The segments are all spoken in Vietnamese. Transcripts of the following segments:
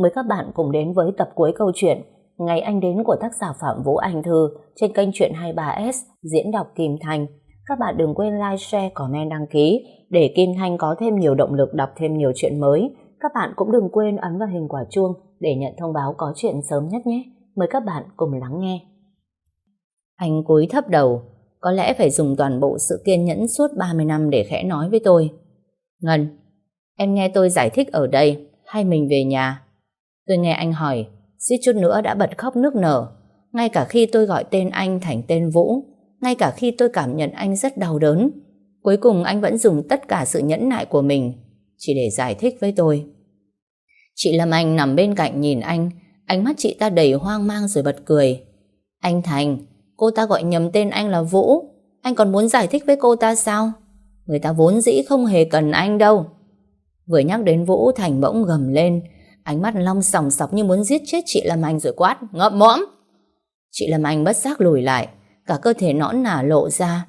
Mời các bạn cùng đến với tập cuối câu chuyện Ngày Anh Đến của tác giả Phạm Vũ Anh Thư trên kênh Chuyện 23S diễn đọc Kim Thanh. Các bạn đừng quên like, share, comment, đăng ký để Kim Thanh có thêm nhiều động lực đọc thêm nhiều chuyện mới. Các bạn cũng đừng quên ấn vào hình quả chuông để nhận thông báo có chuyện sớm nhất nhé. Mời các bạn cùng lắng nghe. Anh cúi thấp đầu, có lẽ phải dùng toàn bộ sự kiên nhẫn suốt 30 năm để khẽ nói với tôi. Ngân, em nghe tôi giải thích ở đây hay mình về nhà? Tôi nghe anh hỏi, suýt chút nữa đã bật khóc nước nở. Ngay cả khi tôi gọi tên anh thành tên Vũ, ngay cả khi tôi cảm nhận anh rất đau đớn, cuối cùng anh vẫn dùng tất cả sự nhẫn nại của mình chỉ để giải thích với tôi. Chị Lâm Anh nằm bên cạnh nhìn anh, ánh mắt chị ta đầy hoang mang rồi bật cười. Anh Thành, cô ta gọi nhầm tên anh là Vũ, anh còn muốn giải thích với cô ta sao? Người ta vốn dĩ không hề cần anh đâu. Vừa nhắc đến Vũ Thành bỗng gầm lên, ánh mắt long sòng sọc như muốn giết chết chị Lâm Anh rồi quát, ngậm mõm. Chị Lâm Anh bất giác lùi lại, cả cơ thể nõn nả lộ ra.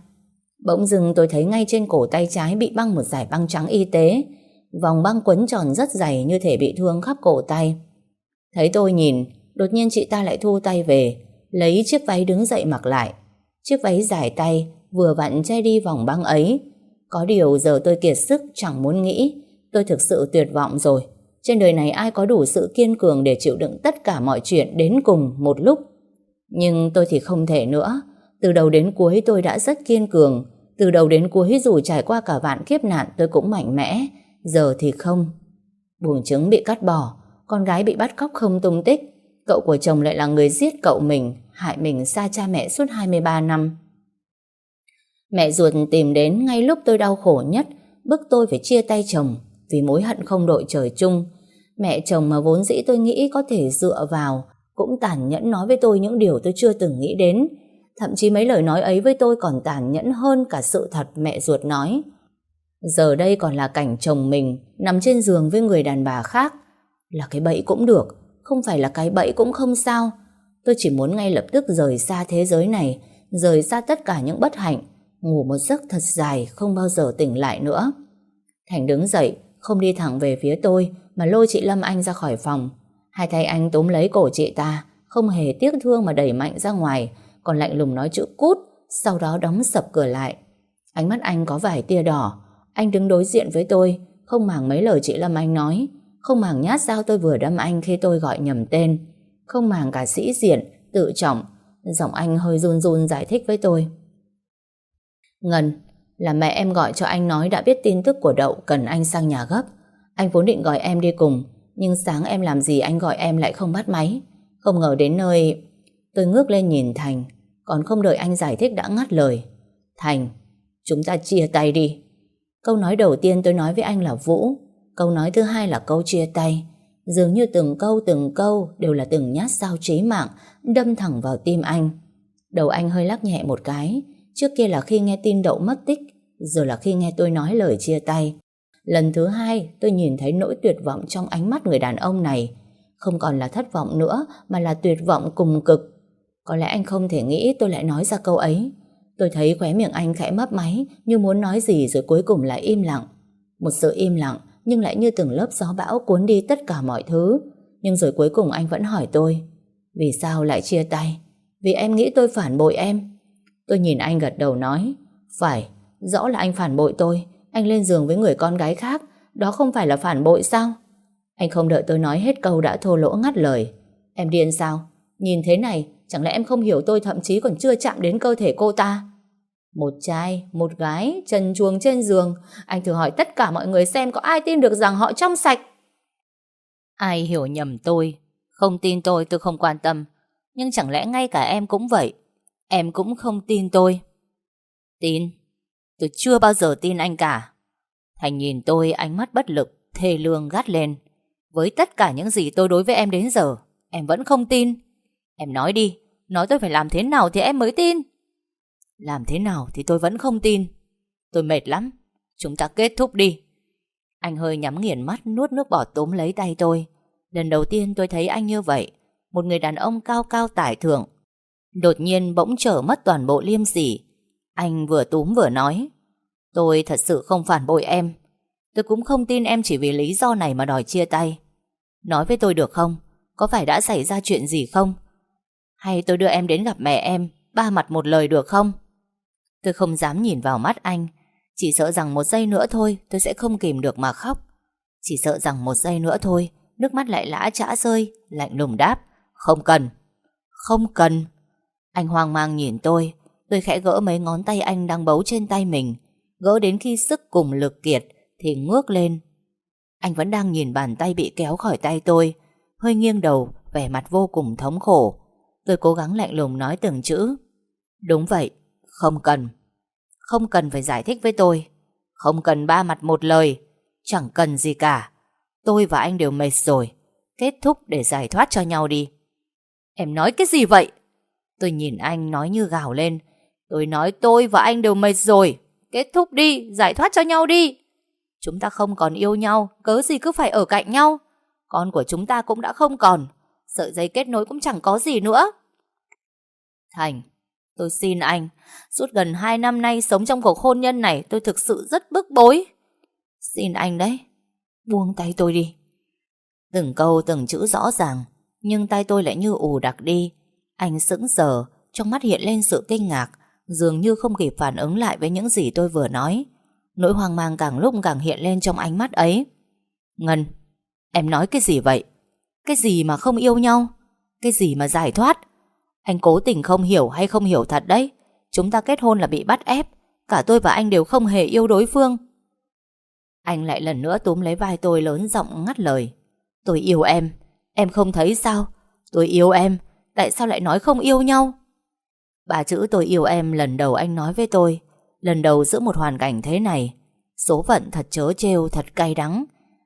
Bỗng dưng tôi thấy ngay trên cổ tay trái bị băng một giải băng trắng y tế, vòng băng quấn tròn rất dày như thể bị thương khắp cổ tay. Thấy tôi nhìn, đột nhiên chị ta lại thu tay về, lấy chiếc váy đứng dậy mặc lại. Chiếc váy dài tay vừa vặn che đi vòng băng ấy. Có điều giờ tôi kiệt sức chẳng muốn nghĩ, tôi thực sự tuyệt vọng rồi. Trên đời này ai có đủ sự kiên cường để chịu đựng tất cả mọi chuyện đến cùng một lúc. Nhưng tôi thì không thể nữa. Từ đầu đến cuối tôi đã rất kiên cường. Từ đầu đến cuối dù trải qua cả vạn kiếp nạn tôi cũng mạnh mẽ. Giờ thì không. Buồng trứng bị cắt bỏ, con gái bị bắt cóc không tung tích. Cậu của chồng lại là người giết cậu mình, hại mình xa cha mẹ suốt 23 năm. Mẹ ruột tìm đến ngay lúc tôi đau khổ nhất, bức tôi phải chia tay chồng vì mối hận không đội trời chung. Mẹ chồng mà vốn dĩ tôi nghĩ có thể dựa vào, cũng tàn nhẫn nói với tôi những điều tôi chưa từng nghĩ đến. Thậm chí mấy lời nói ấy với tôi còn tàn nhẫn hơn cả sự thật mẹ ruột nói. Giờ đây còn là cảnh chồng mình nằm trên giường với người đàn bà khác. Là cái bẫy cũng được, không phải là cái bẫy cũng không sao. Tôi chỉ muốn ngay lập tức rời xa thế giới này, rời xa tất cả những bất hạnh, ngủ một giấc thật dài không bao giờ tỉnh lại nữa. Thành đứng dậy, không đi thẳng về phía tôi mà lôi chị Lâm Anh ra khỏi phòng. Hai tay anh túm lấy cổ chị ta, không hề tiếc thương mà đẩy mạnh ra ngoài, còn lạnh lùng nói chữ cút, sau đó đóng sập cửa lại. Ánh mắt anh có vài tia đỏ, anh đứng đối diện với tôi, không màng mấy lời chị Lâm Anh nói, không màng nhát dao tôi vừa đâm anh khi tôi gọi nhầm tên, không màng cả sĩ diện, tự trọng, giọng anh hơi run run giải thích với tôi. Ngân, là mẹ em gọi cho anh nói đã biết tin tức của Đậu cần anh sang nhà gấp. Anh vốn định gọi em đi cùng, nhưng sáng em làm gì anh gọi em lại không bắt máy. Không ngờ đến nơi... Tôi ngước lên nhìn Thành, còn không đợi anh giải thích đã ngắt lời. Thành, chúng ta chia tay đi. Câu nói đầu tiên tôi nói với anh là Vũ, câu nói thứ hai là câu chia tay. Dường như từng câu từng câu đều là từng nhát dao chí mạng đâm thẳng vào tim anh. Đầu anh hơi lắc nhẹ một cái, trước kia là khi nghe tin Đậu mất tích, rồi là khi nghe tôi nói lời chia tay. Lần thứ hai tôi nhìn thấy nỗi tuyệt vọng trong ánh mắt người đàn ông này. Không còn là thất vọng nữa mà là tuyệt vọng cùng cực. Có lẽ anh không thể nghĩ tôi lại nói ra câu ấy. Tôi thấy khóe miệng anh khẽ mấp máy như muốn nói gì rồi cuối cùng lại im lặng. Một sự im lặng nhưng lại như từng lớp gió bão cuốn đi tất cả mọi thứ. Nhưng rồi cuối cùng anh vẫn hỏi tôi Vì sao lại chia tay? Vì em nghĩ tôi phản bội em. Tôi nhìn anh gật đầu nói Phải, rõ là anh phản bội tôi Anh lên giường với người con gái khác Đó không phải là phản bội sao? Anh không đợi tôi nói hết câu đã thô lỗ ngắt lời. Em điên sao? Nhìn thế này Chẳng lẽ em không hiểu tôi thậm chí còn chưa chạm đến cơ thể cô ta? Một trai, một gái Trần chuồng trên giường. Anh thử hỏi tất cả mọi người xem Có ai tin được rằng họ trong sạch? Ai hiểu nhầm tôi? Không tin tôi tôi không quan tâm. Nhưng chẳng lẽ ngay cả em cũng vậy? Em cũng không tin tôi. Tin. Tôi chưa bao giờ tin anh cả. Thành nhìn tôi, ánh mắt bất lực, Thê lương gắt lên. Với tất cả những gì tôi đối với em đến giờ, Em vẫn không tin. Em nói đi, Nói tôi phải làm thế nào thì em mới tin? Làm thế nào thì tôi vẫn không tin. Tôi mệt lắm, Chúng ta kết thúc đi. Anh hơi nhắm nghiền mắt, nuốt nước bọt túm lấy tay tôi. Lần đầu tiên tôi thấy anh như vậy, Một người đàn ông cao cao tải thượng. Đột nhiên bỗng trở mất toàn bộ liêm sỉ. Anh vừa túm vừa nói Tôi thật sự không phản bội em Tôi cũng không tin em chỉ vì lý do này mà đòi chia tay Nói với tôi được không? Có phải đã xảy ra chuyện gì không? Hay tôi đưa em đến gặp mẹ em, ba mặt một lời được không? Tôi không dám nhìn vào mắt anh, chỉ sợ rằng một giây nữa thôi tôi sẽ không kìm được mà khóc. Chỉ sợ rằng một giây nữa thôi, nước mắt lại lã chã rơi, lạnh lùng đáp. Không cần. Không cần. Anh hoang mang nhìn tôi, tôi khẽ gỡ mấy ngón tay anh đang bấu trên tay mình. Gỡ đến khi sức cùng lực kiệt thì ngước lên. Anh vẫn đang nhìn bàn tay bị kéo khỏi tay tôi, hơi nghiêng đầu, vẻ mặt vô cùng thống khổ. Tôi cố gắng lạnh lùng nói từng chữ. Đúng vậy, không cần. Không cần phải giải thích với tôi. Không cần ba mặt một lời. Chẳng cần gì cả. Tôi và anh đều mệt rồi. Kết thúc để giải thoát cho nhau đi. Em nói cái gì vậy? Tôi nhìn anh nói như gào lên. Tôi nói tôi và anh đều mệt rồi. Kết thúc đi, giải thoát cho nhau đi. Chúng ta không còn yêu nhau, cớ gì cứ phải ở cạnh nhau. Con của chúng ta cũng đã không còn. Sợi dây kết nối cũng chẳng có gì nữa. Thành, tôi xin anh. Suốt gần 2 năm nay sống trong cuộc hôn nhân này tôi thực sự rất bức bối. Xin anh đấy, buông tay tôi đi. Từng câu từng chữ rõ ràng, nhưng tay tôi lại như ù đặc đi. Anh sững sờ, trong mắt hiện lên sự kinh ngạc, dường như không kịp phản ứng lại với những gì tôi vừa nói. Nỗi hoang mang càng lúc càng hiện lên trong ánh mắt ấy. Ngân, em nói cái gì vậy? Cái gì mà không yêu nhau? Cái gì mà giải thoát? Anh cố tình không hiểu hay không hiểu thật đấy. Chúng ta kết hôn là bị bắt ép. Cả tôi và anh đều không hề yêu đối phương. Anh lại lần nữa túm lấy vai tôi lớn giọng ngắt lời. Tôi yêu em. Em không thấy sao? Tôi yêu em. Tại sao lại nói không yêu nhau? Ba chữ tôi yêu em lần đầu anh nói với tôi. Lần đầu giữa một hoàn cảnh thế này. Số phận thật chớ trêu, thật cay đắng.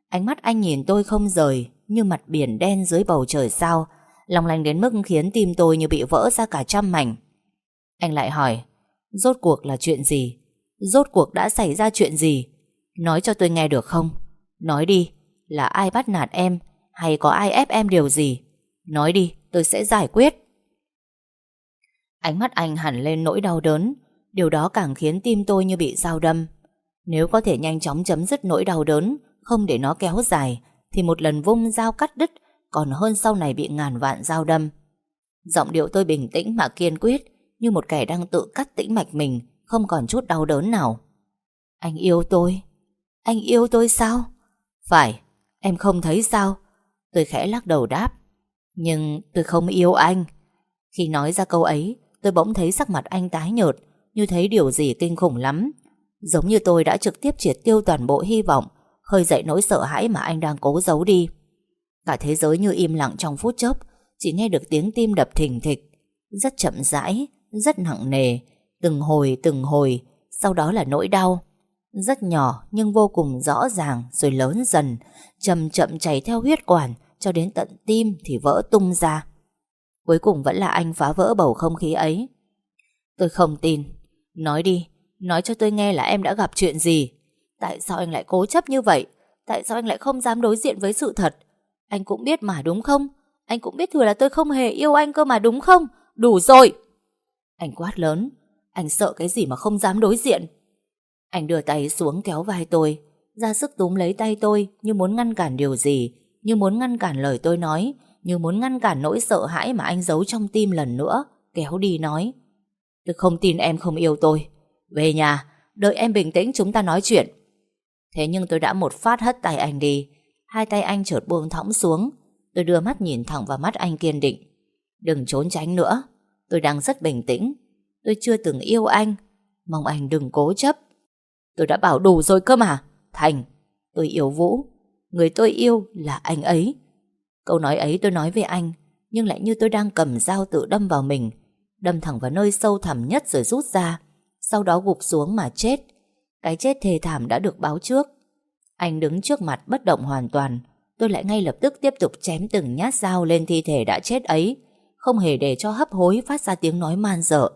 Ánh mắt anh nhìn tôi không rời, như mặt biển đen dưới bầu trời sao, lòng lành đến mức khiến tim tôi như bị vỡ ra cả trăm mảnh. Anh lại hỏi, rốt cuộc là chuyện gì? Rốt cuộc đã xảy ra chuyện gì? Nói cho tôi nghe được không? Nói đi, là ai bắt nạt em hay có ai ép em điều gì? Nói đi, tôi sẽ giải quyết. Ánh mắt anh hẳn lên nỗi đau đớn, điều đó càng khiến tim tôi như bị dao đâm. Nếu có thể nhanh chóng chấm dứt nỗi đau đớn, không để nó kéo dài, thì một lần vung dao cắt đứt còn hơn sau này bị ngàn vạn dao đâm. Giọng điệu tôi bình tĩnh mà kiên quyết, như một kẻ đang tự cắt tĩnh mạch mình, không còn chút đau đớn nào. Anh yêu tôi. Anh yêu tôi sao? Phải, em không thấy sao? Tôi khẽ lắc đầu đáp. Nhưng tôi không yêu anh. Khi nói ra câu ấy, tôi bỗng thấy sắc mặt anh tái nhợt, như thấy điều gì kinh khủng lắm. Giống như tôi đã trực tiếp triệt tiêu toàn bộ hy vọng, khơi dậy nỗi sợ hãi mà anh đang cố giấu đi. Cả thế giới như im lặng trong phút chốc, chỉ nghe được tiếng tim đập thình thịch, rất chậm rãi, rất nặng nề, từng hồi từng hồi, sau đó là nỗi đau. Rất nhỏ nhưng vô cùng rõ ràng rồi lớn dần, chậm chậm chảy theo huyết quản cho đến tận tim thì vỡ tung ra. Cuối cùng vẫn là anh phá vỡ bầu không khí ấy. Tôi không tin. Nói đi, nói cho tôi nghe là em đã gặp chuyện gì. Tại sao anh lại cố chấp như vậy? Tại sao anh lại không dám đối diện với sự thật? Anh cũng biết mà đúng không? Anh cũng biết thừa là tôi không hề yêu anh cơ mà đúng không? Đủ rồi! Anh quát lớn. Anh sợ cái gì mà không dám đối diện? Anh đưa tay xuống kéo vai tôi, ra sức túm lấy tay tôi như muốn ngăn cản điều gì, như muốn ngăn cản lời tôi nói, như muốn ngăn cản nỗi sợ hãi mà anh giấu trong tim lần nữa, kéo đi nói. Tôi không tin em không yêu tôi. Về nhà, đợi em bình tĩnh chúng ta nói chuyện. Thế nhưng tôi đã một phát hất tay anh đi, hai tay anh chợt buông thõng xuống. Tôi đưa mắt nhìn thẳng vào mắt anh kiên định. Đừng trốn tránh nữa, tôi đang rất bình tĩnh. Tôi chưa từng yêu anh, mong anh đừng cố chấp. Tôi đã bảo đủ rồi cơ mà. Thành, tôi yêu Vũ. Người tôi yêu là anh ấy. Câu nói ấy tôi nói với anh, nhưng lại như tôi đang cầm dao tự đâm vào mình. Đâm thẳng vào nơi sâu thẳm nhất rồi rút ra. Sau đó gục xuống mà chết. Cái chết thê thảm đã được báo trước. Anh đứng trước mặt bất động hoàn toàn. Tôi lại ngay lập tức tiếp tục chém từng nhát dao lên thi thể đã chết ấy. Không hề để cho hấp hối phát ra tiếng nói man dợ.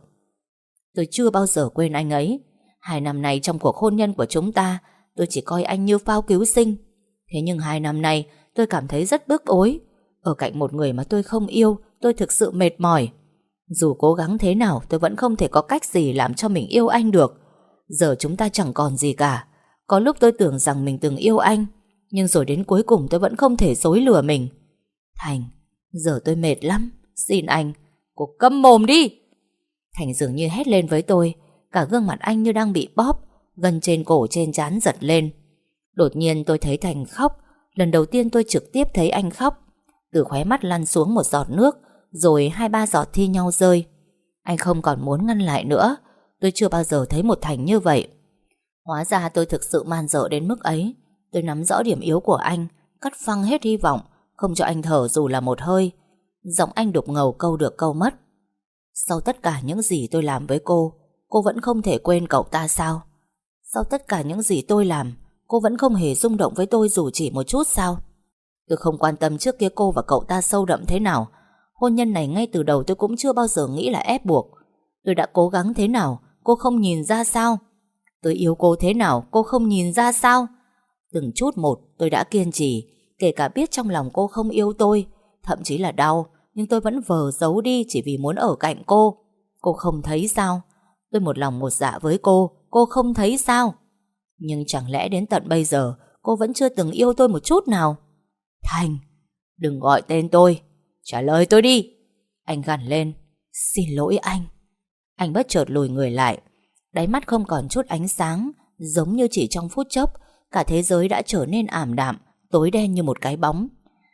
Tôi chưa bao giờ quên anh ấy. Hai năm nay trong cuộc hôn nhân của chúng ta, tôi chỉ coi anh như phao cứu sinh. Thế nhưng hai năm nay, tôi cảm thấy rất bức ối. Ở cạnh một người mà tôi không yêu, tôi thực sự mệt mỏi. Dù cố gắng thế nào, tôi vẫn không thể có cách gì làm cho mình yêu anh được. Giờ chúng ta chẳng còn gì cả. Có lúc tôi tưởng rằng mình từng yêu anh, Nhưng rồi đến cuối cùng tôi vẫn không thể dối lừa mình Thành Giờ tôi mệt lắm Xin anh Cô câm mồm đi Thành dường như hét lên với tôi Cả gương mặt anh như đang bị bóp Gần trên cổ trên trán giật lên Đột nhiên tôi thấy Thành khóc Lần đầu tiên tôi trực tiếp thấy anh khóc. Từ khóe mắt lăn xuống một giọt nước, Rồi hai ba giọt thi nhau rơi. Anh không còn muốn ngăn lại nữa. Tôi chưa bao giờ thấy một Thành như vậy. Hóa ra tôi thực sự man dợ đến mức ấy. Tôi nắm rõ điểm yếu của anh, Cắt phăng hết hy vọng, Không cho anh thở dù là một hơi. Giọng anh đục ngầu câu được câu mất. Sau tất cả những gì tôi làm với cô Cô vẫn không thể quên cậu ta sao? Sau tất cả những gì tôi làm Cô vẫn không hề rung động với tôi dù chỉ một chút sao? Tôi không quan tâm trước kia cô và cậu ta sâu đậm thế nào. Hôn nhân này ngay từ đầu tôi cũng chưa bao giờ nghĩ là ép buộc. Tôi đã cố gắng thế nào, Cô không nhìn ra sao? Tôi yêu cô thế nào, cô không nhìn ra sao? Từng chút một, tôi đã kiên trì, Kể cả biết trong lòng cô không yêu tôi, Thậm chí là đau, Nhưng tôi vẫn vờ giấu đi chỉ vì muốn ở cạnh cô. Cô không thấy sao? Tôi một lòng một dạ với cô Cô không thấy sao? Nhưng chẳng lẽ đến tận bây giờ Cô vẫn chưa từng yêu tôi một chút nào? Thành, Đừng gọi tên tôi. Trả lời tôi đi. Anh gằn lên. Xin lỗi anh. Anh bất chợt lùi người lại. Đáy mắt không còn chút ánh sáng, Giống như chỉ trong phút chốc, Cả thế giới đã trở nên ảm đạm, Tối đen như một cái bóng.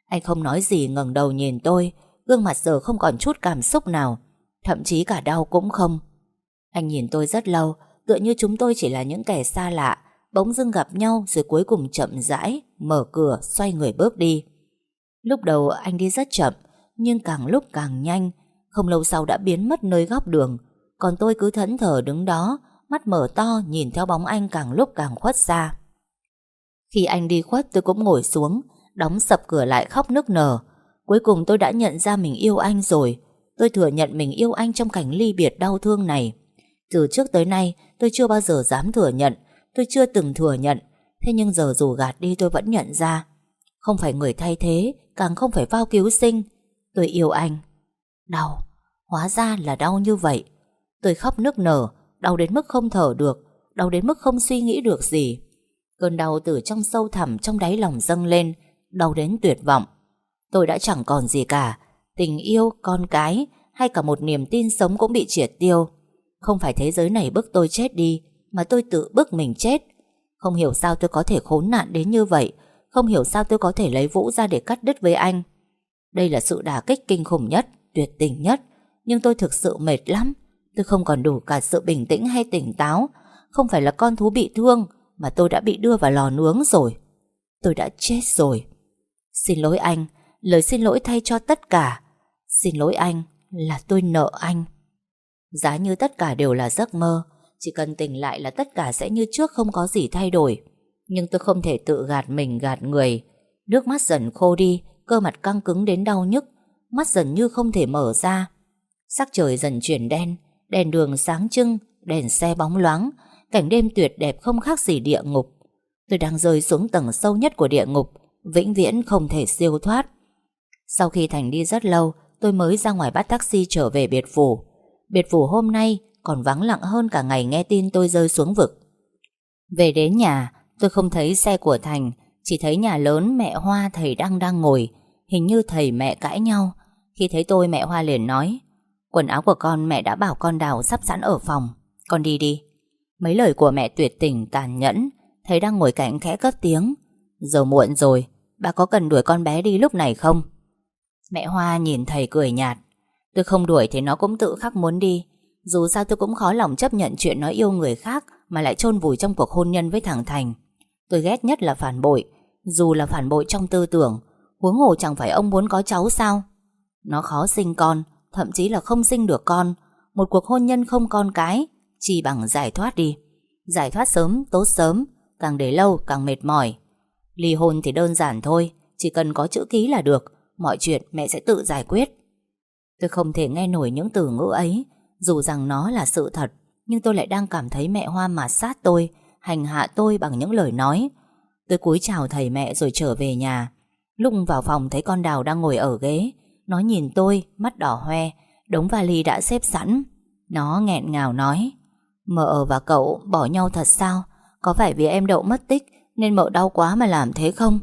Anh không nói gì ngẩng đầu nhìn tôi, Gương mặt giờ không còn chút cảm xúc nào, Thậm chí cả đau cũng không. Anh nhìn tôi rất lâu, Tựa như chúng tôi chỉ là những kẻ xa lạ Bỗng dưng gặp nhau rồi cuối cùng chậm rãi Mở cửa, xoay người bước đi. Lúc đầu anh đi rất chậm, Nhưng càng lúc càng nhanh. Không lâu sau đã biến mất nơi góc đường. Còn tôi cứ thẫn thờ đứng đó, Mắt mở to, nhìn theo bóng anh càng lúc càng khuất xa. Khi anh đi khuất tôi cũng ngồi xuống, Đóng sập cửa lại khóc nức nở. Cuối cùng tôi đã nhận ra mình yêu anh rồi. Tôi thừa nhận mình yêu anh trong cảnh ly biệt đau thương này. Từ trước tới nay, tôi chưa bao giờ dám thừa nhận. Tôi chưa từng thừa nhận. Thế nhưng giờ dù gạt đi tôi vẫn nhận ra. Không phải người thay thế Càng không phải phao cứu sinh. Tôi yêu anh. Đau. Hóa ra là đau như vậy. Tôi khóc nức nở Đau đến mức không thở được Đau đến mức không suy nghĩ được gì. Cơn đau từ trong sâu thẳm trong đáy lòng dâng lên Đau đến tuyệt vọng. Tôi đã chẳng còn gì cả Tình yêu, con cái Hay cả một niềm tin sống cũng bị triệt tiêu. Không phải thế giới này bức tôi chết đi mà tôi tự bức mình chết. Không hiểu sao tôi có thể khốn nạn đến như vậy, Không hiểu sao tôi có thể lấy Vũ ra để cắt đứt với anh. Đây là sự đả kích kinh khủng nhất, Tuyệt tình nhất, Nhưng tôi thực sự mệt lắm. Tôi không còn đủ cả sự bình tĩnh hay tỉnh táo. Không phải là con thú bị thương Mà tôi đã bị đưa vào lò nướng rồi. Tôi đã chết rồi. Xin lỗi anh, Lời xin lỗi thay cho tất cả. Xin lỗi anh là tôi nợ anh. Giá như tất cả đều là giấc mơ chỉ cần tỉnh lại là tất cả sẽ như trước, không có gì thay đổi. Nhưng tôi không thể tự gạt mình, gạt người. Nước mắt dần khô đi, Cơ mặt căng cứng đến đau nhức. Mắt dần như không thể mở ra. Sắc trời dần chuyển đen, Đèn đường sáng trưng, Đèn xe bóng loáng. Cảnh đêm tuyệt đẹp không khác gì địa ngục. Tôi đang rơi xuống tầng sâu nhất của địa ngục, Vĩnh viễn không thể siêu thoát. Sau khi Thành đi rất lâu, Tôi mới ra ngoài bắt taxi trở về biệt phủ. Biệt phủ hôm nay còn vắng lặng hơn cả ngày nghe tin tôi rơi xuống vực. Về đến nhà, Tôi không thấy xe của Thành, Chỉ thấy nhà lớn mẹ Hoa thầy Đăng đang ngồi, Hình như thầy mẹ cãi nhau. Khi thấy tôi, mẹ Hoa liền nói, Quần áo của con mẹ đã bảo con đào sắp sẵn ở phòng, Con đi đi. Mấy lời của mẹ tuyệt tình, tàn nhẫn, Thầy đang ngồi cạnh khẽ cất tiếng, Giờ muộn rồi, Bà có cần đuổi con bé đi lúc này không? Mẹ Hoa nhìn thầy cười nhạt, Tôi không đuổi thì nó cũng tự khắc muốn đi dù sao tôi cũng khó lòng chấp nhận chuyện nói yêu người khác Mà lại chôn vùi trong cuộc hôn nhân với thằng Thành. Tôi ghét nhất là phản bội Dù là phản bội trong tư tưởng. Huống hồ chẳng phải ông muốn có cháu sao? Nó khó sinh con Thậm chí là không sinh được con. Một cuộc hôn nhân không con cái Chỉ bằng giải thoát đi. Giải thoát sớm, tốt sớm Càng để lâu càng mệt mỏi. Ly hôn thì đơn giản thôi Chỉ cần có chữ ký là được. Mọi chuyện mẹ sẽ tự giải quyết. Tôi không thể nghe nổi những từ ngữ ấy dù rằng nó là sự thật, Nhưng tôi lại đang cảm thấy mẹ Hoa mà sát tôi, Hành hạ tôi bằng những lời nói. Tôi cúi chào thầy mẹ rồi trở về nhà. Lúc vào phòng thấy con đào đang ngồi ở ghế. Nó nhìn tôi, Mắt đỏ hoe, Đống vali đã xếp sẵn. Nó nghẹn ngào nói, Mợ và cậu bỏ nhau thật sao? Có phải vì em đậu mất tích Nên mợ đau quá mà làm thế không?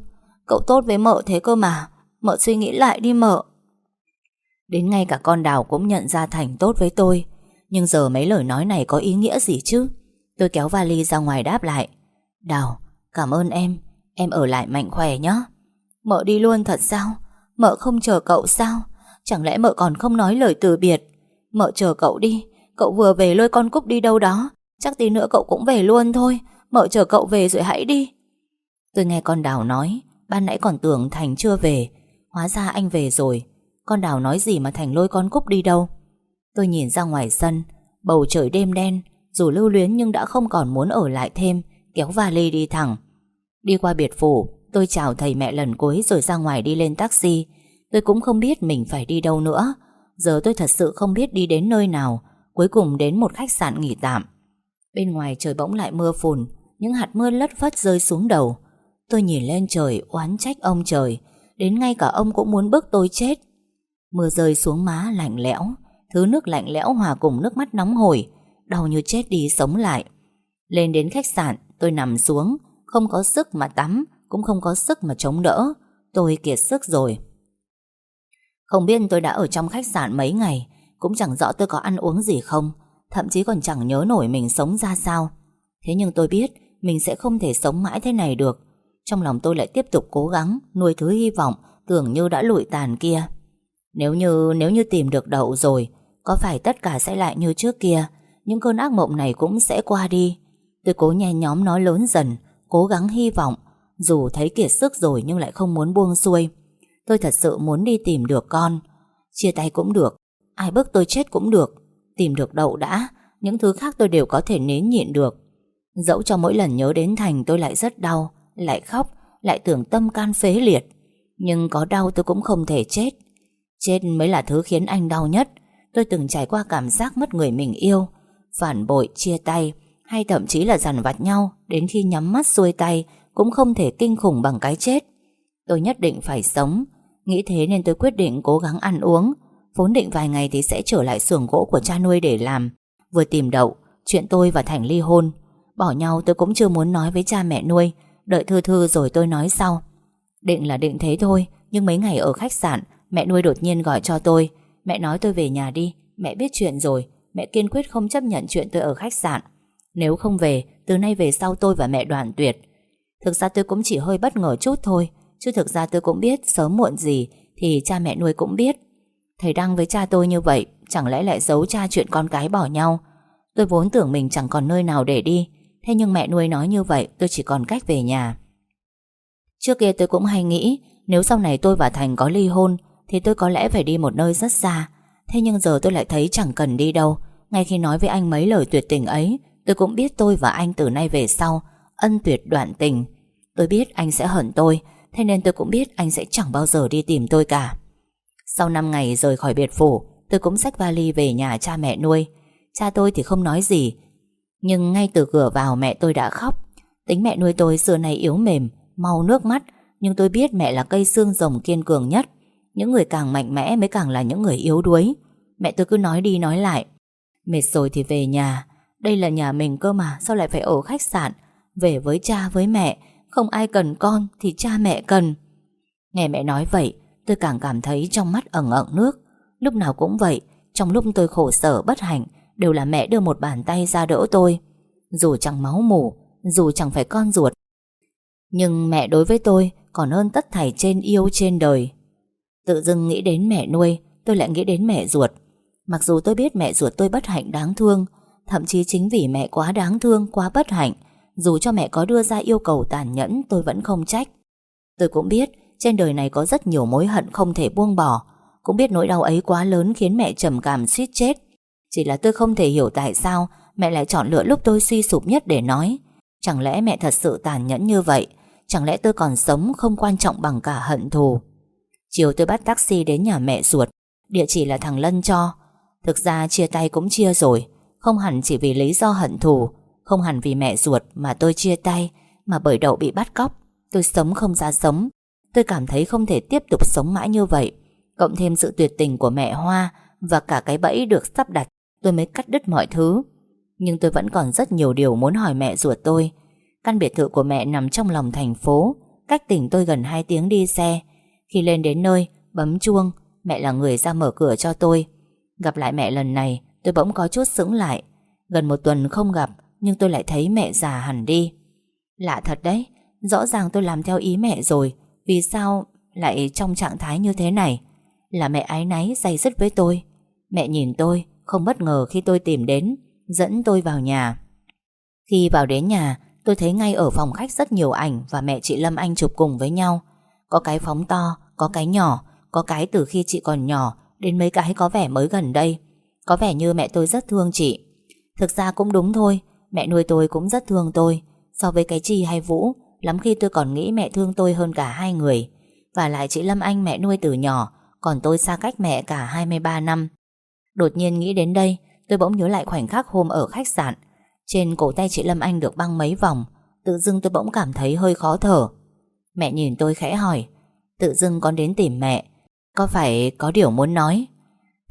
Cậu tốt với mợ thế cơ mà. Mợ suy nghĩ lại đi mợ. Đến ngay cả con Đào cũng nhận ra Thành tốt với tôi. Nhưng giờ mấy lời nói này có ý nghĩa gì chứ? Tôi kéo vali ra ngoài đáp lại. Đào, cảm ơn em. Em ở lại mạnh khỏe nhé. Mợ đi luôn thật sao? Mợ không chờ cậu sao? Chẳng lẽ mợ còn không nói lời từ biệt? Mợ chờ cậu đi. Cậu vừa về lôi con Cúc đi đâu đó. Chắc tí nữa cậu cũng về luôn thôi. Mợ chờ cậu về rồi hãy đi. Tôi nghe con Đào nói. Ban nãy còn tưởng Thành chưa về. Hóa ra anh về rồi. Con Đào nói gì mà Thành lôi con Cúc đi đâu. Tôi nhìn ra ngoài sân, Bầu trời đêm đen, Dù lưu luyến nhưng đã không còn muốn ở lại thêm, Kéo vali đi thẳng. Đi qua biệt phủ, Tôi chào thầy mẹ lần cuối rồi ra ngoài đi lên taxi. Tôi cũng không biết mình phải đi đâu nữa. Giờ tôi thật sự không biết đi đến nơi nào, Cuối cùng đến một khách sạn nghỉ tạm. Bên ngoài trời bỗng lại mưa phùn, Những hạt mưa lất phất rơi xuống đầu. Tôi nhìn lên trời, oán trách ông trời. Đến ngay cả ông cũng muốn bức tôi chết. Mưa rơi xuống má lạnh lẽo, Thứ nước lạnh lẽo hòa cùng nước mắt nóng hổi, Đau như chết đi sống lại. Lên đến khách sạn, tôi nằm xuống, Không có sức mà tắm, Cũng không có sức mà chống đỡ, Tôi kiệt sức rồi. Không biết tôi đã ở trong khách sạn mấy ngày, Cũng chẳng rõ tôi có ăn uống gì không, Thậm chí còn chẳng nhớ nổi mình sống ra sao. Thế nhưng tôi biết Mình sẽ không thể sống mãi thế này được, Trong lòng tôi lại tiếp tục cố gắng Nuôi thứ hy vọng Tưởng như đã lụi tàn kia. Nếu như nếu như tìm được đậu rồi, Có phải tất cả sẽ lại như trước kia? Những cơn ác mộng này cũng sẽ qua đi. Tôi cố nhen nhóm nó lớn dần, Cố gắng hy vọng. Dù thấy kiệt sức rồi nhưng lại không muốn buông xuôi. Tôi thật sự muốn đi tìm được con. Chia tay cũng được, Ai bức tôi chết cũng được. Tìm được đậu đã, Những thứ khác tôi đều có thể nến nhịn được. Dẫu cho mỗi lần nhớ đến Thành tôi lại rất đau, Lại khóc, Lại tưởng tâm can phế liệt. Nhưng có đau tôi cũng không thể chết. Chết mới là thứ khiến anh đau nhất. Tôi từng trải qua cảm giác mất người mình yêu Phản bội, chia tay Hay thậm chí là giằn vặt nhau Đến khi nhắm mắt xuôi tay Cũng không thể kinh khủng bằng cái chết. Tôi nhất định phải sống. Nghĩ thế nên tôi quyết định cố gắng ăn uống. Vốn định vài ngày thì sẽ trở lại xưởng gỗ của cha nuôi để làm. Vừa tìm đậu Chuyện tôi và Thành ly hôn. Bỏ nhau tôi cũng chưa muốn nói với cha mẹ nuôi. Đợi thư thư rồi tôi nói sau. Định là định thế thôi Nhưng mấy ngày ở khách sạn Mẹ nuôi đột nhiên gọi cho tôi. Mẹ nói tôi về nhà đi. Mẹ biết chuyện rồi. Mẹ kiên quyết không chấp nhận chuyện tôi ở khách sạn. Nếu không về, Từ nay về sau tôi và mẹ đoàn tuyệt. Thực ra tôi cũng chỉ hơi bất ngờ chút thôi. Chứ thực ra tôi cũng biết sớm muộn gì Thì cha mẹ nuôi cũng biết. Thầy Đăng với cha tôi như vậy, Chẳng lẽ lại giấu cha chuyện con cái bỏ nhau? Tôi vốn tưởng mình chẳng còn nơi nào để đi. Thế nhưng mẹ nuôi nói như vậy, Tôi chỉ còn cách về nhà. Trước kia tôi cũng hay nghĩ, Nếu sau này tôi và Thành có ly hôn thì tôi có lẽ phải đi một nơi rất xa. Thế nhưng giờ tôi lại thấy chẳng cần đi đâu. Ngay khi nói với anh mấy lời tuyệt tình ấy, Tôi cũng biết tôi và anh từ nay về sau Ân tuyệt đoạn tình. Tôi biết anh sẽ hận tôi, Thế nên tôi cũng biết anh sẽ chẳng bao giờ đi tìm tôi cả. Sau 5 ngày rời khỏi biệt phủ, Tôi cũng xách vali về nhà cha mẹ nuôi. Cha tôi thì không nói gì, Nhưng ngay từ cửa vào mẹ tôi đã khóc. Tính mẹ nuôi tôi xưa nay yếu mềm, Mau nước mắt, Nhưng tôi biết mẹ là cây xương rồng kiên cường nhất. Những người càng mạnh mẽ mới càng là những người yếu đuối. Mẹ tôi cứ nói đi nói lại. Mệt rồi thì về nhà. Đây là nhà mình cơ mà, Sao lại phải ở khách sạn? Về với cha với mẹ, Không ai cần con thì cha mẹ cần. Nghe mẹ nói vậy, Tôi càng cảm thấy trong mắt ẩn ẩn nước. Lúc nào cũng vậy, Trong lúc tôi khổ sở bất hạnh, Đều là mẹ đưa một bàn tay ra đỡ tôi. Dù chẳng máu mủ, Dù chẳng phải con ruột. Nhưng mẹ đối với tôi Còn hơn tất thảy trên yêu trên đời. Tự dưng nghĩ đến mẹ nuôi, Tôi lại nghĩ đến mẹ ruột. Mặc dù tôi biết mẹ ruột tôi bất hạnh đáng thương, Thậm chí chính vì mẹ quá đáng thương, Quá bất hạnh, Dù cho mẹ có đưa ra yêu cầu tàn nhẫn, Tôi vẫn không trách. Tôi cũng biết trên đời này có rất nhiều mối hận không thể buông bỏ, Cũng biết nỗi đau ấy quá lớn khiến mẹ trầm cảm suýt chết. Chỉ là tôi không thể hiểu tại sao Mẹ lại chọn lựa lúc tôi suy sụp nhất để nói, Chẳng lẽ mẹ thật sự tàn nhẫn như vậy? Chẳng lẽ tôi còn sống không quan trọng bằng cả hận thù? Chiều tôi bắt taxi đến nhà mẹ ruột. Địa chỉ là thằng Lân cho. Thực ra chia tay cũng chia rồi. Không hẳn chỉ vì lý do hận thù, Không hẳn vì mẹ ruột mà tôi chia tay, Mà bởi đậu bị bắt cóc. Tôi sống không ra sống. Tôi cảm thấy không thể tiếp tục sống mãi như vậy. Cộng thêm sự tuyệt tình của mẹ Hoa Và cả cái bẫy được sắp đặt, Tôi mới cắt đứt mọi thứ. Nhưng tôi vẫn còn rất nhiều điều muốn hỏi mẹ ruột tôi. Căn biệt thự của mẹ nằm trong lòng thành phố. Cách tỉnh tôi gần 2 tiếng đi xe. Khi lên đến nơi, Bấm chuông, Mẹ là người ra mở cửa cho tôi. Gặp lại mẹ lần này, Tôi bỗng có chút sững lại. Gần một tuần không gặp, Nhưng tôi lại thấy mẹ già hẳn đi. Lạ thật đấy, Rõ ràng tôi làm theo ý mẹ rồi, Vì sao lại trong trạng thái như thế này? Là mẹ ái náy dày dứt với tôi. Mẹ nhìn tôi, Không bất ngờ khi tôi tìm đến, Dẫn tôi vào nhà. Khi vào đến nhà, Tôi thấy ngay ở phòng khách rất nhiều ảnh Và mẹ chị Lâm Anh chụp cùng với nhau. Có cái phóng to, có cái nhỏ Có cái từ khi chị còn nhỏ Đến mấy cái có vẻ mới gần đây. Có vẻ như mẹ tôi rất thương chị. Thực ra cũng đúng thôi Mẹ nuôi tôi cũng rất thương tôi. So với cái Chi hay Vũ Lắm khi tôi còn nghĩ mẹ thương tôi hơn cả hai người. Và lại chị Lâm Anh mẹ nuôi từ nhỏ Còn tôi xa cách mẹ cả 23 năm. Đột nhiên nghĩ đến đây Tôi bỗng nhớ lại khoảnh khắc hôm ở khách sạn. Trên cổ tay chị Lâm Anh được băng mấy vòng Tự dưng tôi bỗng cảm thấy hơi khó thở. Mẹ nhìn tôi khẽ hỏi. Tự dưng con đến tìm mẹ. Có phải có điều muốn nói?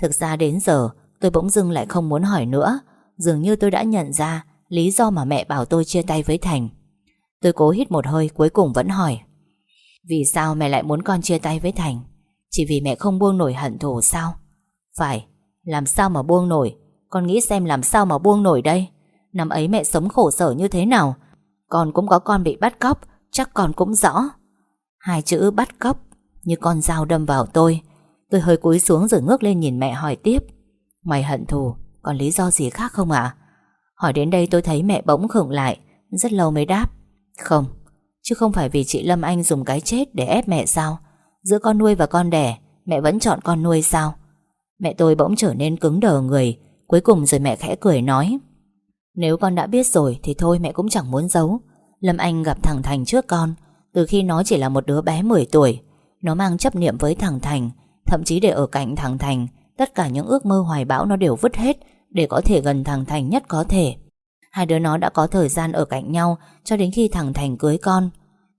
Thực ra đến giờ, tôi bỗng dưng lại không muốn hỏi nữa. Dường như tôi đã nhận ra Lý do mà mẹ bảo tôi chia tay với Thành. Tôi cố hít một hơi, cuối cùng vẫn hỏi. Vì sao mẹ lại muốn con chia tay với Thành? Chỉ vì mẹ không buông nổi hận thù sao? Phải, Làm sao mà buông nổi? Con nghĩ xem làm sao mà buông nổi đây? Năm ấy mẹ sống khổ sở như thế nào? Con cũng có con bị bắt cóc Chắc con cũng rõ. Hai chữ bắt cóc, Như con dao đâm vào tôi. Tôi hơi cúi xuống rồi ngước lên nhìn mẹ hỏi tiếp. Mày hận thù, Còn lý do gì khác không ạ? Hỏi đến đây tôi thấy mẹ bỗng khựng lại, Rất lâu mới đáp. Không, Chứ không phải vì chị Lâm Anh dùng cái chết để ép mẹ sao? Giữa con nuôi và con đẻ, Mẹ vẫn chọn con nuôi sao? Mẹ tôi bỗng trở nên cứng đờ người, Cuối cùng rồi mẹ khẽ cười nói. Nếu con đã biết rồi Thì thôi mẹ cũng chẳng muốn giấu. Lâm Anh gặp thằng Thành trước con. Từ khi nó chỉ là một đứa bé 10 tuổi, Nó mang chấp niệm với thằng Thành, Thậm chí để ở cạnh thằng Thành, Tất cả những ước mơ hoài bão nó đều vứt hết Để có thể gần thằng Thành nhất có thể. Hai đứa nó đã có thời gian ở cạnh nhau Cho đến khi thằng Thành cưới con.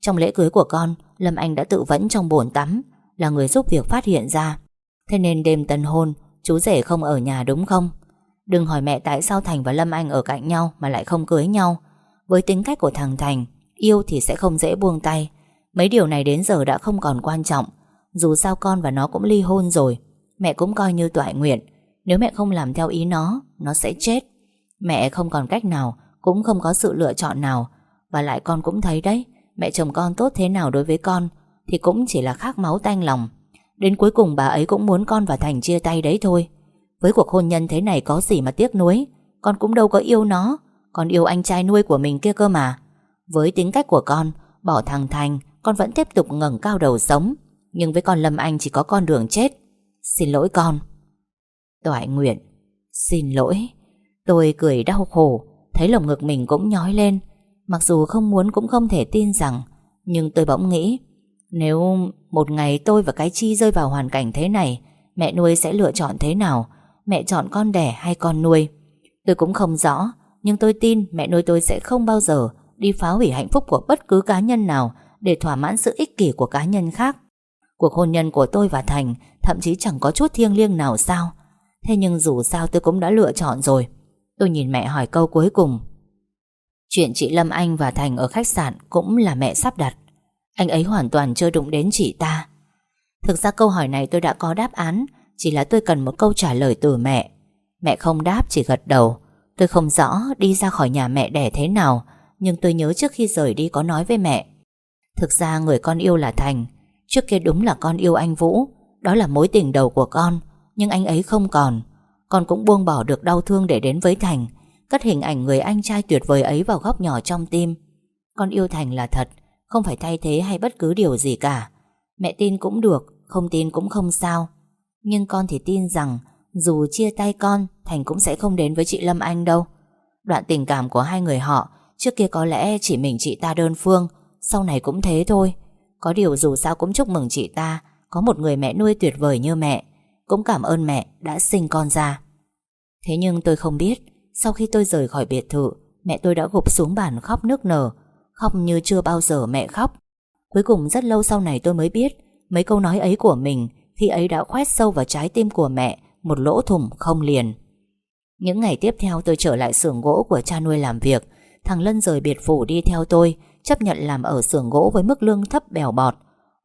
Trong lễ cưới của con, Lâm Anh đã tự vẫn trong bồn tắm, Là người giúp việc phát hiện ra. Thế nên đêm tân hôn, Chú rể không ở nhà đúng không? Đừng hỏi mẹ tại sao Thành và Lâm Anh ở cạnh nhau Mà lại không cưới nhau. Với tính cách của thằng Thành, Yêu thì sẽ không dễ buông tay. Mấy điều này đến giờ đã không còn quan trọng. Dù sao con và nó cũng ly hôn rồi. Mẹ cũng coi như toại nguyện. Nếu mẹ không làm theo ý nó Nó sẽ chết. Mẹ không còn cách nào, Cũng không có sự lựa chọn nào. Và lại con cũng thấy đấy, Mẹ chồng con tốt thế nào đối với con, Thì cũng chỉ là khác máu tanh lòng. Đến cuối cùng bà ấy cũng muốn con và Thành chia tay đấy thôi. Với cuộc hôn nhân thế này có gì mà tiếc nuối, Con cũng đâu có yêu nó. Con yêu anh trai nuôi của mình kia cơ mà. Với tính cách của con, Bỏ thằng Thành, Con vẫn tiếp tục ngẩng cao đầu sống. Nhưng với con Lâm Anh chỉ có con đường chết. Xin lỗi con. Toại nguyện, Xin lỗi. Tôi cười đau khổ, Thấy lồng ngực mình cũng nhói lên. Mặc dù không muốn cũng không thể tin rằng, Nhưng tôi bỗng nghĩ, Nếu một ngày tôi và cái chi rơi vào hoàn cảnh thế này, Mẹ nuôi sẽ lựa chọn thế nào? Mẹ chọn con đẻ hay con nuôi? Tôi cũng không rõ nhưng tôi tin mẹ nuôi tôi sẽ không bao giờ Đi phá hủy hạnh phúc của bất cứ cá nhân nào Để thỏa mãn sự ích kỷ của cá nhân khác. Cuộc hôn nhân của tôi và Thành Thậm chí chẳng có chút thiêng liêng nào sao. Thế nhưng dù sao tôi cũng đã lựa chọn rồi. Tôi nhìn mẹ hỏi câu cuối cùng. Chuyện chị Lâm Anh và Thành ở khách sạn Cũng là mẹ sắp đặt. Anh ấy hoàn toàn chưa đụng đến chị ta. Thực ra câu hỏi này tôi đã có đáp án, Chỉ là tôi cần một câu trả lời từ mẹ. Mẹ không đáp, chỉ gật đầu. Tôi không rõ đi ra khỏi nhà mẹ đẻ thế nào, Nhưng tôi nhớ trước khi rời đi có nói với mẹ. Thực ra người con yêu là Thành, Trước kia đúng là con yêu anh Vũ, Đó là mối tình đầu của con, Nhưng anh ấy không còn. Con cũng buông bỏ được đau thương để đến với Thành, Cất hình ảnh người anh trai tuyệt vời ấy vào góc nhỏ trong tim. Con yêu Thành là thật, Không phải thay thế hay bất cứ điều gì cả. Mẹ tin cũng được, Không tin cũng không sao. Nhưng con thì tin rằng Dù chia tay con Thành cũng sẽ không đến với chị Lâm Anh đâu. Đoạn tình cảm của hai người họ, Trước kia có lẽ chỉ mình chị ta đơn phương, Sau này cũng thế thôi. Có điều dù sao cũng chúc mừng chị ta, Có một người mẹ nuôi tuyệt vời như mẹ, Cũng cảm ơn mẹ đã sinh con ra. Thế nhưng tôi không biết, Sau khi tôi rời khỏi biệt thự, Mẹ tôi đã gục xuống bàn khóc nước nở, Khóc như chưa bao giờ mẹ khóc. Cuối cùng rất lâu sau này tôi mới biết, Mấy câu nói ấy của mình, Khi ấy đã khoét sâu vào trái tim của mẹ, Một lỗ thủng không liền. Những ngày tiếp theo tôi trở lại xưởng gỗ của cha nuôi làm việc thằng Lân rời biệt phủ đi theo tôi, chấp nhận làm ở xưởng gỗ với mức lương thấp bèo bọt.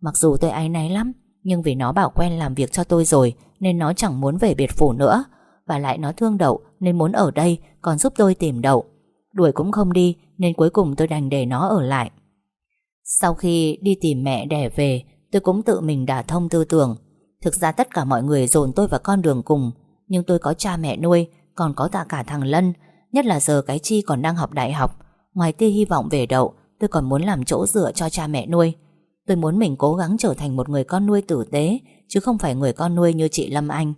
Mặc dù tôi áy náy lắm, nhưng vì nó bảo quen làm việc cho tôi rồi nên nó chẳng muốn về biệt phủ nữa. Và lại nó thương đậu nên muốn ở đây còn giúp tôi tìm đậu. Đuổi cũng không đi nên cuối cùng tôi đành để nó ở lại. Sau khi đi tìm mẹ đẻ về, tôi cũng tự mình đả thông tư tưởng. Thực ra tất cả mọi người dồn tôi vào con đường cùng, nhưng tôi có cha mẹ nuôi, còn có tạ cả thằng Lân, nhất là giờ cái chi còn đang học đại học. Ngoài tia hy vọng về đậu, tôi còn muốn làm chỗ dựa cho cha mẹ nuôi. Tôi muốn mình cố gắng trở thành một người con nuôi tử tế, chứ không phải người con nuôi như chị Lâm Anh.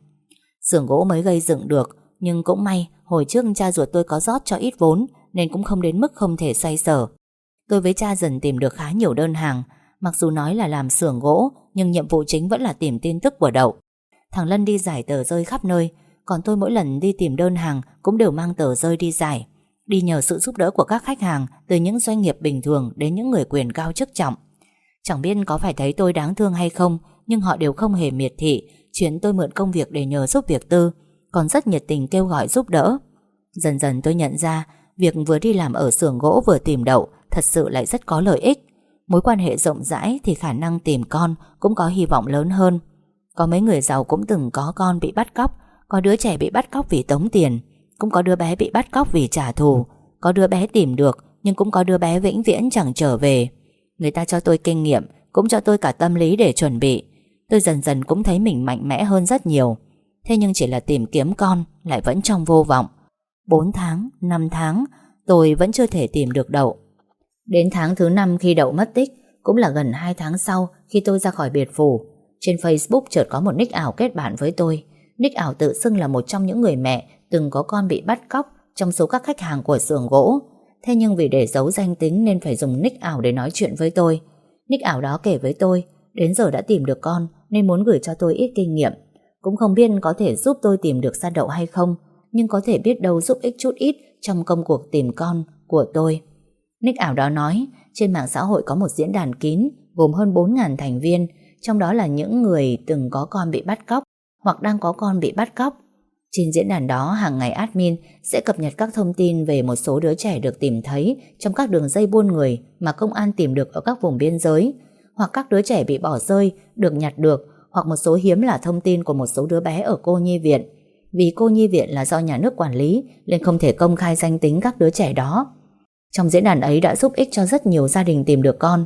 Xưởng gỗ mới gây dựng được, nhưng cũng may hồi trước cha ruột tôi có rót cho ít vốn, nên cũng không đến mức không thể xoay sở. Tôi với cha dần tìm được khá nhiều đơn hàng, mặc dù nói là làm xưởng gỗ, nhưng nhiệm vụ chính vẫn là tìm tin tức của đậu. Thằng Lân đi giải tờ rơi khắp nơi, còn tôi mỗi lần đi tìm đơn hàng cũng đều mang tờ rơi đi giải. Đi nhờ sự giúp đỡ của các khách hàng từ những doanh nghiệp bình thường đến những người quyền cao chức trọng. Chẳng biết có phải thấy tôi đáng thương hay không, nhưng họ đều không hề miệt thị, chuyển tôi mượn công việc để nhờ giúp việc tư, còn rất nhiệt tình kêu gọi giúp đỡ. Dần dần tôi nhận ra, việc vừa đi làm ở xưởng gỗ vừa tìm đậu thật sự lại rất có lợi ích. Mối quan hệ rộng rãi thì khả năng tìm con cũng có hy vọng lớn hơn. Có mấy người giàu cũng từng có con bị bắt cóc, có đứa trẻ bị bắt cóc vì tống tiền, cũng có đứa bé bị bắt cóc vì trả thù, có đứa bé tìm được nhưng cũng có đứa bé vĩnh viễn chẳng trở về. Người ta cho tôi kinh nghiệm, cũng cho tôi cả tâm lý để chuẩn bị. Tôi dần dần cũng thấy mình mạnh mẽ hơn rất nhiều. Thế nhưng chỉ là tìm kiếm con lại vẫn trong vô vọng. 4 tháng, 5 tháng, tôi vẫn chưa thể tìm được đậu. Đến tháng thứ 5 khi đậu mất tích, cũng là gần 2 tháng sau khi tôi ra khỏi biệt phủ. Trên Facebook chợt có một nick ảo kết bạn với tôi. Nick ảo tự xưng là một trong những người mẹ từng có con bị bắt cóc trong số các khách hàng của xưởng gỗ. Thế nhưng vì để giấu danh tính nên phải dùng nick ảo để nói chuyện với tôi. Nick ảo đó kể với tôi, đến giờ đã tìm được con nên muốn gửi cho tôi ít kinh nghiệm. Cũng không biết có thể giúp tôi tìm được sa đậu hay không, nhưng có thể biết đâu giúp ích chút ít trong công cuộc tìm con của tôi. Nick ảo đó nói, trên mạng xã hội có một diễn đàn kín gồm hơn 4.000 thành viên, trong đó là những người từng có con bị bắt cóc hoặc đang có con bị bắt cóc. Trên diễn đàn đó, hàng ngày admin sẽ cập nhật các thông tin về một số đứa trẻ được tìm thấy trong các đường dây buôn người mà công an tìm được ở các vùng biên giới, hoặc các đứa trẻ bị bỏ rơi, được nhặt được, hoặc một số hiếm là thông tin của một số đứa bé ở cô nhi viện. Vì cô nhi viện là do nhà nước quản lý nên không thể công khai danh tính các đứa trẻ đó. Trong diễn đàn ấy đã giúp ích cho rất nhiều gia đình tìm được con.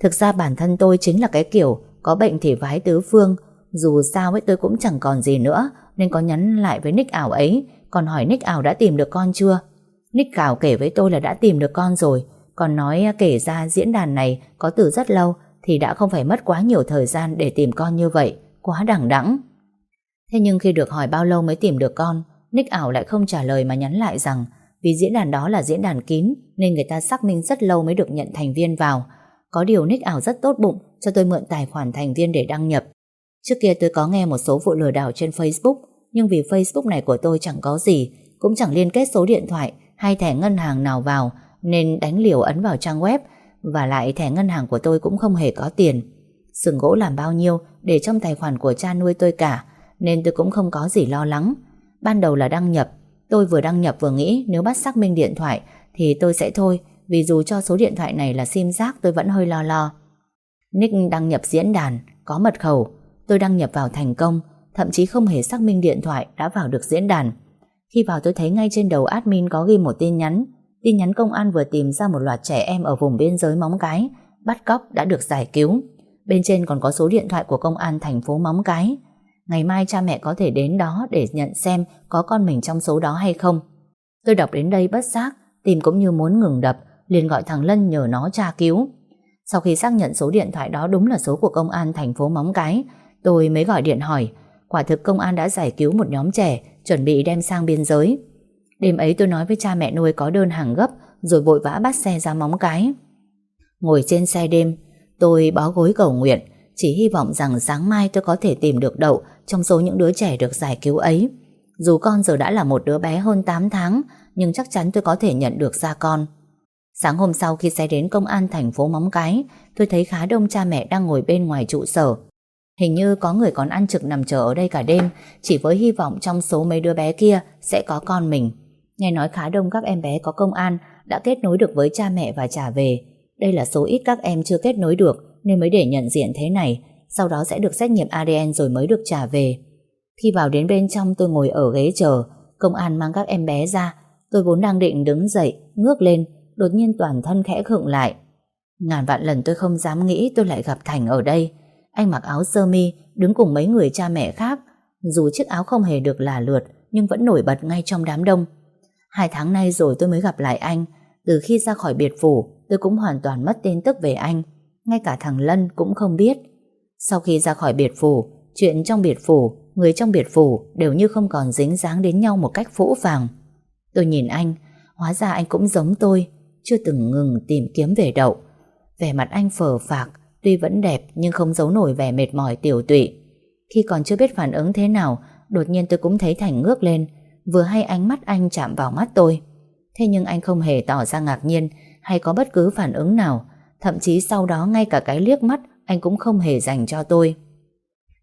Thực ra bản thân tôi chính là cái kiểu có bệnh thì vái tứ phương. Dù sao ấy, tôi cũng chẳng còn gì nữa, nên có nhắn lại với Nick ảo ấy còn hỏi Nick ảo đã tìm được con chưa. Nick ảo kể với tôi là đã tìm được con rồi còn nói kể ra diễn đàn này có từ rất lâu, thì đã không phải mất quá nhiều thời gian để tìm con như vậy. Quá đẳng đẵng. Thế nhưng khi được hỏi bao lâu mới tìm được con, Nick ảo lại không trả lời mà nhắn lại rằng, vì diễn đàn đó là diễn đàn kín, nên người ta xác minh rất lâu mới được nhận thành viên vào. Có điều nick ảo rất tốt bụng, cho tôi mượn tài khoản thành viên để đăng nhập. Trước kia tôi có nghe một số vụ lừa đảo trên Facebook nhưng vì Facebook này của tôi chẳng có gì cũng chẳng liên kết số điện thoại hay thẻ ngân hàng nào vào nên đánh liều ấn vào trang web và lại thẻ ngân hàng của tôi cũng không hề có tiền. Sừng gỗ làm bao nhiêu để trong tài khoản của cha nuôi tôi cả nên tôi cũng không có gì lo lắng. Ban đầu là đăng nhập Tôi vừa đăng nhập vừa nghĩ nếu bắt xác minh điện thoại thì tôi sẽ thôi vì dù cho số điện thoại này là sim giác tôi vẫn hơi lo lo. Nick đăng nhập diễn đàn, có mật khẩu. Tôi đăng nhập vào thành công, thậm chí không hề xác minh điện thoại đã vào được diễn đàn. Khi vào tôi thấy ngay trên đầu admin có ghi một tin nhắn. Tin nhắn công an vừa tìm ra một loạt trẻ em ở vùng biên giới Móng Cái, bắt cóc đã được giải cứu. Bên trên còn có số điện thoại của công an thành phố Móng Cái. Ngày mai cha mẹ có thể đến đó để nhận xem có con mình trong số đó hay không. Tôi đọc đến đây bất giác, tim cũng như muốn ngừng đập, liền gọi thằng Lân nhờ nó tra cứu. Sau khi xác nhận số điện thoại đó đúng là số của công an thành phố Móng Cái, tôi mới gọi điện hỏi, quả thực công an đã giải cứu một nhóm trẻ, chuẩn bị đem sang biên giới. Đêm ấy tôi nói với cha mẹ nuôi có đơn hàng gấp, rồi vội vã bắt xe ra Móng Cái. Ngồi trên xe đêm, tôi bó gối cầu nguyện, chỉ hy vọng rằng sáng mai tôi có thể tìm được đậu trong số những đứa trẻ được giải cứu ấy. Dù con giờ đã là một đứa bé hơn 8 tháng, nhưng chắc chắn tôi có thể nhận được ra con. Sáng hôm sau khi xe đến công an thành phố Móng Cái, tôi thấy khá đông cha mẹ đang ngồi bên ngoài trụ sở. Hình như có người còn ăn trực nằm chờ ở đây cả đêm, chỉ với hy vọng trong số mấy đứa bé kia sẽ có con mình. Nghe nói khá đông các em bé có công an đã kết nối được với cha mẹ và trả về. Đây là số ít các em chưa kết nối được nên mới để nhận diện thế này. Sau đó sẽ được xét nghiệm ADN rồi mới được trả về. Khi vào đến bên trong tôi ngồi ở ghế chờ, công an mang các em bé ra. Tôi vốn đang định đứng dậy, ngước lên, đột nhiên toàn thân khẽ khựng lại. Ngàn vạn lần tôi không dám nghĩ tôi lại gặp Thành ở đây. Anh mặc áo sơ mi, đứng cùng mấy người cha mẹ khác. Dù chiếc áo không hề được là lượt, nhưng vẫn nổi bật ngay trong đám đông. Hai tháng nay rồi tôi mới gặp lại anh. Từ khi ra khỏi biệt phủ, tôi cũng hoàn toàn mất tin tức về anh. Ngay cả thằng Lân cũng không biết. Sau khi ra khỏi biệt phủ, chuyện trong biệt phủ, người trong biệt phủ đều như không còn dính dáng đến nhau một cách phũ phàng. Tôi nhìn anh, hóa ra anh cũng giống tôi, chưa từng ngừng tìm kiếm về đậu. Vẻ mặt anh phờ phạc, tuy vẫn đẹp nhưng không giấu nổi vẻ mệt mỏi tiểu tụy. Khi còn chưa biết phản ứng thế nào, đột nhiên tôi cũng thấy Thành ngước lên, vừa hay ánh mắt anh chạm vào mắt tôi. Thế nhưng anh không hề tỏ ra ngạc nhiên hay có bất cứ phản ứng nào, thậm chí sau đó ngay cả cái liếc mắt anh cũng không hề dành cho tôi.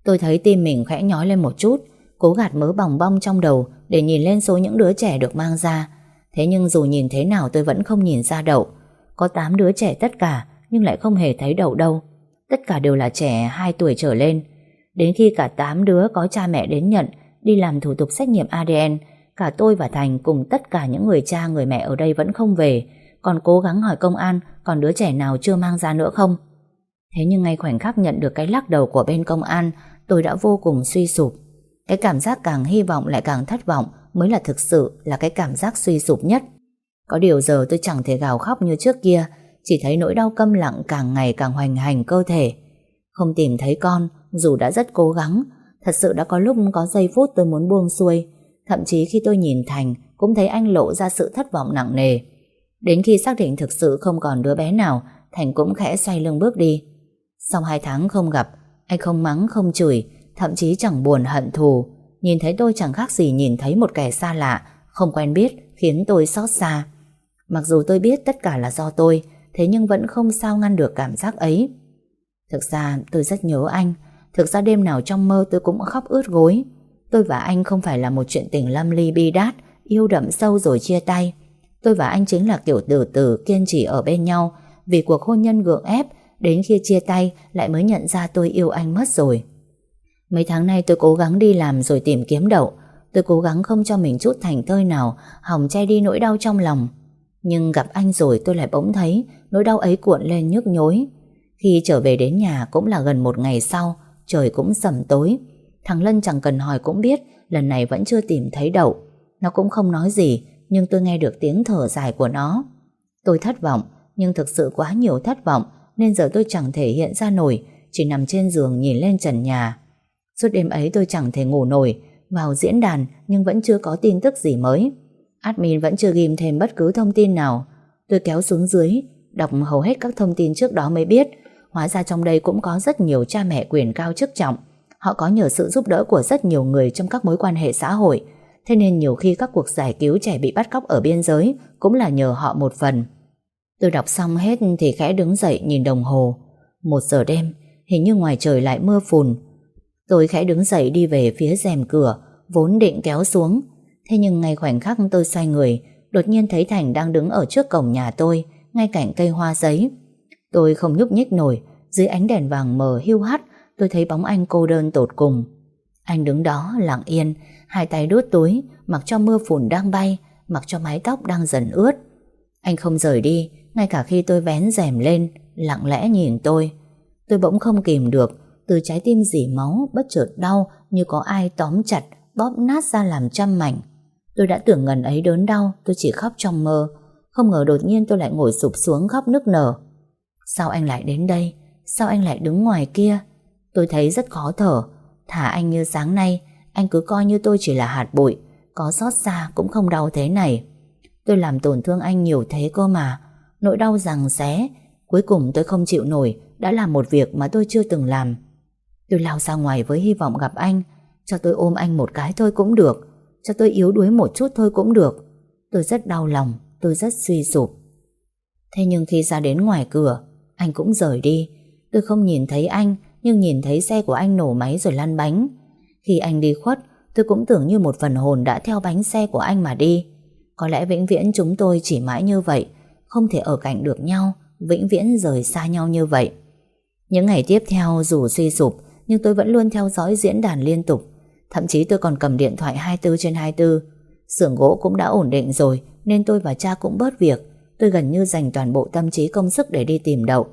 Tôi thấy tim mình khẽ nhói lên một chút, cố gạt mớ bòng bong trong đầu để nhìn lên số những đứa trẻ được mang ra. Thế nhưng dù nhìn thế nào tôi vẫn không nhìn ra đậu. Có 8 đứa trẻ tất cả, nhưng lại không hề thấy đậu đâu. Tất cả đều là trẻ 2 tuổi trở lên. Đến khi cả 8 đứa có cha mẹ đến nhận, đi làm thủ tục xét nghiệm ADN, cả tôi và Thành cùng tất cả những người cha người mẹ ở đây vẫn không về, còn cố gắng hỏi công an còn đứa trẻ nào chưa mang ra nữa không. Thế nhưng ngay khoảnh khắc nhận được cái lắc đầu của bên công an, tôi đã vô cùng suy sụp. Cái cảm giác càng hy vọng lại càng thất vọng mới là thực sự là cái cảm giác suy sụp nhất. Có điều giờ tôi chẳng thể gào khóc như trước kia, chỉ thấy nỗi đau câm lặng càng ngày càng hoành hành cơ thể. Không tìm thấy con, dù đã rất cố gắng, thật sự đã có lúc có giây phút tôi muốn buông xuôi. Thậm chí khi tôi nhìn Thành, cũng thấy anh lộ ra sự thất vọng nặng nề. Đến khi xác định thực sự không còn đứa bé nào, Thành cũng khẽ xoay lưng bước đi. Sau hai tháng không gặp, anh không mắng không chửi, thậm chí chẳng buồn hận thù. Nhìn thấy tôi chẳng khác gì nhìn thấy một kẻ xa lạ, không quen biết, khiến tôi xót xa. Mặc dù tôi biết tất cả là do tôi, thế nhưng vẫn không sao ngăn được cảm giác ấy. Thực ra tôi rất nhớ anh, thực ra đêm nào trong mơ tôi cũng khóc ướt gối. Tôi và anh không phải là một chuyện tình lâm ly bi đát, yêu đậm sâu rồi chia tay. Tôi và anh chính là kiểu từ từ kiên trì ở bên nhau vì cuộc hôn nhân gượng ép đến khi chia tay lại mới nhận ra tôi yêu anh mất rồi. Mấy tháng nay tôi cố gắng đi làm rồi tìm kiếm đậu. Tôi cố gắng không cho mình chút thành tơi nào hòng che đi nỗi đau trong lòng. Nhưng gặp anh rồi tôi lại bỗng thấy nỗi đau ấy cuộn lên nhức nhối. Khi trở về đến nhà cũng là gần một ngày sau, trời cũng sầm tối. Thằng Lân chẳng cần hỏi cũng biết lần này vẫn chưa tìm thấy đậu. Nó cũng không nói gì, nhưng tôi nghe được tiếng thở dài của nó. Tôi thất vọng, nhưng thực sự quá nhiều thất vọng, nên giờ tôi chẳng thể hiện ra nổi, chỉ nằm trên giường nhìn lên trần nhà. Suốt đêm ấy tôi chẳng thể ngủ nổi, vào diễn đàn nhưng vẫn chưa có tin tức gì mới. Admin vẫn chưa ghim thêm bất cứ thông tin nào. Tôi kéo xuống dưới, đọc hầu hết các thông tin trước đó mới biết, hóa ra trong đây cũng có rất nhiều cha mẹ quyền cao chức trọng. Họ có nhờ sự giúp đỡ của rất nhiều người trong các mối quan hệ xã hội, thế nên nhiều khi các cuộc giải cứu trẻ bị bắt cóc ở biên giới cũng là nhờ họ một phần. Tôi đọc xong hết thì khẽ đứng dậy nhìn đồng hồ. Một giờ đêm, hình như ngoài trời lại mưa phùn. Tôi khẽ đứng dậy đi về phía rèm cửa, vốn định kéo xuống. Thế nhưng ngay khoảnh khắc tôi xoay người, đột nhiên thấy Thành đang đứng ở trước cổng nhà tôi, ngay cạnh cây hoa giấy. Tôi không nhúc nhích nổi, dưới ánh đèn vàng mờ hiu hắt, tôi thấy bóng anh cô đơn tột cùng. Anh đứng đó lặng yên, hai tay đút túi, mặc cho mưa phùn đang bay, mặc cho mái tóc đang dần ướt. Anh không rời đi, ngay cả khi tôi vén rèm lên, lặng lẽ nhìn tôi. Tôi bỗng không kìm được, từ trái tim dỉ máu bất chợt đau như có ai tóm chặt, bóp nát ra làm trăm mảnh. Tôi đã tưởng ngần ấy đớn đau, tôi chỉ khóc trong mơ. Không ngờ đột nhiên tôi lại ngồi sụp xuống khóc nức nở. Sao anh lại đến đây? Sao anh lại đứng ngoài kia? Tôi thấy rất khó thở. Thả anh như sáng nay, anh cứ coi như tôi chỉ là hạt bụi. Có xót xa cũng không đau thế này. Tôi làm tổn thương anh nhiều thế cơ mà. Nỗi đau rằng xé. Cuối cùng tôi không chịu nổi, đã làm một việc mà tôi chưa từng làm. Tôi lao ra ngoài với hy vọng gặp anh. Cho tôi ôm anh một cái thôi cũng được. Cho tôi yếu đuối một chút thôi cũng được. Tôi rất đau lòng, tôi rất suy sụp. Thế nhưng khi ra đến ngoài cửa, anh cũng rời đi. Tôi không nhìn thấy anh, nhưng nhìn thấy xe của anh nổ máy rồi lăn bánh. Khi anh đi khuất, tôi cũng tưởng như một phần hồn đã theo bánh xe của anh mà đi. Có lẽ vĩnh viễn chúng tôi chỉ mãi như vậy, không thể ở cạnh được nhau, vĩnh viễn rời xa nhau như vậy. Những ngày tiếp theo dù suy sụp, nhưng tôi vẫn luôn theo dõi diễn đàn liên tục. Thậm chí tôi còn cầm điện thoại 24 trên 24. Xưởng gỗ cũng đã ổn định rồi, nên tôi và cha cũng bớt việc. Tôi gần như dành toàn bộ tâm trí công sức để đi tìm đậu.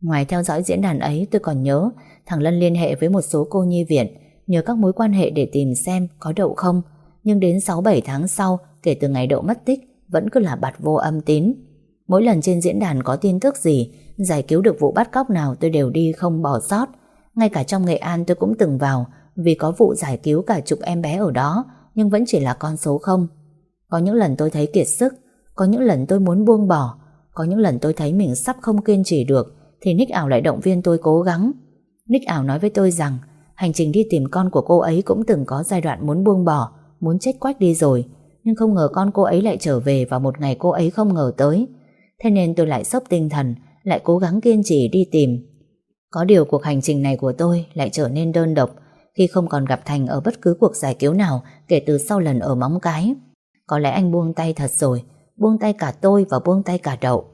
Ngoài theo dõi diễn đàn ấy, tôi còn nhớ thằng Lân liên hệ với một số cô nhi viện, nhờ các mối quan hệ để tìm xem có đậu không. Nhưng đến 6-7 tháng sau, kể từ ngày đậu mất tích, vẫn cứ là bặt vô âm tín. Mỗi lần trên diễn đàn có tin tức gì, giải cứu được vụ bắt cóc nào tôi đều đi không bỏ sót. Ngay cả trong Nghệ An tôi cũng từng vào, vì có vụ giải cứu cả chục em bé ở đó, nhưng vẫn chỉ là con số không. Có những lần tôi thấy kiệt sức, có những lần tôi muốn buông bỏ, có những lần tôi thấy mình sắp không kiên trì được, thì Nick ảo lại động viên tôi cố gắng. Nick ảo nói với tôi rằng, hành trình đi tìm con của cô ấy cũng từng có giai đoạn muốn buông bỏ, muốn chết quách đi rồi, nhưng không ngờ con cô ấy lại trở về vào một ngày cô ấy không ngờ tới. Thế nên tôi lại sốc tinh thần, lại cố gắng kiên trì đi tìm. Có điều cuộc hành trình này của tôi lại trở nên đơn độc khi không còn gặp Thành ở bất cứ cuộc giải cứu nào kể từ sau lần ở móng cái. Có lẽ anh buông tay thật rồi, buông tay cả tôi và buông tay cả đậu.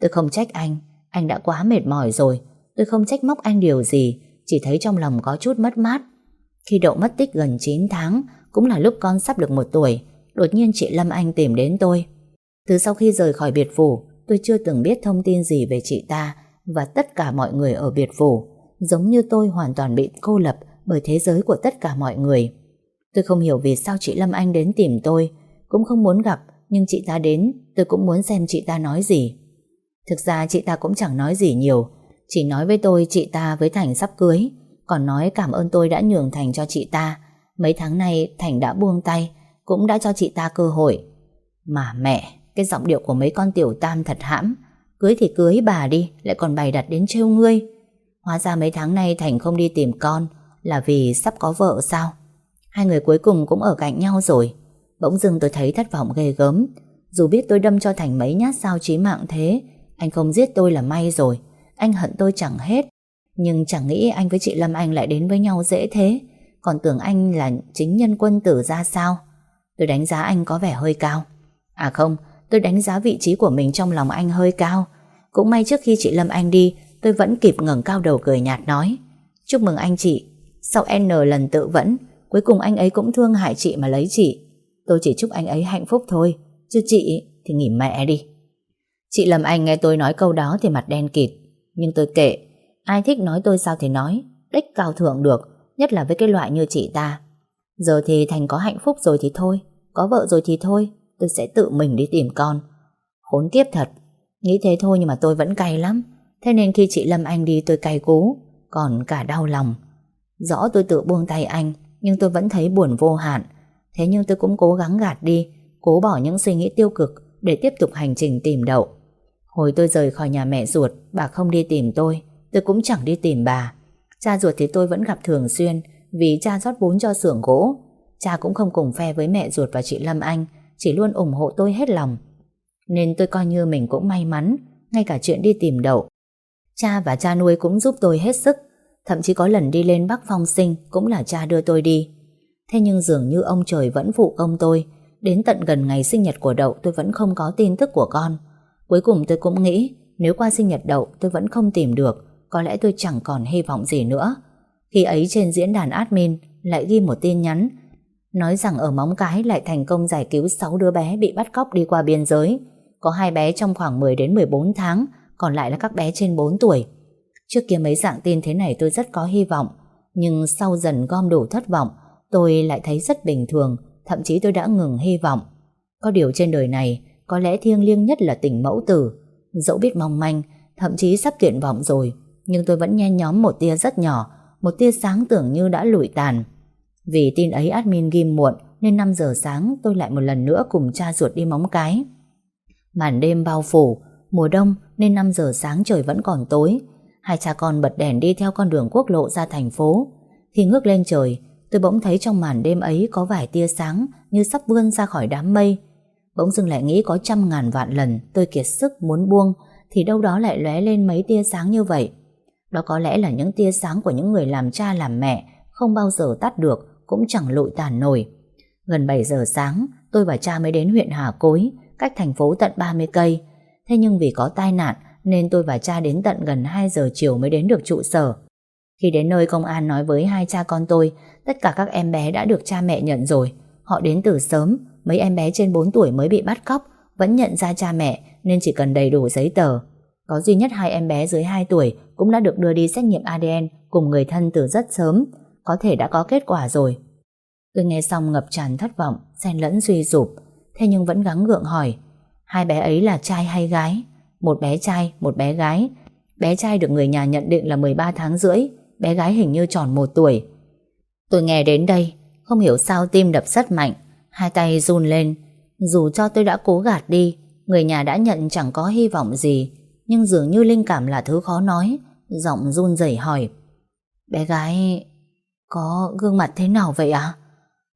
Tôi không trách anh, anh đã quá mệt mỏi rồi. Tôi không trách móc anh điều gì, chỉ thấy trong lòng có chút mất mát. Khi đậu mất tích gần 9 tháng, cũng là lúc con sắp được một tuổi, đột nhiên chị Lâm Anh tìm đến tôi. Từ sau khi rời khỏi biệt phủ, tôi chưa từng biết thông tin gì về chị ta và tất cả mọi người ở biệt phủ. Giống như tôi hoàn toàn bị cô lập bởi thế giới của tất cả mọi người. Tôi không hiểu vì sao chị Lâm Anh đến tìm tôi, cũng không muốn gặp, nhưng chị ta đến, tôi cũng muốn xem chị ta nói gì. Thực ra chị ta cũng chẳng nói gì nhiều, chỉ nói với tôi chị ta với Thành sắp cưới, còn nói cảm ơn tôi đã nhường Thành cho chị ta. Mấy tháng nay Thành đã buông tay, cũng đã cho chị ta cơ hội. Mà mẹ, cái giọng điệu của mấy con tiểu tam thật hãm, cưới thì cưới bà đi, lại còn bày đặt đến trêu ngươi. Hóa ra mấy tháng nay Thành không đi tìm con, là vì sắp có vợ sao? Hai người cuối cùng cũng ở cạnh nhau rồi. Bỗng dưng tôi thấy thất vọng ghê gớm. Dù biết tôi đâm cho Thành mấy nhát sao chí mạng thế, anh không giết tôi là may rồi. Anh hận tôi chẳng hết. Nhưng chẳng nghĩ anh với chị Lâm Anh lại đến với nhau dễ thế. Còn tưởng anh là chính nhân quân tử ra sao? Tôi đánh giá anh có vẻ hơi cao. À không, tôi đánh giá vị trí của mình trong lòng anh hơi cao. Cũng may trước khi chị Lâm Anh đi, tôi vẫn kịp ngẩng cao đầu cười nhạt nói. Chúc mừng anh chị, sau N lần tự vẫn, cuối cùng anh ấy cũng thương hại chị mà lấy chị. Tôi chỉ chúc anh ấy hạnh phúc thôi, chứ chị thì nghỉ mẹ đi. Chị Lâm Anh nghe tôi nói câu đó thì mặt đen kịt, nhưng tôi kệ, ai thích nói tôi sao thì nói, đích cao thượng được, nhất là với cái loại như chị ta. Giờ thì Thành có hạnh phúc rồi thì thôi, có vợ rồi thì thôi, tôi sẽ tự mình đi tìm con. Khốn kiếp thật, nghĩ thế thôi nhưng mà tôi vẫn cay lắm. Thế nên khi chị Lâm Anh đi tôi cay cú, còn cả đau lòng. Rõ tôi tự buông tay anh, Nhưng tôi vẫn thấy buồn vô hạn. Thế nhưng tôi cũng cố gắng gạt đi, Cố bỏ những suy nghĩ tiêu cực Để tiếp tục hành trình tìm đậu. Hồi tôi rời khỏi nhà mẹ ruột, Bà không đi tìm tôi Tôi cũng chẳng đi tìm bà. Cha ruột thì tôi vẫn gặp thường xuyên, Vì cha rót vốn cho xưởng gỗ. Cha cũng không cùng phe với mẹ ruột và chị Lâm Anh, Chỉ luôn ủng hộ tôi hết lòng. Nên tôi coi như mình cũng may mắn, Ngay cả chuyện đi tìm đậu. Cha và cha nuôi cũng giúp tôi hết sức. Thậm chí có lần đi lên Bắc Phong sinh Cũng là cha đưa tôi đi. Thế nhưng dường như ông trời vẫn phụ công tôi. Đến tận gần ngày sinh nhật của Đậu Tôi vẫn không có tin tức của con. Cuối cùng tôi cũng nghĩ, Nếu qua sinh nhật Đậu tôi vẫn không tìm được, Có lẽ tôi chẳng còn hy vọng gì nữa. Khi ấy trên diễn đàn admin Lại ghi một tin nhắn, Nói rằng ở Móng Cái lại thành công giải cứu 6 đứa bé bị bắt cóc đi qua biên giới. Có hai bé trong khoảng 10 đến 14 tháng, Còn lại là các bé trên 4 tuổi. Trước kia mấy dạng tin thế này tôi rất có hy vọng, Nhưng sau dần gom đủ thất vọng, Tôi lại thấy rất bình thường, Thậm chí tôi đã ngừng hy vọng. Có điều trên đời này, Có lẽ thiêng liêng nhất là tình mẫu tử. Dẫu biết mong manh, Thậm chí sắp tuyệt vọng rồi, Nhưng tôi vẫn nhen nhóm một tia rất nhỏ, Một tia sáng tưởng như đã lụi tàn. Vì tin ấy admin ghim muộn, Nên 5 giờ sáng tôi lại một lần nữa Cùng cha ruột đi móng cái. Màn đêm bao phủ, Mùa đông nên 5 giờ sáng trời vẫn còn tối Hai cha con bật đèn đi theo con đường quốc lộ ra thành phố. Khi ngước lên trời, tôi bỗng thấy trong màn đêm ấy có vài tia sáng như sắp vươn ra khỏi đám mây. Bỗng dưng lại nghĩ có trăm ngàn vạn lần tôi kiệt sức muốn buông thì đâu đó lại lóe lên mấy tia sáng như vậy. Đó có lẽ là những tia sáng của những người làm cha làm mẹ không bao giờ tắt được cũng chẳng lụi tàn nổi. Gần 7 giờ sáng tôi và cha mới đến huyện Hà Cối, cách thành phố tận 30 cây. Thế nhưng vì có tai nạn nên tôi và cha đến tận gần 2 giờ chiều mới đến được trụ sở. Khi đến nơi công an nói với hai cha con tôi, tất cả các em bé đã được cha mẹ nhận rồi. Họ đến từ sớm, mấy em bé trên 4 tuổi mới bị bắt cóc, vẫn nhận ra cha mẹ nên chỉ cần đầy đủ giấy tờ. Có duy nhất hai em bé dưới 2 tuổi cũng đã được đưa đi xét nghiệm ADN cùng người thân từ rất sớm, có thể đã có kết quả rồi. Tôi nghe xong ngập tràn thất vọng, xen lẫn suy sụp, thế nhưng vẫn gắng gượng hỏi, hai bé ấy là trai hay gái? Một bé trai, một bé gái. Bé trai được người nhà nhận định là 13 tháng rưỡi, bé gái hình như tròn một tuổi. Tôi nghe đến đây, không hiểu sao tim đập rất mạnh, hai tay run lên. Dù cho tôi đã cố gạt đi, người nhà đã nhận chẳng có hy vọng gì, nhưng dường như linh cảm là thứ khó nói, giọng run rẩy hỏi. Bé gái có gương mặt thế nào vậy ạ?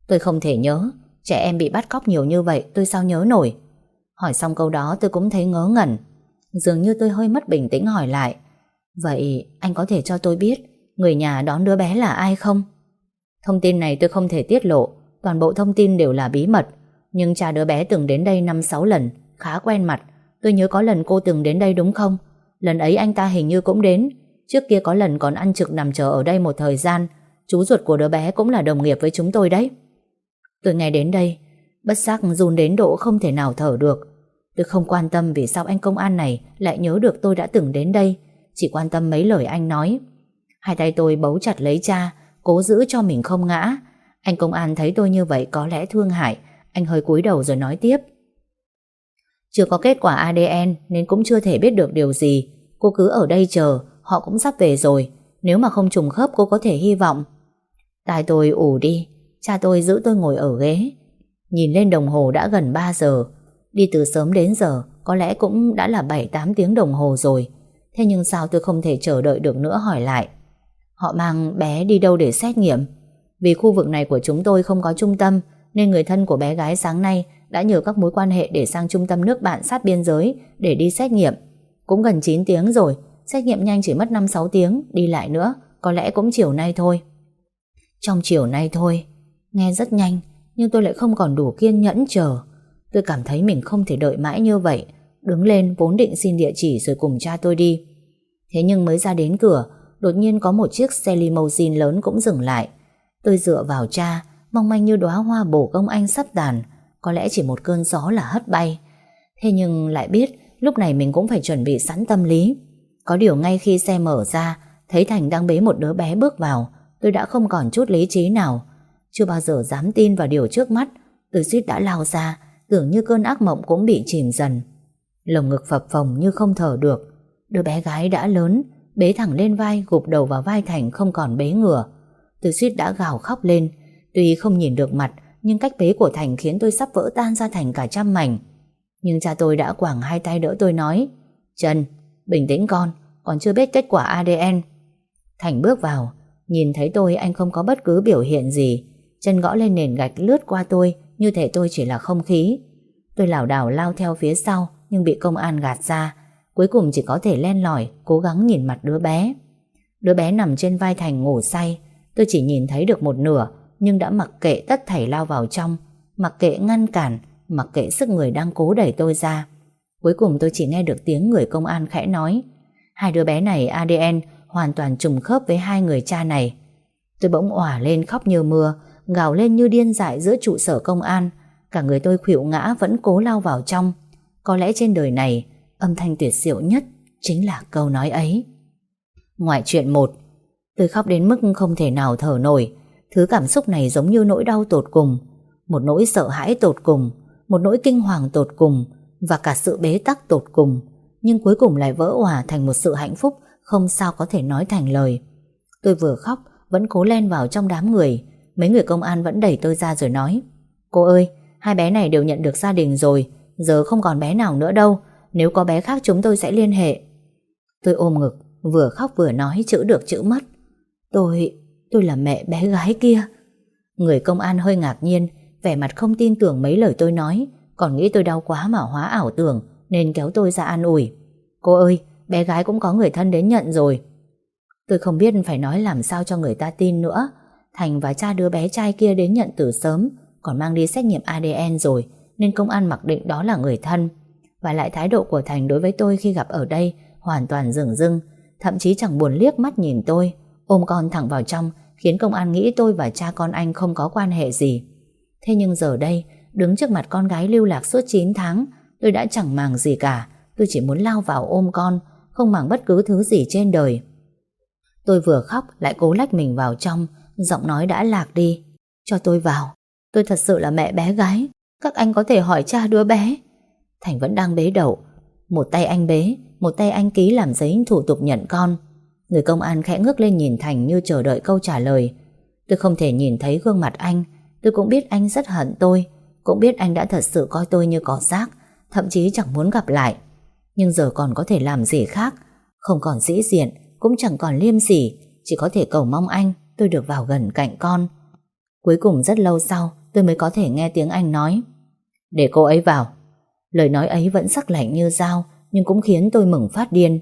Tôi không thể nhớ, trẻ em bị bắt cóc nhiều như vậy tôi sao nhớ nổi. Hỏi xong câu đó tôi cũng thấy ngớ ngẩn. Dường như tôi hơi mất bình tĩnh hỏi lại. Vậy anh có thể cho tôi biết người nhà đón đứa bé là ai không? Thông tin này tôi không thể tiết lộ, toàn bộ thông tin đều là bí mật. Nhưng cha đứa bé từng đến đây 5-6 lần, khá quen mặt. Tôi nhớ có lần cô từng đến đây đúng không? Lần ấy anh ta hình như cũng đến. Trước kia có lần còn ăn trực nằm chờ ở đây một thời gian. Chú ruột của đứa bé cũng là đồng nghiệp với chúng tôi đấy. Tôi nghe đến đây, bất giác run đến độ không thể nào thở được. Tôi không quan tâm vì sao anh công an này lại nhớ được tôi đã từng đến đây, chỉ quan tâm mấy lời anh nói. Hai tay tôi bấu chặt lấy cha, cố giữ cho mình không ngã. Anh công an thấy tôi như vậy có lẽ thương hại, anh hơi cúi đầu rồi nói tiếp. Chưa có kết quả ADN nên cũng chưa thể biết được điều gì. Cô cứ ở đây chờ, họ cũng sắp về rồi. Nếu mà không trùng khớp cô có thể hy vọng. Tai tôi ủ đi, cha tôi giữ tôi ngồi ở ghế. Nhìn lên đồng hồ đã gần 3 giờ. Đi từ sớm đến giờ có lẽ cũng đã là 7-8 tiếng đồng hồ rồi. Thế nhưng sao tôi không thể chờ đợi được nữa hỏi lại. Họ mang bé đi đâu để xét nghiệm? Vì khu vực này của chúng tôi không có trung tâm nên người thân của bé gái sáng nay đã nhờ các mối quan hệ để sang trung tâm nước bạn sát biên giới để đi xét nghiệm. Cũng gần 9 tiếng rồi, xét nghiệm nhanh chỉ mất 5-6 tiếng, đi lại nữa, có lẽ cũng chiều nay thôi. Trong chiều nay thôi, nghe rất nhanh, nhưng tôi lại không còn đủ kiên nhẫn chờ. Tôi cảm thấy mình không thể đợi mãi như vậy, đứng lên vốn định xin địa chỉ rồi cùng cha tôi đi. Thế nhưng mới ra đến cửa, đột nhiên có một chiếc xe limousine lớn cũng dừng lại. Tôi dựa vào cha, mong manh như đóa hoa bổ công anh sắp tàn, có lẽ chỉ một cơn gió là hất bay. Thế nhưng lại biết lúc này mình cũng phải chuẩn bị sẵn tâm lý. Có điều ngay khi xe mở ra, thấy Thành đang bế một đứa bé bước vào, tôi đã không còn chút lý trí nào. Chưa bao giờ dám tin vào điều trước mắt, tôi suýt đã lao ra, tưởng như cơn ác mộng cũng bị chìm dần. Lồng ngực phập phồng như không thở được. Đứa bé gái đã lớn, bế thẳng lên vai, gục đầu vào vai Thành không còn bế ngửa. Tôi suýt đã gào khóc lên, tuy không nhìn được mặt, nhưng cách bế của Thành khiến tôi sắp vỡ tan ra thành cả trăm mảnh. Nhưng cha tôi đã quảng hai tay đỡ tôi nói, Trần, bình tĩnh con, còn chưa biết kết quả ADN. Thành bước vào, nhìn thấy tôi anh không có bất cứ biểu hiện gì, chân gõ lên nền gạch lướt qua tôi như thể tôi chỉ là không khí. Tôi lảo đảo lao theo phía sau nhưng bị công an gạt ra, cuối cùng chỉ có thể len lỏi cố gắng nhìn mặt đứa bé. Đứa bé nằm trên vai Thành ngủ say, tôi chỉ nhìn thấy được một nửa nhưng đã mặc kệ tất thảy lao vào trong, mặc kệ ngăn cản, mặc kệ sức người đang cố đẩy tôi ra. Cuối cùng tôi chỉ nghe được tiếng người công an khẽ nói, hai đứa bé này ADN hoàn toàn trùng khớp với hai người cha này. Tôi bỗng òa lên khóc như mưa, gào lên như điên dại giữa trụ sở công an, cả người tôi khuỵu ngã vẫn cố lao vào trong. Có lẽ trên đời này, âm thanh tuyệt diệu nhất chính là câu nói ấy. Ngoại chuyện một, tôi khóc đến mức không thể nào thở nổi, Thứ cảm xúc này giống như nỗi đau tột cùng, một nỗi sợ hãi tột cùng, một nỗi kinh hoàng tột cùng và cả sự bế tắc tột cùng, nhưng cuối cùng lại vỡ hòa thành một sự hạnh phúc không sao có thể nói thành lời. Tôi vừa khóc, vẫn cố len vào trong đám người, mấy người công an vẫn đẩy tôi ra rồi nói Cô ơi, hai bé này đều nhận được gia đình rồi, giờ không còn bé nào nữa đâu, nếu có bé khác chúng tôi sẽ liên hệ. Tôi ôm ngực, vừa khóc vừa nói chữ được chữ mất. Tôi, Tôi là mẹ bé gái kia Người công an hơi ngạc nhiên Vẻ mặt không tin tưởng mấy lời tôi nói Còn nghĩ tôi đau quá mà hóa ảo tưởng Nên kéo tôi ra an ủi Cô ơi bé gái cũng có người thân đến nhận rồi Tôi không biết phải nói làm sao cho người ta tin nữa Thành và cha đứa bé trai kia đến nhận từ sớm còn mang đi xét nghiệm ADN rồi, nên công an mặc định đó là người thân. Và lại thái độ của Thành đối với tôi khi gặp ở đây hoàn toàn rừng rưng, thậm chí chẳng buồn liếc mắt nhìn tôi, ôm con thẳng vào trong, khiến công an nghĩ tôi và cha con anh không có quan hệ gì. Thế nhưng giờ đây, đứng trước mặt con gái lưu lạc suốt 9 tháng, tôi đã chẳng màng gì cả, tôi chỉ muốn lao vào ôm con, không màng bất cứ thứ gì trên đời. Tôi vừa khóc lại cố lách mình vào trong, giọng nói đã lạc đi. Cho tôi vào, tôi thật sự là mẹ bé gái, các anh có thể hỏi cha đứa bé. Thành vẫn đang bế đậu, một tay anh bế, một tay anh ký làm giấy thủ tục nhận con. Người công an khẽ ngước lên nhìn Thành như chờ đợi câu trả lời. Tôi không thể nhìn thấy gương mặt anh, tôi cũng biết anh rất hận tôi, cũng biết anh đã thật sự coi tôi như cỏ rác, thậm chí chẳng muốn gặp lại. Nhưng giờ còn có thể làm gì khác, không còn dĩ diện, cũng chẳng còn liêm sỉ, chỉ có thể cầu mong anh tôi được vào gần cạnh con. Cuối cùng rất lâu sau, tôi mới có thể nghe tiếng anh nói. Để cô ấy vào. Lời nói ấy vẫn sắc lạnh như dao, nhưng cũng khiến tôi mừng phát điên.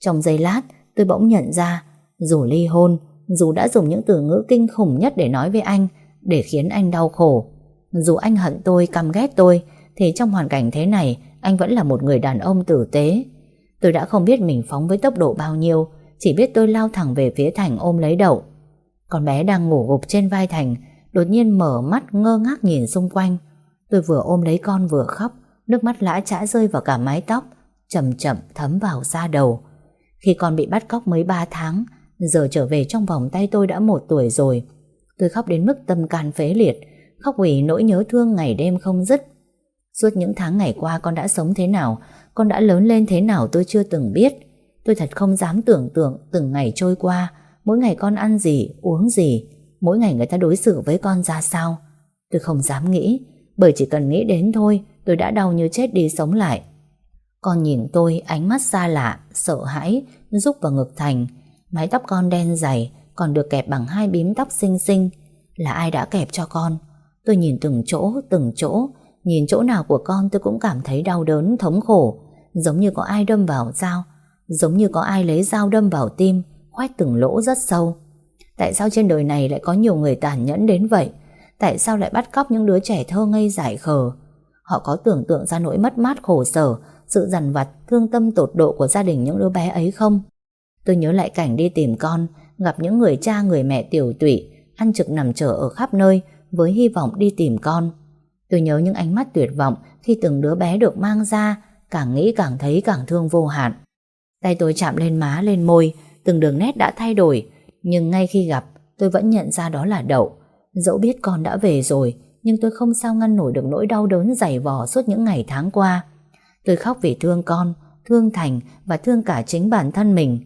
Trong giây lát, tôi bỗng nhận ra, dù ly hôn, dù đã dùng những từ ngữ kinh khủng nhất để nói với anh, để khiến anh đau khổ. Dù anh hận tôi, căm ghét tôi, thì trong hoàn cảnh thế này, anh vẫn là một người đàn ông tử tế. Tôi đã không biết mình phóng với tốc độ bao nhiêu, chỉ biết tôi lao thẳng về phía Thành ôm lấy đậu. Con bé đang ngủ gục trên vai Thành, đột nhiên mở mắt ngơ ngác nhìn xung quanh. Tôi vừa ôm lấy con vừa khóc, nước mắt lã chã rơi vào cả mái tóc, chậm chậm thấm vào da đầu. Khi con bị bắt cóc mới 3 tháng, giờ trở về trong vòng tay tôi đã một tuổi rồi. Tôi khóc đến mức tâm can phế liệt, khóc ủy nỗi nhớ thương ngày đêm không dứt. Suốt những tháng ngày qua con đã sống thế nào, con đã lớn lên thế nào tôi chưa từng biết. Tôi thật không dám tưởng tượng từng ngày trôi qua, mỗi ngày con ăn gì, uống gì, mỗi ngày người ta đối xử với con ra sao. Tôi không dám nghĩ, bởi chỉ cần nghĩ đến thôi, tôi đã đau như chết đi sống lại. Con nhìn tôi ánh mắt xa lạ, sợ hãi, rúc vào ngực Thành. Mái tóc con đen dày, còn được kẹp bằng hai bím tóc xinh xinh. Là ai đã kẹp cho con? Tôi nhìn từng chỗ, từng chỗ, nhìn chỗ nào của con tôi cũng cảm thấy đau đớn, thống khổ, giống như có ai đâm vào dao, giống như có ai lấy dao đâm vào tim, khoét từng lỗ rất sâu. Tại sao trên đời này lại có nhiều người tàn nhẫn đến vậy? Tại sao lại bắt cóc những đứa trẻ thơ ngây giải khờ? Họ có tưởng tượng ra nỗi mất mát khổ sở, sự dằn vặt, thương tâm tột độ của gia đình những đứa bé ấy không? Tôi nhớ lại cảnh đi tìm con, gặp những người cha người mẹ tiểu tụy, ăn trực nằm chờ ở khắp nơi với hy vọng đi tìm con. Tôi nhớ những ánh mắt tuyệt vọng khi từng đứa bé được mang ra, càng nghĩ càng thấy càng thương vô hạn. Tay tôi chạm lên má lên môi, từng đường nét đã thay đổi, nhưng ngay khi gặp, tôi vẫn nhận ra đó là đậu. Dẫu biết con đã về rồi, nhưng tôi không sao ngăn nổi được nỗi đau đớn dày vò suốt những ngày tháng qua. Tôi khóc vì thương con, thương Thành và thương cả chính bản thân mình.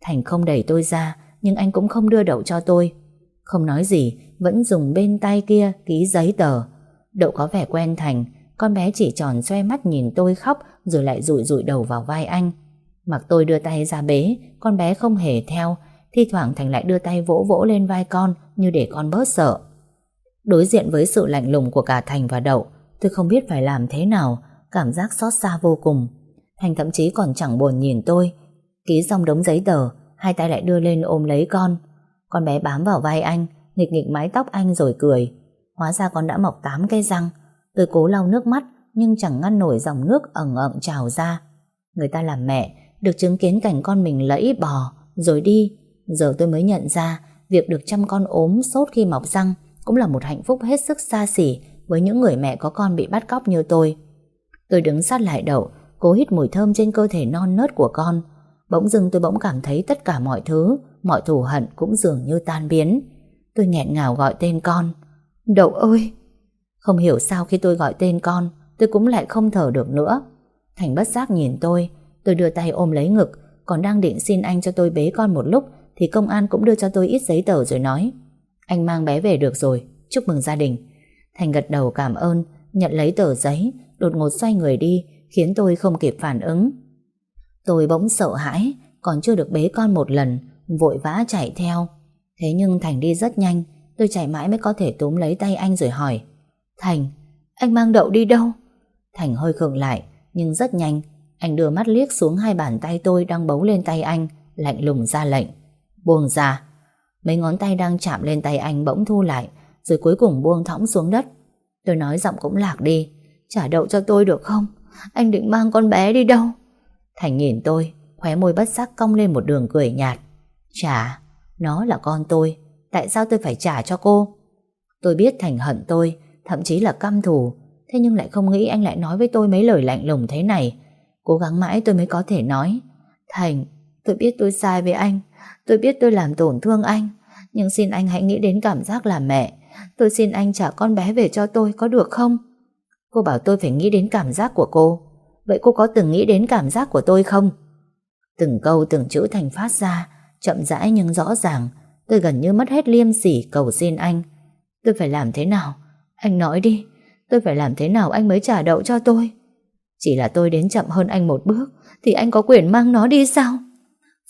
Thành không đẩy tôi ra, nhưng anh cũng không đưa đậu cho tôi. Không nói gì, vẫn dùng bên tay kia ký giấy tờ. Đậu có vẻ quen Thành, con bé chỉ tròn xoe mắt nhìn tôi khóc rồi lại rụi rụi đầu vào vai anh. Mặc tôi đưa tay ra bế, con bé không hề theo, thi thoảng Thành lại đưa tay vỗ vỗ lên vai con như để con bớt sợ. Đối diện với sự lạnh lùng của cả Thành và Đậu, tôi không biết phải làm thế nào, cảm giác xót xa vô cùng. Thành thậm chí còn chẳng buồn nhìn tôi. Ký xong đống giấy tờ, hai tay lại đưa lên ôm lấy con. Con bé bám vào vai anh, nghịch nghịch mái tóc anh rồi cười. Hóa ra con đã mọc tám cây răng. Tôi cố lau nước mắt, nhưng chẳng ngăn nổi dòng nước ẩn ẩn trào ra. Người ta làm mẹ, được chứng kiến cảnh con mình lẫy bò, rồi đi. Giờ tôi mới nhận ra, việc được chăm con ốm sốt khi mọc răng cũng là một hạnh phúc hết sức xa xỉ với những người mẹ có con bị bắt cóc như tôi. Tôi đứng sát lại đậu, cố hít mùi thơm trên cơ thể non nớt của con. Bỗng dưng tôi bỗng cảm thấy tất cả mọi thứ, mọi thù hận cũng dường như tan biến. Tôi nghẹn ngào gọi tên con. Đậu ơi! Không hiểu sao khi tôi gọi tên con, tôi cũng lại không thở được nữa. Thành bất giác nhìn tôi, tôi đưa tay ôm lấy ngực, còn đang định xin anh cho tôi bế con một lúc, thì công an cũng đưa cho tôi ít giấy tờ rồi nói. Anh mang bé về được rồi, chúc mừng gia đình. Thành gật đầu cảm ơn, nhận lấy tờ giấy, đột ngột xoay người đi, khiến tôi không kịp phản ứng. Tôi bỗng sợ hãi, còn chưa được bế con một lần, vội vã chạy theo. Thế nhưng Thành đi rất nhanh, tôi chạy mãi mới có thể túm lấy tay anh rồi hỏi. Thành, anh mang đậu đi đâu? Thành hơi khựng lại, nhưng rất nhanh, anh đưa mắt liếc xuống hai bàn tay tôi đang bấu lên tay anh, lạnh lùng ra lệnh. Buông ra. Mấy ngón tay đang chạm lên tay anh bỗng thu lại, rồi cuối cùng buông thõng xuống đất. Tôi nói giọng cũng lạc đi. Trả đậu cho tôi được không? Anh định mang con bé đi đâu? Thành nhìn tôi Khóe môi bất sắc cong lên một đường cười nhạt. Trả Nó là con tôi. Tại sao tôi phải trả cho cô? Tôi biết Thành hận tôi Thậm chí là căm thù. Thế nhưng lại không nghĩ anh lại nói với tôi mấy lời lạnh lùng thế này. Cố gắng mãi tôi mới có thể nói, Thành, Tôi biết tôi sai với anh, Tôi biết tôi làm tổn thương anh, Nhưng xin anh hãy nghĩ đến cảm giác là mẹ. Tôi xin anh trả con bé về cho tôi, có được không? Cô bảo tôi phải nghĩ đến cảm giác của cô. Vậy cô có từng nghĩ đến cảm giác của tôi không? Từng câu, từng chữ Thành phát ra, Chậm rãi nhưng rõ ràng. Tôi gần như mất hết liêm sỉ, cầu xin anh. Tôi phải làm thế nào? Anh nói đi, Tôi phải làm thế nào anh mới trả đậu cho tôi? Chỉ là tôi đến chậm hơn anh một bước, Thì anh có quyền mang nó đi sao?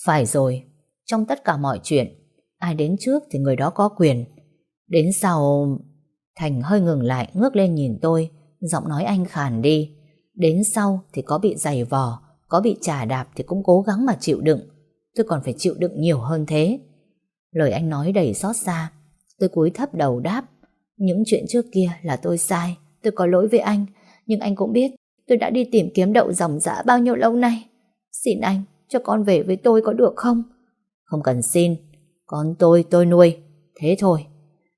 Phải rồi, Trong tất cả mọi chuyện, Ai đến trước thì người đó có quyền. Đến sau, Thành hơi ngừng lại, ngước lên nhìn tôi, Giọng nói anh khàn đi. Đến sau thì có bị giày vò, Có bị trả đạp thì cũng cố gắng mà chịu đựng. Tôi còn phải chịu đựng nhiều hơn thế. Lời anh nói đầy xót xa. Tôi cúi thấp đầu đáp, Những chuyện trước kia là tôi sai, Tôi có lỗi với anh, Nhưng anh cũng biết tôi đã đi tìm kiếm đậu dòng dã bao nhiêu lâu nay. Xin anh cho con về với tôi có được không? Không cần xin. Con tôi tôi nuôi. Thế thôi.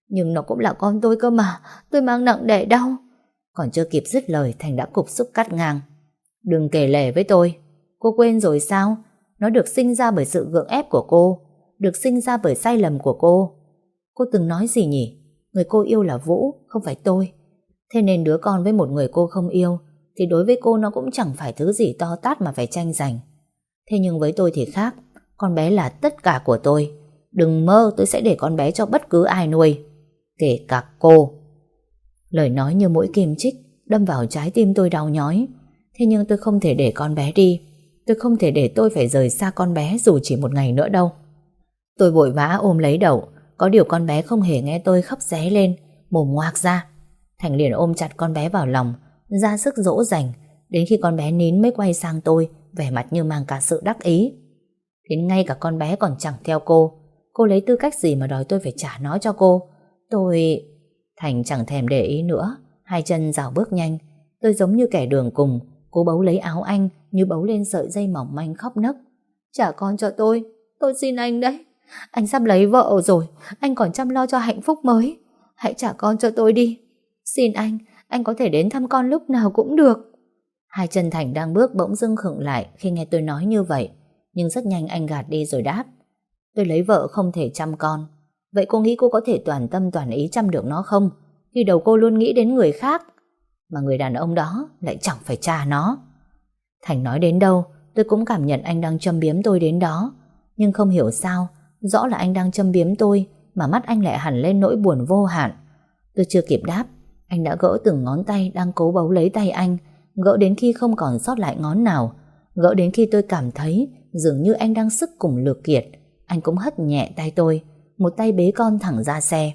Nhưng nó cũng là con tôi cơ mà. Tôi mang nặng đẻ đau. Còn chưa kịp dứt lời Thành đã cục xúc cắt ngang. Đừng kể lể với tôi. Cô quên rồi sao? Nó được sinh ra bởi sự gượng ép của cô Được sinh ra bởi sai lầm của cô. Cô từng nói gì nhỉ? Người cô yêu là Vũ Không phải tôi. Thế nên đứa con với một người cô không yêu thì đối với cô nó cũng chẳng phải thứ gì to tát Mà phải tranh giành. Thế nhưng với tôi thì khác, Con bé là tất cả của tôi. Đừng mơ tôi sẽ để con bé cho bất cứ ai nuôi, Kể cả cô. Lời nói như mũi kim chích Đâm vào trái tim tôi đau nhói. Thế nhưng tôi không thể để con bé đi. Tôi không thể để tôi phải rời xa con bé Dù chỉ một ngày nữa đâu. Tôi vội vã ôm lấy đầu, Có điều con bé không hề nghe tôi khóc ré lên, Mồm ngoạc ra. Thành liền ôm chặt con bé vào lòng ra sức dỗ dành. Đến khi con bé nín mới quay sang tôi, vẻ mặt như mang cả sự đắc ý. Đến ngay cả con bé còn chẳng theo cô. Cô lấy tư cách gì mà đòi tôi phải trả nó cho cô? Tôi... Thành chẳng thèm để ý nữa. Hai chân rào bước nhanh. Tôi giống như kẻ đường cùng. Cô bấu lấy áo anh Như bấu lên sợi dây mỏng manh khóc nấc. Trả con cho tôi. Tôi xin anh đấy. Anh sắp lấy vợ rồi. Anh còn chăm lo cho hạnh phúc mới. Hãy trả con cho tôi đi. Xin anh. Anh có thể đến thăm con lúc nào cũng được. Hai chân Thành đang bước bỗng dưng khựng lại Khi nghe tôi nói như vậy, Nhưng rất nhanh anh gạt đi rồi đáp. Tôi lấy vợ không thể chăm con. Vậy cô nghĩ cô có thể toàn tâm toàn ý chăm được nó không? Khi đầu cô luôn nghĩ đến người khác, Mà người đàn ông đó Lại chẳng phải cha nó. Thành nói đến đâu, Tôi cũng cảm nhận anh đang châm biếm tôi đến đó. Nhưng không hiểu sao, Rõ là anh đang châm biếm tôi, Mà mắt anh lại hẳn lên nỗi buồn vô hạn. Tôi chưa kịp đáp anh đã gỡ từng ngón tay đang cố bấu lấy tay anh, Gỡ đến khi không còn sót lại ngón nào. Gỡ đến khi tôi cảm thấy Dường như anh đang sức cùng lược kiệt. Anh cũng hất nhẹ tay tôi, Một tay bế con thẳng ra xe.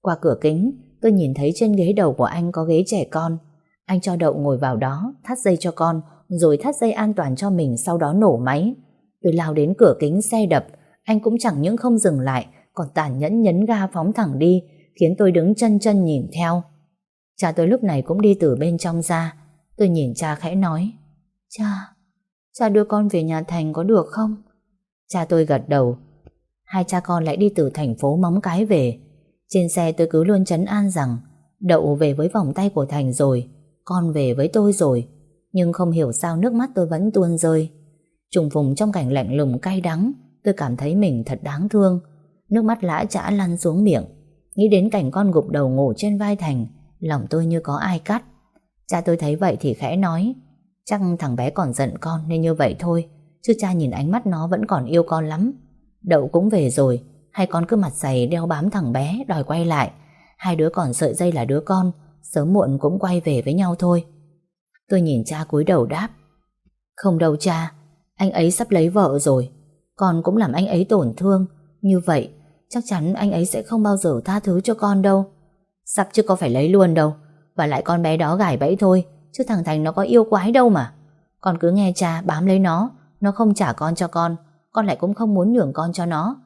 Qua cửa kính, tôi nhìn thấy trên ghế đầu của anh có ghế trẻ con. Anh cho đậu ngồi vào đó, Thắt dây cho con, Rồi thắt dây an toàn cho mình sau đó nổ máy. Tôi lao đến cửa kính xe đập, Anh cũng chẳng những không dừng lại, Còn tàn nhẫn nhấn ga phóng thẳng đi, Khiến tôi đứng chân chân nhìn theo. Cha tôi lúc này cũng đi từ bên trong ra. Tôi nhìn cha khẽ nói Cha, cha đưa con về nhà Thành có được không? Cha tôi gật đầu. Hai cha con lại đi từ thành phố Móng Cái về. Trên xe tôi cứ luôn chấn an rằng Đậu về với vòng tay của Thành rồi Con về với tôi rồi. Nhưng không hiểu sao nước mắt tôi vẫn tuôn rơi. Trùng phùng trong cảnh lạnh lùng cay đắng Tôi cảm thấy mình thật đáng thương. Nước mắt lã chã lăn xuống miệng. Nghĩ đến cảnh con gục đầu ngủ trên vai Thành Lòng tôi như có ai cắt. Cha tôi thấy vậy thì khẽ nói, Chắc thằng bé còn giận con nên như vậy thôi, Chứ cha nhìn ánh mắt nó vẫn còn yêu con lắm. Đậu cũng về rồi Hay con cứ mặt dày đeo bám thằng bé Đòi quay lại. Hai đứa còn sợi dây là đứa con, Sớm muộn cũng quay về với nhau thôi. Tôi nhìn cha cúi đầu đáp, Không đâu cha, Anh ấy sắp lấy vợ rồi. Con cũng làm anh ấy tổn thương. Như vậy, chắc chắn anh ấy sẽ không bao giờ tha thứ cho con đâu. Sắp chứ có phải lấy luôn đâu. Và lại con bé đó gải bẫy thôi, Chứ thằng Thành nó có yêu quái đâu mà. Con cứ nghe cha bám lấy nó Nó không trả con cho con Con lại cũng không muốn nhường con cho nó.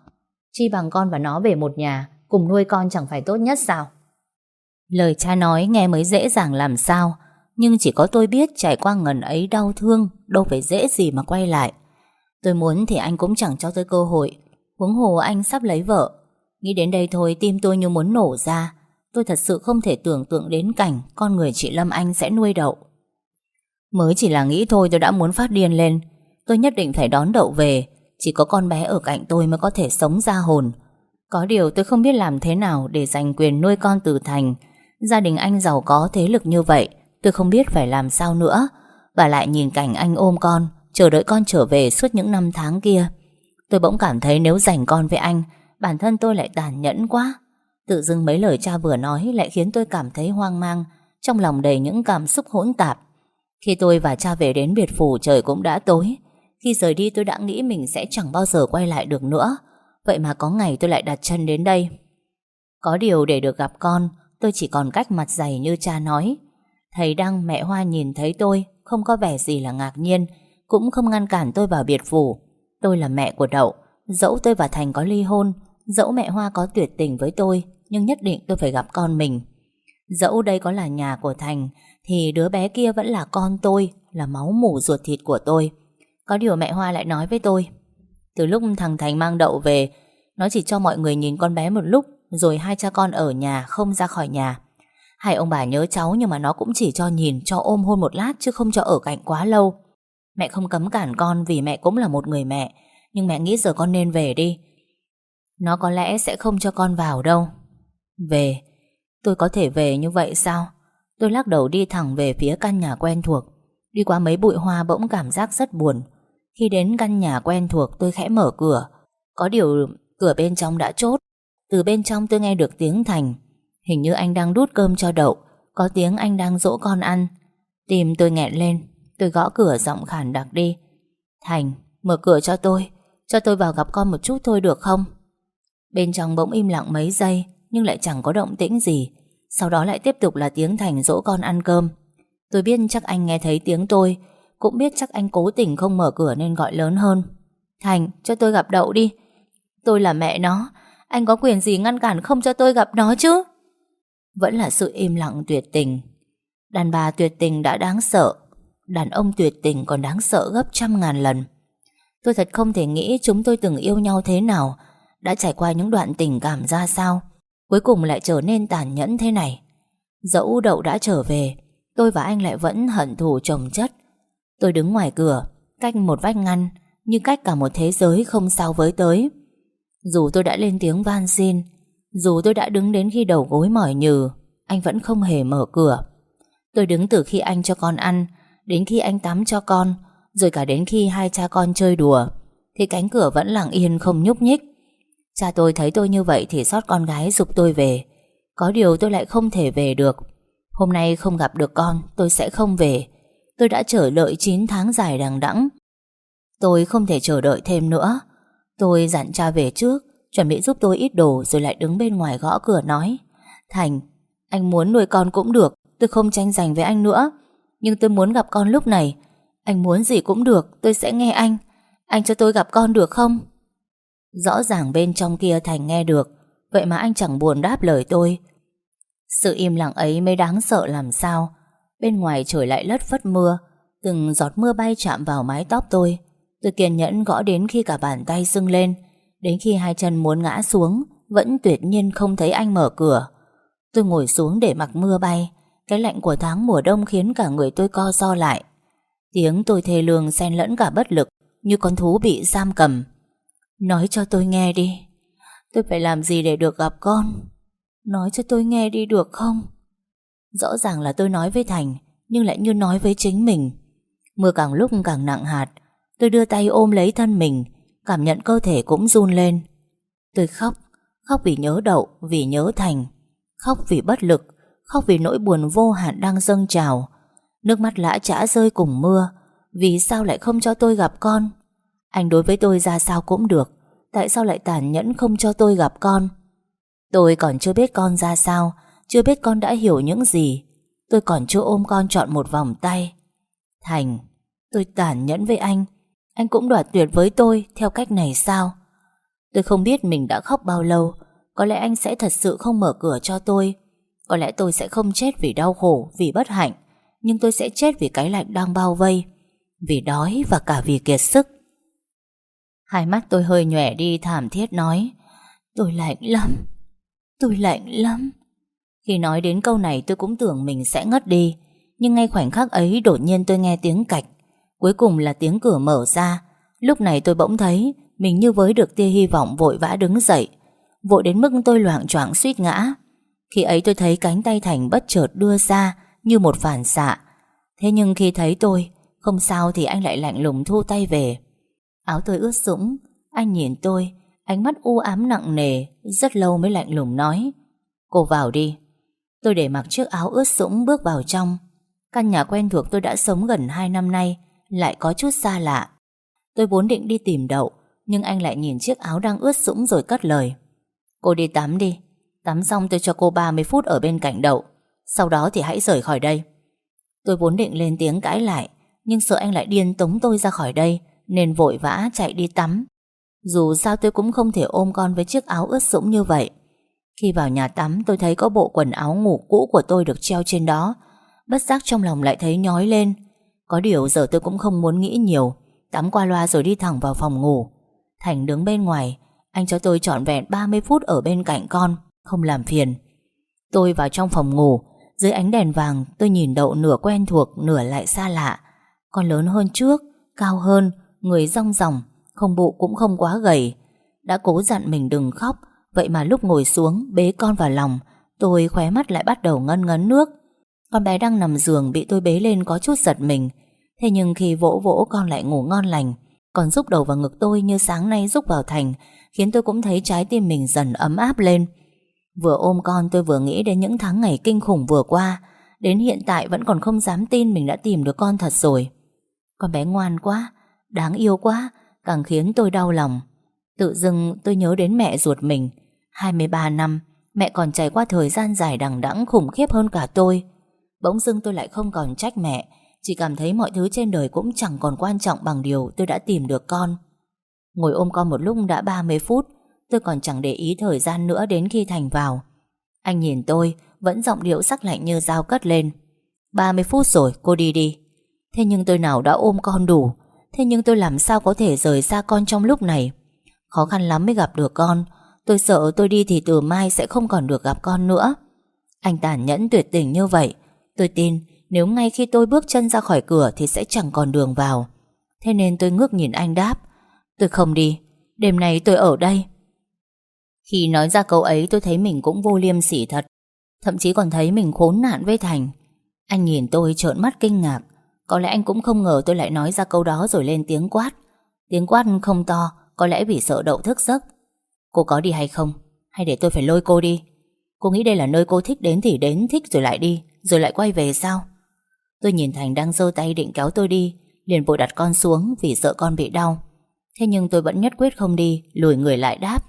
Chi bằng con và nó về một nhà, Cùng nuôi con chẳng phải tốt nhất sao? Lời cha nói nghe mới dễ dàng làm sao, Nhưng chỉ có tôi biết trải qua ngần ấy đau thương, Đâu phải dễ gì mà quay lại. Tôi muốn thì anh cũng chẳng cho tôi cơ hội, Huống hồ anh sắp lấy vợ. Nghĩ đến đây thôi, tim tôi như muốn nổ ra. Tôi thật sự không thể tưởng tượng đến cảnh Con người chị Lâm Anh sẽ nuôi đậu. Mới chỉ là nghĩ thôi tôi đã muốn phát điên lên. Tôi nhất định phải đón đậu về. Chỉ có con bé ở cạnh tôi mới có thể sống ra hồn. Có điều tôi không biết làm thế nào Để giành quyền nuôi con từ thành. Gia đình anh giàu có thế lực như vậy, Tôi không biết phải làm sao nữa. Và lại nhìn cảnh anh ôm con, Chờ đợi con trở về suốt những năm tháng kia. Tôi bỗng cảm thấy nếu giành con với anh, Bản thân tôi lại tàn nhẫn quá. Tự dưng mấy lời cha vừa nói Lại khiến tôi cảm thấy hoang mang, Trong lòng đầy những cảm xúc hỗn tạp. Khi tôi và cha về đến biệt phủ, Trời cũng đã tối. Khi rời đi, tôi đã nghĩ mình sẽ chẳng bao giờ quay lại được nữa. Vậy mà có ngày tôi lại đặt chân đến đây. Có điều để được gặp con, Tôi chỉ còn cách mặt dày như cha nói. Thầy Đăng, mẹ Hoa nhìn thấy tôi, Không có vẻ gì là ngạc nhiên, Cũng không ngăn cản tôi vào biệt phủ. Tôi là mẹ của Đậu, Dẫu tôi và Thành có ly hôn, Dẫu mẹ Hoa có tuyệt tình với tôi nhưng nhất định tôi phải gặp con mình. Dẫu đây có là nhà của Thành, Thì đứa bé kia vẫn là con tôi, Là máu mủ ruột thịt của tôi. Có điều mẹ Hoa lại nói với tôi, Từ lúc thằng Thành mang Đậu về, Nó chỉ cho mọi người nhìn con bé một lúc, Rồi hai cha con ở nhà Không ra khỏi nhà. Hai ông bà nhớ cháu nhưng mà nó cũng chỉ cho nhìn, Cho ôm hôn một lát chứ không cho ở cạnh quá lâu. Mẹ không cấm cản con Vì mẹ cũng là một người mẹ, Nhưng mẹ nghĩ giờ con nên về đi. Nó có lẽ sẽ không cho con vào đâu. Về. Tôi có thể về như vậy sao? Tôi lắc đầu đi thẳng về phía căn nhà quen thuộc. Đi qua mấy bụi hoa bỗng cảm giác rất buồn. Khi đến căn nhà quen thuộc tôi khẽ mở cửa. Có điều cửa bên trong đã chốt. Từ bên trong tôi nghe được tiếng Thành. Hình như anh đang đút cơm cho đậu. Có tiếng anh đang dỗ con ăn. Tìm tôi nghẹn lên. Tôi gõ cửa giọng khản đặc đi. Thành, mở cửa cho tôi. Cho tôi vào gặp con một chút thôi được không? Bên trong bỗng im lặng mấy giây. Nhưng lại chẳng có động tĩnh gì. Sau đó lại tiếp tục là tiếng Thành dỗ con ăn cơm. Tôi biết chắc anh nghe thấy tiếng tôi Cũng biết chắc anh cố tình không mở cửa nên gọi lớn hơn. Thành, cho tôi gặp đậu đi. Tôi là mẹ nó Anh có quyền gì ngăn cản không cho tôi gặp nó chứ? Vẫn là sự im lặng tuyệt tình. Đàn bà tuyệt tình đã đáng sợ Đàn ông tuyệt tình còn đáng sợ gấp trăm ngàn lần. Tôi thật không thể nghĩ chúng tôi từng yêu nhau thế nào Đã trải qua những đoạn tình cảm ra sao. Cuối cùng lại trở nên tàn nhẫn thế này. Dẫu đậu đã trở về, Tôi và anh lại vẫn hận thù chồng chất. Tôi đứng ngoài cửa, Cách một vách ngăn, Như cách cả một thế giới không sao với tới. Dù tôi đã lên tiếng van xin, Dù tôi đã đứng đến khi đầu gối mỏi nhừ, Anh vẫn không hề mở cửa. Tôi đứng từ khi anh cho con ăn, Đến khi anh tắm cho con, Rồi cả đến khi hai cha con chơi đùa, Thì cánh cửa vẫn lặng yên không nhúc nhích. Cha tôi thấy tôi như vậy Thì xót con gái dục tôi về. Có điều tôi lại không thể về được. Hôm nay không gặp được con Tôi sẽ không về. Tôi đã chờ đợi 9 tháng dài đằng đẵng. Tôi không thể chờ đợi thêm nữa. Tôi dặn cha về trước Chuẩn bị giúp tôi ít đồ Rồi lại đứng bên ngoài gõ cửa nói. Thành, anh muốn nuôi con cũng được Tôi không tranh giành với anh nữa. Nhưng tôi muốn gặp con lúc này. Anh muốn gì cũng được Tôi sẽ nghe anh. Anh cho tôi gặp con được không? Rõ ràng bên trong kia Thành nghe được. Vậy mà anh chẳng buồn đáp lời tôi. Sự im lặng ấy mới đáng sợ làm sao. Bên ngoài trời lại lất phất mưa. Từng giọt mưa bay chạm vào mái tóc tôi. Tôi kiên nhẫn gõ đến khi cả bàn tay sưng lên. Đến khi hai chân muốn ngã xuống, Vẫn tuyệt nhiên không thấy anh mở cửa. Tôi ngồi xuống để mặc mưa bay. Cái lạnh của tháng mùa đông khiến cả người tôi co do lại. Tiếng tôi thê lương xen lẫn cả bất lực, Như con thú bị giam cầm. Nói cho tôi nghe đi. Tôi phải làm gì để được gặp con? Nói cho tôi nghe đi được không? Rõ ràng là tôi nói với Thành Nhưng lại như nói với chính mình. Mưa càng lúc càng nặng hạt Tôi đưa tay ôm lấy thân mình Cảm nhận cơ thể cũng run lên. Tôi khóc Khóc vì nhớ đậu, vì nhớ Thành Khóc vì bất lực khóc vì nỗi buồn vô hạn đang dâng trào. Nước mắt lã chả rơi cùng mưa, vì sao lại không cho tôi gặp con? Anh đối với tôi ra sao cũng được, tại sao lại tàn nhẫn không cho tôi gặp con? Tôi còn chưa biết con ra sao, chưa biết con đã hiểu những gì. Tôi còn chưa ôm con chọn một vòng tay. Thành, tôi tàn nhẫn với anh, anh cũng đoạt tuyệt với tôi theo cách này sao? Tôi không biết mình đã khóc bao lâu, có lẽ anh sẽ thật sự không mở cửa cho tôi Có lẽ tôi sẽ không chết vì đau khổ Vì bất hạnh Nhưng tôi sẽ chết vì cái lạnh đang bao vây Vì đói và cả vì kiệt sức Hai mắt tôi hơi nhòe đi thảm thiết nói, Tôi lạnh lắm, Tôi lạnh lắm. Khi nói đến câu này tôi cũng tưởng mình sẽ ngất đi, Nhưng ngay khoảnh khắc ấy đột nhiên tôi nghe tiếng cạch, Cuối cùng là tiếng cửa mở ra. Lúc này tôi bỗng thấy Mình như với được tia hy vọng vội vã đứng dậy, Vội đến mức tôi loạn choạng suýt ngã. Khi ấy tôi thấy cánh tay Thành bất chợt đưa ra Như một phản xạ. Thế nhưng khi thấy tôi, Không sao thì anh lại lạnh lùng thu tay về. Áo tôi ướt sũng. Anh nhìn tôi, Ánh mắt u ám nặng nề, Rất lâu mới lạnh lùng nói. Cô vào đi. Tôi để mặc chiếc áo ướt sũng bước vào trong. Căn nhà quen thuộc tôi đã sống gần 2 năm nay, Lại có chút xa lạ. Tôi vốn định đi tìm đậu, Nhưng anh lại nhìn chiếc áo đang ướt sũng rồi cất lời. Cô đi tắm đi. Tắm xong tôi cho cô 30 phút ở bên cạnh đậu. Sau đó thì hãy rời khỏi đây. Tôi vốn định lên tiếng cãi lại, Nhưng sợ anh lại điên tống tôi ra khỏi đây. Nên vội vã chạy đi tắm. Dù sao tôi cũng không thể ôm con với chiếc áo ướt sũng như vậy. Khi vào nhà tắm tôi thấy có bộ quần áo ngủ cũ của tôi được treo trên đó. Bất giác trong lòng lại thấy nhói lên. Có điều giờ tôi cũng không muốn nghĩ nhiều Tắm qua loa rồi đi thẳng vào phòng ngủ. Thành đứng bên ngoài Anh cho tôi trọn vẹn 30 phút ở bên cạnh con Không làm phiền. Tôi vào trong phòng ngủ Dưới ánh đèn vàng tôi nhìn đậu nửa quen thuộc Nửa lại xa lạ. Con lớn hơn trước, cao hơn Người rong ròng, không bụ cũng không quá gầy. Đã cố dặn mình đừng khóc Vậy mà lúc ngồi xuống bế con vào lòng Tôi khóe mắt lại bắt đầu ngân ngấn nước. Con bé đang nằm giường bị tôi bế lên có chút giật mình. Thế nhưng khi vỗ vỗ con lại ngủ ngon lành Còn rúc đầu vào ngực tôi như sáng nay rúc vào thành Khiến tôi cũng thấy trái tim mình dần ấm áp lên. Vừa ôm con tôi vừa nghĩ đến những tháng ngày kinh khủng vừa qua Đến hiện tại vẫn còn không dám tin mình đã tìm được con thật rồi. Con bé ngoan quá, đáng yêu quá Càng khiến tôi đau lòng Tự dưng tôi nhớ đến mẹ ruột mình 23 năm Mẹ còn trải qua thời gian dài đằng đẵng khủng khiếp hơn cả tôi Bỗng dưng tôi lại không còn trách mẹ chỉ cảm thấy mọi thứ trên đời cũng chẳng còn quan trọng bằng điều tôi đã tìm được con. Ngồi ôm con một lúc đã 30 phút, tôi còn chẳng để ý thời gian nữa đến khi Thành vào. Anh nhìn tôi, vẫn giọng điệu sắc lạnh như dao cất lên. 30 phút rồi, cô đi đi. Thế nhưng tôi nào đã ôm con đủ, thế nhưng tôi làm sao có thể rời xa con trong lúc này. Khó khăn lắm mới gặp được con, tôi sợ tôi đi thì từ mai sẽ không còn được gặp con nữa. Anh tàn nhẫn tuyệt tình như vậy, tôi tin nếu ngay khi tôi bước chân ra khỏi cửa Thì sẽ chẳng còn đường vào. Thế nên tôi ngước nhìn anh đáp Tôi không đi, đêm nay tôi ở đây. Khi nói ra câu ấy tôi thấy mình cũng vô liêm sỉ thật. Thậm chí còn thấy mình khốn nạn với Thành. Anh nhìn tôi trợn mắt kinh ngạc. Có lẽ anh cũng không ngờ tôi lại nói ra câu đó rồi lên tiếng quát. Tiếng quát không to, Có lẽ vì sợ đậu thức giấc. Cô có đi hay không? Hay để tôi phải lôi cô đi? Cô nghĩ đây là nơi cô thích đến thì đến, Thích rồi lại đi, Rồi lại quay về sao? Tôi nhìn Thành đang giơ tay định kéo tôi đi, Liền vội đặt con xuống vì sợ con bị đau. Thế nhưng tôi vẫn nhất quyết không đi, Lùi người lại đáp.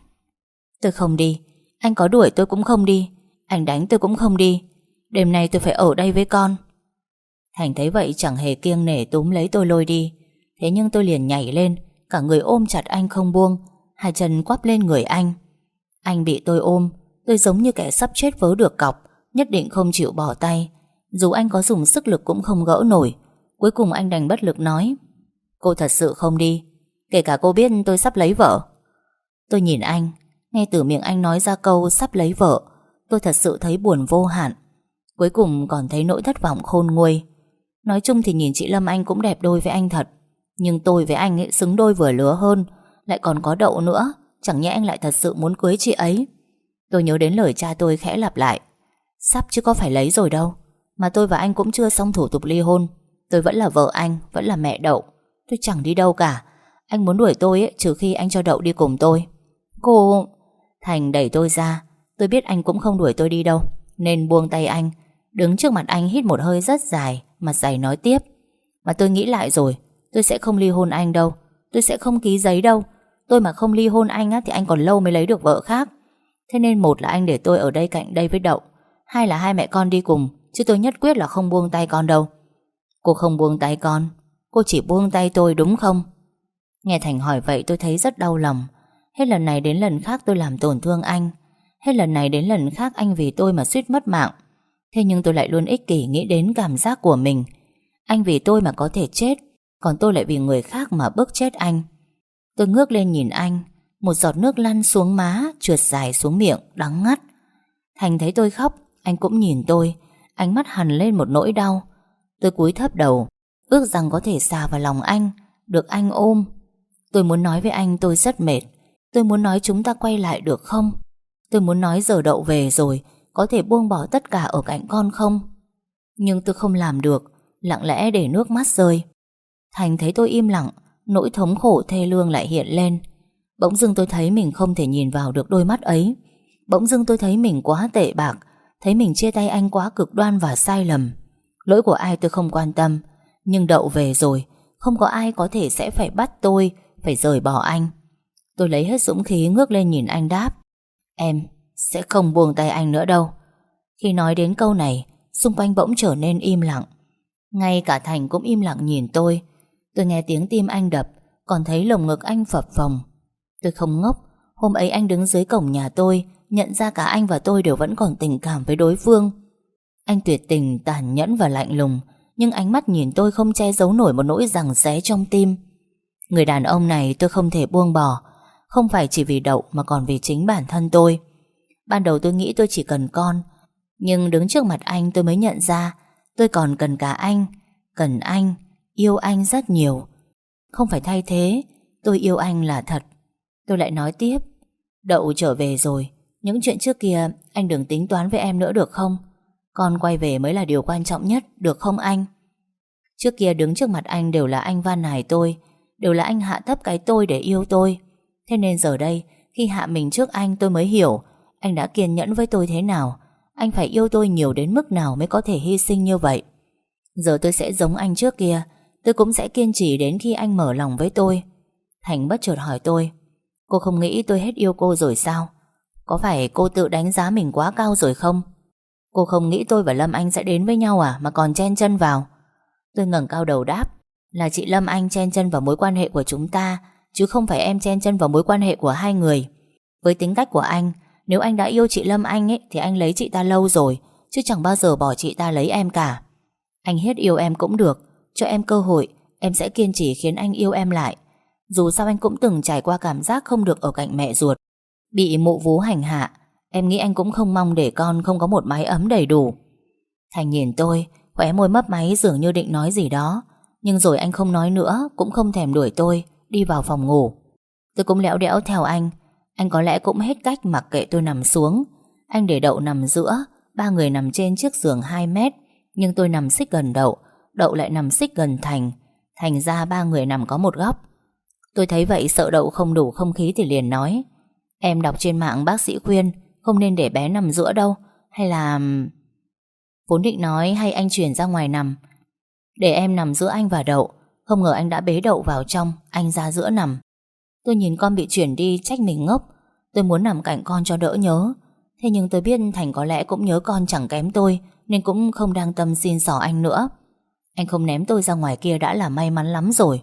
Tôi không đi. Anh có đuổi tôi cũng không đi. Anh đánh tôi cũng không đi. Đêm nay tôi phải ở đây với con. Thành thấy vậy chẳng hề kiêng nể túm lấy tôi lôi đi. Thế nhưng tôi liền nhảy lên, Cả người ôm chặt anh không buông, Hai chân quắp lên người anh. Anh bị tôi ôm, Tôi giống như kẻ sắp chết vớ được cọc, Nhất định không chịu bỏ tay. Dù anh có dùng sức lực cũng không gỡ nổi. Cuối cùng anh đành bất lực nói, Cô thật sự không đi, Kể cả cô biết tôi sắp lấy vợ. Tôi nhìn anh, Nghe từ miệng anh nói ra câu sắp lấy vợ, Tôi thật sự thấy buồn vô hạn. Cuối cùng còn thấy nỗi thất vọng khôn nguôi. Nói chung thì nhìn chị Lâm Anh cũng đẹp đôi với anh thật. Nhưng tôi với anh ấy xứng đôi vừa lứa hơn Lại còn có đậu nữa. Chẳng nhẽ anh lại thật sự muốn cưới chị ấy? Tôi nhớ đến lời cha tôi khẽ lặp lại. Sắp chứ có phải lấy rồi đâu. Mà tôi và anh cũng chưa xong thủ tục ly hôn. Tôi vẫn là vợ anh Vẫn là mẹ Đậu. Tôi chẳng đi đâu cả. Anh muốn đuổi tôi ấy, trừ khi anh cho Đậu đi cùng tôi. Cô... Thành đẩy tôi ra. Tôi biết anh cũng không đuổi tôi đi đâu Nên buông tay anh. Đứng trước mặt anh hít một hơi rất dài. Mặt dày nói tiếp. Mà tôi nghĩ lại rồi Tôi sẽ không ly hôn anh đâu. Tôi sẽ không ký giấy đâu. Tôi mà không ly hôn anh á, thì anh còn lâu mới lấy được vợ khác. Thế nên một là anh để tôi ở đây cạnh đây với Đậu Hai là hai mẹ con đi cùng Chứ tôi nhất quyết là không buông tay con đâu. Cô không buông tay con Cô chỉ buông tay tôi đúng không? Nghe Thành hỏi vậy tôi thấy rất đau lòng. Hết lần này đến lần khác tôi làm tổn thương anh. Hết lần này đến lần khác anh vì tôi mà suýt mất mạng. Thế nhưng tôi lại luôn ích kỷ nghĩ đến cảm giác của mình. Anh vì tôi mà có thể chết, Còn tôi lại vì người khác mà bức chết anh. Tôi ngước lên nhìn anh, Một giọt nước lăn xuống má, Trượt dài xuống miệng, đắng ngắt. Thành thấy tôi khóc, Anh cũng nhìn tôi, Ánh mắt hằn lên một nỗi đau. Tôi cúi thấp đầu, Ước rằng có thể xà vào lòng anh, Được anh ôm. Tôi muốn nói với anh tôi rất mệt. Tôi muốn nói chúng ta quay lại được không? Tôi muốn nói giờ đậu về rồi có thể buông bỏ tất cả ở cạnh con không? Nhưng tôi không làm được, Lặng lẽ để nước mắt rơi. Thành thấy tôi im lặng, Nỗi thống khổ thê lương lại hiện lên. Bỗng dưng tôi thấy mình không thể nhìn vào được đôi mắt ấy. Bỗng dưng tôi thấy mình quá tệ bạc, Thấy mình chia tay anh quá cực đoan và sai lầm. Lỗi của ai tôi không quan tâm, Nhưng đậu về rồi, Không có ai có thể sẽ phải bắt tôi, Phải rời bỏ anh. Tôi lấy hết dũng khí ngước lên nhìn anh đáp, Em sẽ không buông tay anh nữa đâu. Khi nói đến câu này Xung quanh bỗng trở nên im lặng. Ngay cả Thành cũng im lặng nhìn tôi. Tôi nghe tiếng tim anh đập Còn thấy lồng ngực anh phập phồng. Tôi không ngốc Hôm ấy anh đứng dưới cổng nhà tôi Nhận ra cả anh và tôi đều vẫn còn tình cảm với đối phương. Anh tuyệt tình, tàn nhẫn và lạnh lùng Nhưng ánh mắt nhìn tôi không che giấu nổi một nỗi rằng xé trong tim. Người đàn ông này tôi không thể buông bỏ Không phải chỉ vì đậu mà còn vì chính bản thân tôi. Ban đầu tôi nghĩ tôi chỉ cần con. Nhưng đứng trước mặt anh tôi mới nhận ra, Tôi còn cần cả anh, Cần anh, Yêu anh rất nhiều. Không phải thay thế, Tôi yêu anh là thật. Tôi lại nói tiếp, Đậu trở về rồi, Những chuyện trước kia anh đừng tính toán với em nữa được không? Con quay về mới là điều quan trọng nhất, Được không anh? Trước kia đứng trước mặt anh đều là anh van nài tôi, Đều là anh hạ thấp cái tôi để yêu tôi. Thế nên giờ đây, Khi hạ mình trước anh tôi mới hiểu anh đã kiên nhẫn với tôi thế nào? Anh phải yêu tôi nhiều đến mức nào Mới có thể hy sinh như vậy? Giờ tôi sẽ giống anh trước kia. Tôi cũng sẽ kiên trì đến khi anh mở lòng với tôi. Thành bất chợt hỏi tôi, Cô không nghĩ tôi hết yêu cô rồi sao? Có phải cô tự đánh giá mình quá cao rồi không? Cô không nghĩ tôi và Lâm Anh sẽ đến với nhau à Mà còn chen chân vào? Tôi ngẩng cao đầu đáp, Là chị Lâm Anh chen chân vào mối quan hệ của chúng ta, Chứ không phải em chen chân vào mối quan hệ của hai người. Với tính cách của anh nếu anh đã yêu chị Lâm Anh ấy, Thì anh lấy chị ta lâu rồi, Chứ chẳng bao giờ bỏ chị ta lấy em cả. Anh hết yêu em cũng được, Cho em cơ hội, Em sẽ kiên trì khiến anh yêu em lại. Dù sao anh cũng từng trải qua cảm giác không được ở cạnh mẹ ruột. Bị mụ vú hành hạ, Em nghĩ anh cũng không mong để con không có một mái ấm đầy đủ. Thành nhìn tôi, Khóe môi mấp máy dường như định nói gì đó. Nhưng rồi anh không nói nữa, Cũng không thèm đuổi tôi, Đi vào phòng ngủ. Tôi cũng lẽo đẽo theo anh anh có lẽ cũng hết cách mặc kệ tôi nằm xuống. Anh để đậu nằm giữa, Ba người nằm trên chiếc giường 2 mét, Nhưng tôi nằm xích gần đậu Đậu lại nằm xích gần Thành. Thành ra ba người nằm có một góc. Tôi thấy vậy sợ đậu không đủ không khí Thì liền nói, Em đọc trên mạng bác sĩ khuyên Không nên để bé nằm giữa đâu, Hay là... Vốn định nói hay anh chuyển ra ngoài nằm. Để em nằm giữa anh và đậu, Không ngờ anh đã bế đậu vào trong, Anh ra giữa nằm. Tôi nhìn con bị chuyển đi, trách mình ngốc. Tôi muốn nằm cạnh con cho đỡ nhớ. Thế nhưng tôi biết Thành có lẽ cũng nhớ con chẳng kém tôi, Nên cũng không đang tâm xin xỏ anh nữa. Anh không ném tôi ra ngoài kia đã là may mắn lắm rồi.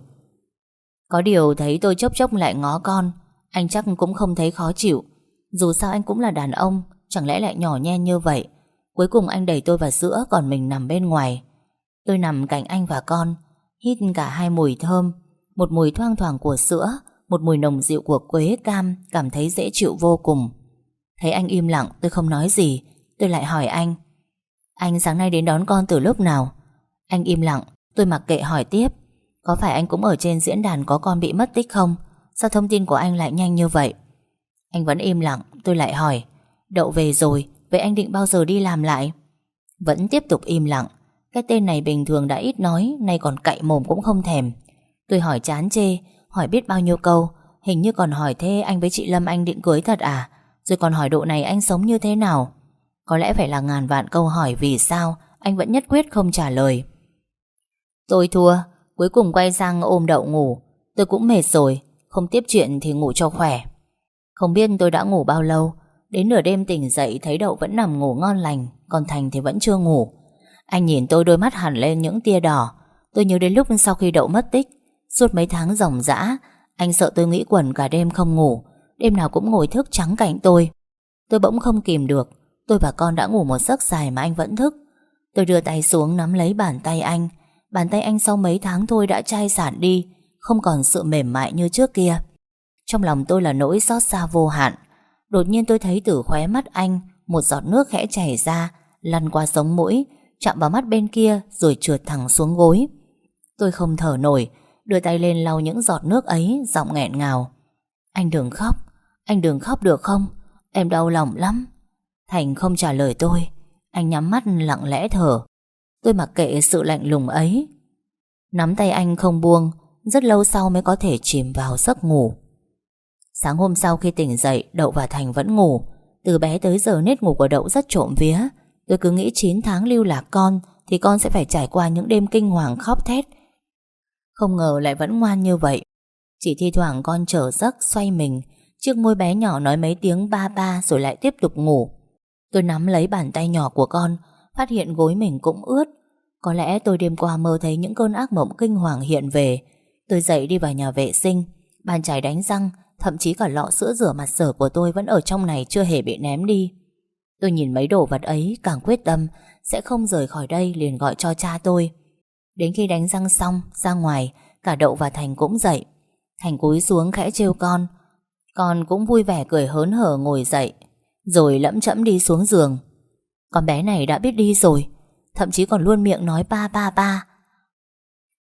Có điều thấy tôi chốc chốc lại ngó con, Anh chắc cũng không thấy khó chịu. Dù sao anh cũng là đàn ông, Chẳng lẽ lại nhỏ nhen như vậy? Cuối cùng anh đẩy tôi vào giữa, Còn mình nằm bên ngoài. Tôi nằm cạnh anh và con, Hít cả hai mùi thơm. Một mùi thoang thoảng của sữa một mùi nồng dịu của quế cam Cảm thấy dễ chịu vô cùng. Thấy anh im lặng, tôi không nói gì. Tôi lại hỏi anh Anh sáng nay đến đón con từ lúc nào? Anh im lặng, tôi mặc kệ hỏi tiếp, Có phải anh cũng ở trên diễn đàn có con bị mất tích không? Sao thông tin của anh lại nhanh như vậy? Anh vẫn im lặng, tôi lại hỏi, Đậu về rồi, Vậy anh định bao giờ đi làm lại? Vẫn tiếp tục im lặng, Cái tên này bình thường đã ít nói, Nay còn cậy mồm cũng không thèm. Tôi hỏi chán chê Hỏi biết bao nhiêu câu. Hình như còn hỏi thế anh với chị Lâm Anh định cưới thật à? Rồi còn hỏi độ này anh sống như thế nào? Có lẽ phải là ngàn vạn câu hỏi Vì sao anh vẫn nhất quyết không trả lời. Tôi thua. Cuối cùng quay sang ôm đậu ngủ. Tôi cũng mệt rồi. Không tiếp chuyện thì ngủ cho khỏe. Không biết tôi đã ngủ bao lâu. Đến nửa đêm tỉnh dậy thấy đậu vẫn nằm ngủ ngon lành, Còn Thành thì vẫn chưa ngủ. Anh nhìn tôi đôi mắt hẳn lên những tia đỏ. Tôi nhớ đến lúc sau khi đậu mất tích Suốt mấy tháng ròng rã, Anh sợ tôi nghĩ quẩn cả đêm không ngủ. Đêm nào cũng ngồi thức trắng cạnh tôi. Tôi bỗng không kìm được. Tôi và con đã ngủ một giấc dài mà anh vẫn thức. Tôi đưa tay xuống nắm lấy bàn tay anh. Bàn tay anh sau mấy tháng thôi đã chai sạn đi, Không còn sự mềm mại như trước kia. Trong lòng tôi là nỗi xót xa vô hạn. Đột nhiên tôi thấy từ khóe mắt anh, Một giọt nước khẽ chảy ra, Lăn qua sống mũi, Chạm vào mắt bên kia rồi trượt thẳng xuống gối. Tôi không thở nổi Đưa tay lên lau những giọt nước ấy, Giọng nghẹn ngào. Anh đừng khóc, Anh đừng khóc được không? Em đau lòng lắm. Thành không trả lời tôi, Anh nhắm mắt lặng lẽ thở. Tôi mặc kệ sự lạnh lùng ấy. Nắm tay anh không buông, Rất lâu sau mới có thể chìm vào giấc ngủ. Sáng hôm sau khi tỉnh dậy, Đậu và Thành vẫn ngủ. Từ bé tới giờ nết ngủ của Đậu rất trộm vía. Tôi cứ nghĩ 9 tháng lưu lạc con, Thì con sẽ phải trải qua những đêm kinh hoàng khóc thét. Không ngờ lại vẫn ngoan như vậy. Chỉ thi thoảng con trở giấc, xoay mình. Chiếc môi bé nhỏ nói mấy tiếng ba ba Rồi lại tiếp tục ngủ. Tôi nắm lấy bàn tay nhỏ của con, Phát hiện gối mình cũng ướt. Có lẽ tôi đêm qua mơ thấy những cơn ác mộng kinh hoàng hiện về. Tôi dậy đi vào nhà vệ sinh. Bàn chải đánh răng, Thậm chí cả lọ sữa rửa mặt sở của tôi Vẫn ở trong này chưa hề bị ném đi. Tôi nhìn mấy đồ vật ấy, càng quyết tâm, Sẽ không rời khỏi đây liền gọi cho cha tôi. Đến khi đánh răng xong, Ra ngoài, Cả Đậu và Thành cũng dậy. Thành cúi xuống khẽ trêu con. Con cũng vui vẻ cười hớn hở ngồi dậy, Rồi lẫm chẫm đi xuống giường. Con bé này đã biết đi rồi, Thậm chí còn luôn miệng nói ba ba ba.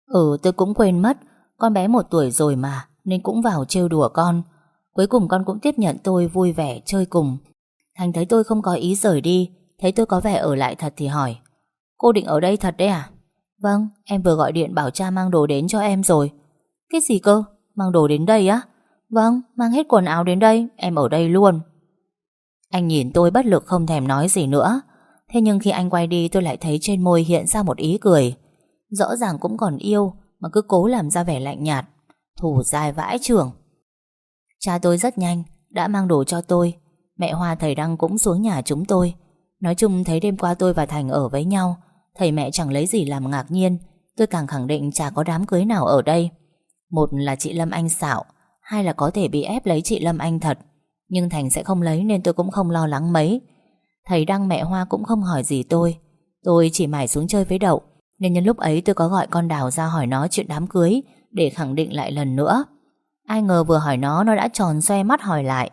Ừ tôi cũng quên mất, Con bé một tuổi rồi mà, Nên cũng vào trêu đùa con. Cuối cùng con cũng tiếp nhận tôi vui vẻ chơi cùng. Thành thấy tôi không có ý rời đi, Thấy tôi có vẻ ở lại thật thì hỏi, Cô định ở đây thật đấy à? Vâng em vừa gọi điện bảo cha mang đồ đến cho em rồi. Cái gì cơ? Mang đồ đến đây á? Vâng mang hết quần áo đến đây, Em ở đây luôn. Anh nhìn tôi bất lực không thèm nói gì nữa. Thế nhưng khi anh quay đi tôi lại thấy trên môi hiện ra một ý cười. Rõ ràng cũng còn yêu, Mà cứ cố làm ra vẻ lạnh nhạt. Thủ dài vãi trưởng Cha tôi rất nhanh, Đã mang đồ cho tôi. Mẹ Hoa, thầy Đăng cũng xuống nhà chúng tôi. Nói chung thấy đêm qua tôi và Thành ở với nhau Thầy mẹ chẳng lấy gì làm ngạc nhiên. Tôi càng khẳng định chả có đám cưới nào ở đây. Một là chị Lâm Anh xạo, Hai là có thể bị ép lấy chị Lâm Anh thật. Nhưng Thành sẽ không lấy Nên tôi cũng không lo lắng mấy. Thầy Đăng mẹ Hoa cũng không hỏi gì tôi. Tôi chỉ mải xuống chơi với Đậu, Nên nhân lúc ấy tôi có gọi con Đào ra hỏi nó chuyện đám cưới, Để khẳng định lại lần nữa. Ai ngờ vừa hỏi nó Nó đã tròn xoe mắt hỏi lại.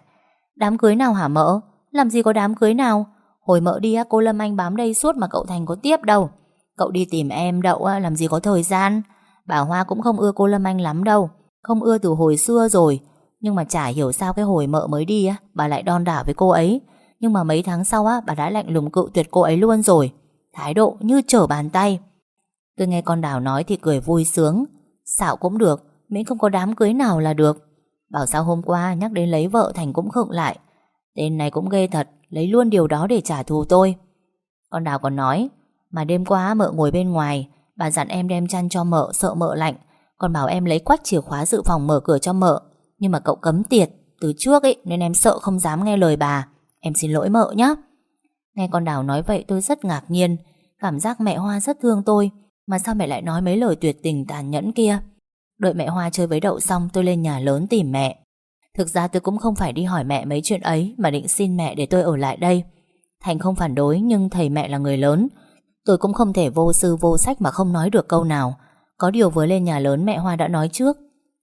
Đám cưới nào hả mỡ? Làm gì có đám cưới nào? Hồi mỡ đi á, cô Lâm Anh bám đây suốt mà cậu Thành có tiếp đâu. Cậu đi tìm em đậu á, làm gì có thời gian. Bà Hoa cũng không ưa cô Lâm Anh lắm đâu. Không ưa từ hồi xưa rồi. Nhưng mà chả hiểu sao cái hồi mợ mới đi á, bà lại đon đả với cô ấy. Nhưng mà mấy tháng sau á, bà đã lạnh lùng cự tuyệt cô ấy luôn rồi. Thái độ như trở bàn tay. Tôi nghe con Đào nói thì cười vui sướng. Xạo cũng được, miễn không có đám cưới nào là được. Bảo sao hôm qua nhắc đến lấy vợ Thành cũng khựng lại Tên này cũng ghê thật Lấy luôn điều đó để trả thù tôi. Con Đào còn nói, Mà đêm qua mợ ngồi bên ngoài, Bà dặn em đem chăn cho mợ, sợ mợ lạnh. Còn bảo em lấy quách chìa khóa dự phòng mở cửa cho mợ. Nhưng mà cậu cấm tiệt, Từ trước ấy nên em sợ không dám nghe lời bà. Em xin lỗi mợ nhé Nghe con Đào nói vậy tôi rất ngạc nhiên, Cảm giác mẹ Hoa rất thương tôi. Mà sao mẹ lại nói mấy lời tuyệt tình tàn nhẫn kia? Đợi mẹ Hoa chơi với đậu xong tôi lên nhà lớn tìm mẹ. Thực ra tôi cũng không phải đi hỏi mẹ mấy chuyện ấy, Mà định xin mẹ để tôi ở lại đây. Thành không phản đối, nhưng thầy mẹ là người lớn. Tôi cũng không thể vô sư vô sách mà không nói được câu nào. Có điều vừa lên nhà lớn mẹ Hoa đã nói trước,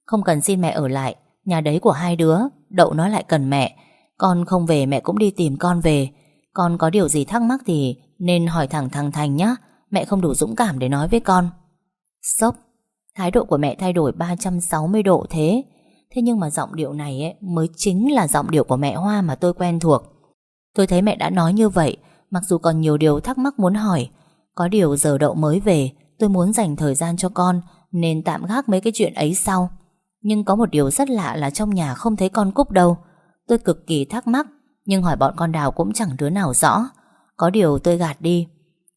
Không cần xin mẹ ở lại, Nhà đấy của hai đứa, Đậu nó lại cần mẹ. Con không về mẹ cũng đi tìm con về. Con có điều gì thắc mắc thì Nên hỏi thẳng thằng Thành nhá, Mẹ không đủ dũng cảm để nói với con. Sốc. Thái độ của mẹ thay đổi 360 độ thế. Thế nhưng mà giọng điệu này ấy, mới chính là giọng điệu của mẹ Hoa mà tôi quen thuộc. Tôi thấy mẹ đã nói như vậy Mặc dù còn nhiều điều thắc mắc muốn hỏi. Có điều giờ đậu mới về Tôi muốn dành thời gian cho con Nên tạm gác mấy cái chuyện ấy sau. Nhưng có một điều rất lạ là trong nhà không thấy con Cúc đâu. Tôi cực kỳ thắc mắc Nhưng hỏi bọn con đào cũng chẳng đứa nào rõ. Có điều tôi gạt đi.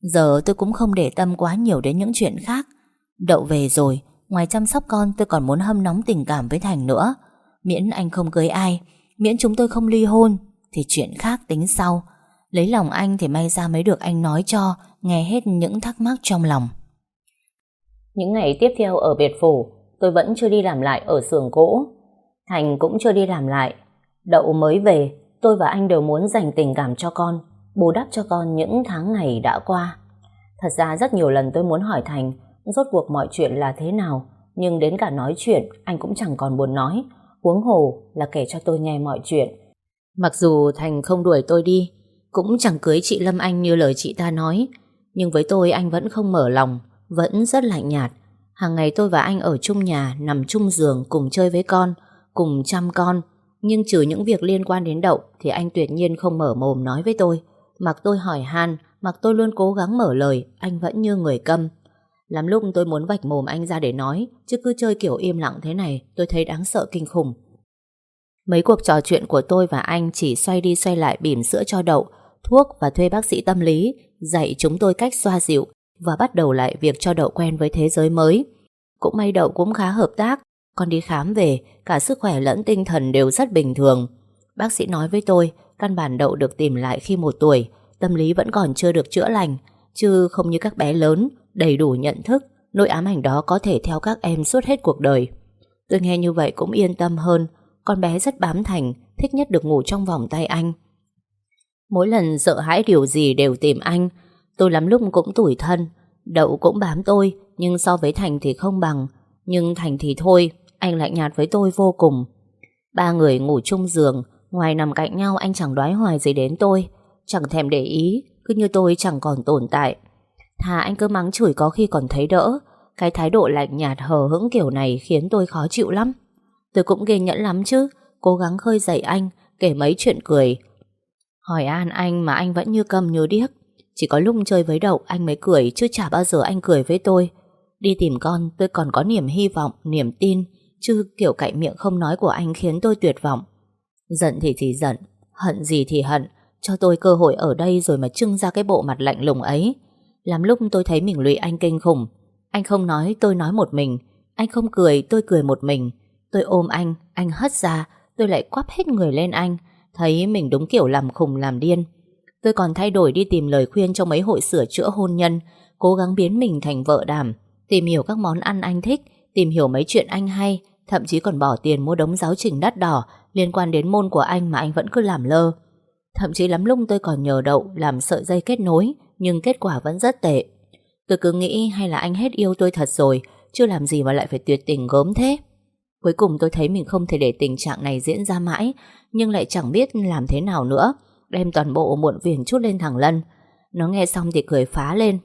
Giờ tôi cũng không để tâm quá nhiều đến những chuyện khác. Đậu về rồi Ngoài chăm sóc con, tôi còn muốn hâm nóng tình cảm với Thành nữa. Miễn anh không cưới ai, Miễn chúng tôi không ly hôn, Thì chuyện khác tính sau. Lấy lòng anh thì may ra mới được anh nói cho, Nghe hết những thắc mắc trong lòng. Những ngày tiếp theo ở biệt phủ, Tôi vẫn chưa đi làm lại ở xưởng cũ. Thành cũng chưa đi làm lại. Đậu mới về, Tôi và anh đều muốn dành tình cảm cho con, bù đắp cho con những tháng ngày đã qua. Thật ra rất nhiều lần tôi muốn hỏi Thành rốt cuộc mọi chuyện là thế nào, nhưng đến cả nói chuyện anh cũng chẳng còn buồn nói, huống hồ là kể cho tôi nghe mọi chuyện. Mặc dù Thành không đuổi tôi đi, cũng chẳng cưới chị Lâm Anh như lời chị ta nói, nhưng với tôi anh vẫn không mở lòng, vẫn rất lạnh nhạt. Hàng ngày tôi và anh ở chung nhà, nằm chung giường, cùng chơi với con, cùng chăm con. Nhưng trừ những việc liên quan đến đậu thì anh tuyệt nhiên không mở mồm nói với tôi. Mặc tôi hỏi han, mặc tôi luôn cố gắng mở lời, anh vẫn như người câm. Lắm lúc tôi muốn vạch mồm anh ra để nói, chứ cứ chơi kiểu im lặng thế này, tôi thấy đáng sợ kinh khủng. Mấy cuộc trò chuyện của tôi và anh chỉ xoay đi xoay lại bỉm sữa cho đậu, thuốc và thuê bác sĩ tâm lý, dạy chúng tôi cách xoa dịu và bắt đầu lại việc cho đậu quen với thế giới mới. Cũng may đậu cũng khá hợp tác, con đi khám về, cả sức khỏe lẫn tinh thần đều rất bình thường. Bác sĩ nói với tôi, căn bản đậu được tìm lại khi một tuổi, tâm lý vẫn còn chưa được chữa lành, chứ không như các bé lớn, đầy đủ nhận thức, nỗi ám ảnh đó có thể theo các em suốt hết cuộc đời. Tôi nghe như vậy cũng yên tâm hơn, con bé rất bám thành, thích nhất được ngủ trong vòng tay anh. Mỗi lần sợ hãi điều gì đều tìm anh, tôi lắm lúc cũng tủi thân, đậu cũng bám tôi, nhưng so với Thành thì không bằng. Nhưng Thành thì thôi, anh lại nhạt với tôi vô cùng. Ba người ngủ chung giường, ngoài nằm cạnh nhau anh chẳng đoái hoài gì đến tôi, chẳng thèm để ý, cứ như tôi chẳng còn tồn tại. Thà anh cứ mắng chửi có khi còn thấy đỡ, cái thái độ lạnh nhạt hờ hững kiểu này khiến tôi khó chịu lắm. Tôi cũng ghê nhẫn lắm chứ, cố gắng khơi dậy anh, kể mấy chuyện cười. Hỏi an anh mà anh vẫn như cầm như điếc. Chỉ có lúc chơi với đậu anh mới cười chứ chả bao giờ anh cười với tôi. Đi tìm con tôi còn có niềm hy vọng, niềm tin, chứ kiểu cậy miệng không nói của anh khiến tôi tuyệt vọng. Giận thì thì giận, hận gì thì hận, cho tôi cơ hội ở đây rồi mà trưng ra cái bộ mặt lạnh lùng ấy lắm lúc tôi thấy mình lụy anh kinh khủng. Anh không nói, tôi nói một mình. Anh không cười, tôi cười một mình. Tôi ôm anh, anh hất ra, tôi lại quắp hết người lên anh. Thấy mình đúng kiểu làm khùng làm điên. Tôi còn thay đổi đi tìm lời khuyên trong mấy hội sửa chữa hôn nhân, cố gắng biến mình thành vợ đảm, tìm hiểu các món ăn anh thích, tìm hiểu mấy chuyện anh hay, thậm chí còn bỏ tiền mua đống giáo trình đắt đỏ liên quan đến môn của anh mà anh vẫn cứ làm lơ. Thậm chí lắm lúc tôi còn nhờ đậu làm sợi dây kết nối, nhưng kết quả vẫn rất tệ. Tôi cứ nghĩ hay là anh hết yêu tôi thật rồi, chưa làm gì mà lại phải tuyệt tình gớm thế. Cuối cùng tôi thấy mình không thể để tình trạng này diễn ra mãi, nhưng lại chẳng biết làm thế nào nữa, đem toàn bộ muộn phiền chút lên thằng Lân. Nó nghe xong thì cười phá lên.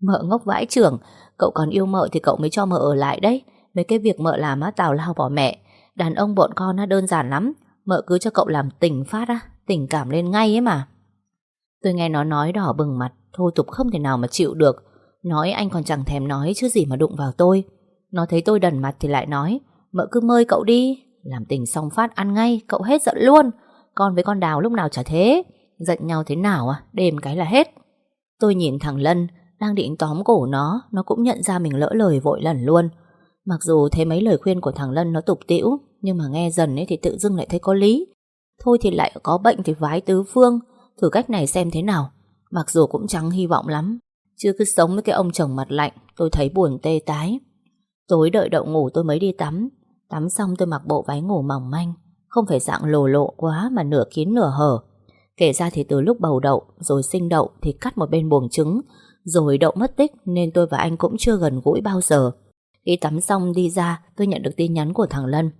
Mợ ngốc vãi trưởng, cậu còn yêu mợ thì cậu mới cho mợ ở lại đấy. Mấy cái việc mợ làm á tào lao bỏ mẹ. Đàn ông bọn con á đơn giản lắm, mợ cứ cho cậu làm tình phát á, tình cảm lên ngay ấy mà. Tôi nghe nó nói đỏ bừng mặt, thô tục không thể nào mà chịu được. Nói anh còn chẳng thèm nói chứ gì mà đụng vào tôi. Nó thấy tôi đần mặt thì lại nói, mợ cứ mời cậu đi. Làm tình xong phát ăn ngay, cậu hết giận luôn. Con với con đào lúc nào chả thế Giận nhau thế nào à Đêm cái là hết Tôi nhìn thằng Lân Đang định tóm cổ nó Nó cũng nhận ra mình lỡ lời vội lần luôn Mặc dù thấy mấy lời khuyên của thằng Lân nó tục tĩu Nhưng mà nghe dần ấy thì tự dưng lại thấy có lý Thôi thì lại có bệnh thì vái tứ phương Thử cách này xem thế nào Mặc dù cũng chẳng hy vọng lắm Chứ cứ sống với cái ông chồng mặt lạnh Tôi thấy buồn tê tái Tối đợi đậu ngủ tôi mới đi tắm Tắm xong tôi mặc bộ váy ngủ mỏng manh không phải dạng lồ lộ quá mà nửa kín nửa hở. Kể ra thì từ lúc bầu đậu rồi sinh đậu thì cắt một bên buồng trứng, rồi đậu mất tích nên tôi và anh cũng chưa gần gũi bao giờ. Khi tắm xong đi ra tôi nhận được tin nhắn của thằng Lân.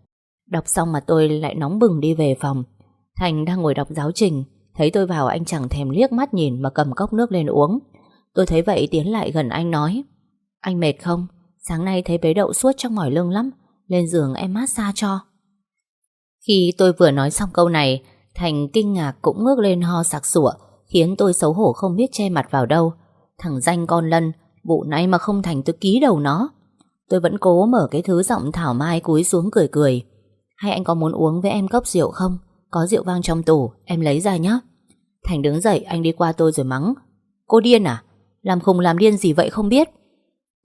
Đọc xong mà tôi lại nóng bừng đi về phòng. Thành đang ngồi đọc giáo trình, thấy tôi vào anh chẳng thèm liếc mắt nhìn mà cầm cốc nước lên uống. Tôi thấy vậy tiến lại gần anh nói Anh mệt không? Sáng nay thấy bế đậu suốt trong mỏi lưng lắm Lên giường em massage cho khi tôi vừa nói xong câu này, Thành kinh ngạc cũng ngước lên ho sặc sủa, khiến tôi xấu hổ không biết che mặt vào đâu. Thằng danh con lân, vụ này mà không thành tôi ký đầu nó. Tôi vẫn cố mở cái thứ giọng thảo mai cúi xuống cười cười. Hay anh có muốn uống với em cốc rượu không? Có rượu vang trong tủ, em lấy ra nhé. Thành đứng dậy, anh đi qua tôi rồi mắng. Cô điên à? Làm khùng làm điên gì vậy không biết?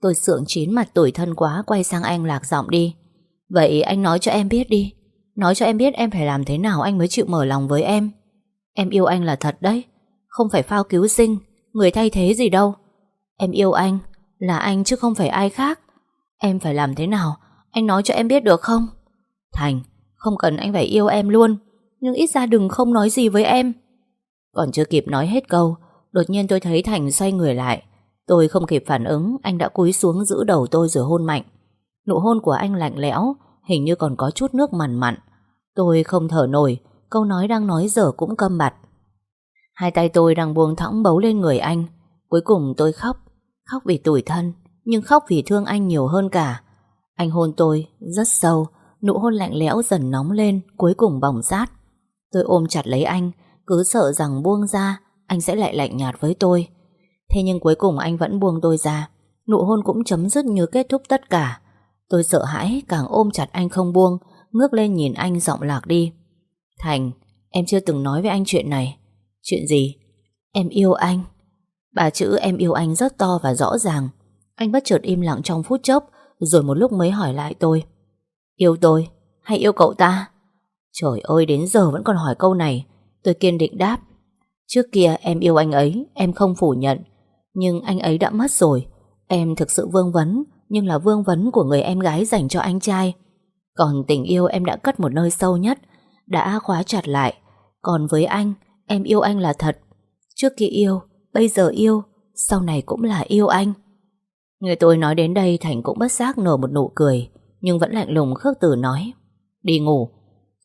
Tôi sượng chín mặt tuổi thân quá, quay sang anh lạc giọng đi. Vậy anh nói cho em biết đi, Nói cho em biết em phải làm thế nào anh mới chịu mở lòng với em Em yêu anh là thật đấy Không phải phao cứu sinh Người thay thế gì đâu Em yêu anh Là anh chứ không phải ai khác Em phải làm thế nào Anh nói cho em biết được không Thành Không cần anh phải yêu em luôn nhưng ít ra đừng không nói gì với em. Còn chưa kịp nói hết câu, Đột nhiên tôi thấy Thành xoay người lại. Tôi không kịp phản ứng, Anh đã cúi xuống giữ đầu tôi rồi hôn mạnh. Nụ hôn của anh lạnh lẽo, Hình như còn có chút nước mặn mặn. Tôi không thở nổi, Câu nói đang nói dở cũng câm bặt. Hai tay tôi đang buông thõng bấu lên người anh. Cuối cùng tôi khóc. Khóc vì tủi thân, Nhưng khóc vì thương anh nhiều hơn cả. Anh hôn tôi rất sâu, Nụ hôn lạnh lẽo dần nóng lên, Cuối cùng bỏng rát. Tôi ôm chặt lấy anh, Cứ sợ rằng buông ra, Anh sẽ lại lạnh nhạt với tôi. Thế nhưng cuối cùng anh vẫn buông tôi ra. Nụ hôn cũng chấm dứt như kết thúc tất cả. Tôi sợ hãi, càng ôm chặt anh không buông, Ngước lên nhìn anh giọng lạc đi. Thành, Em chưa từng nói với anh chuyện này. Chuyện gì? Em yêu anh. Bà chữ em yêu anh rất to và rõ ràng. Anh bất chợt im lặng trong phút chốc, Rồi một lúc mới hỏi lại tôi. Yêu tôi? Hay yêu cậu ta? Trời ơi, đến giờ vẫn còn hỏi câu này. Tôi kiên định đáp. Trước kia em yêu anh ấy, Em không phủ nhận. Nhưng anh ấy đã mất rồi. Em thực sự vương vấn, Nhưng là vương vấn của người em gái dành cho anh trai. Còn tình yêu em đã cất một nơi sâu nhất, Đã khóa chặt lại. Còn với anh, Em yêu anh là thật. Trước kia yêu, Bây giờ yêu, Sau này cũng là yêu anh. Người tôi nói đến đây, Thành cũng bất giác nở một nụ cười, Nhưng vẫn lạnh lùng khước từ nói, Đi ngủ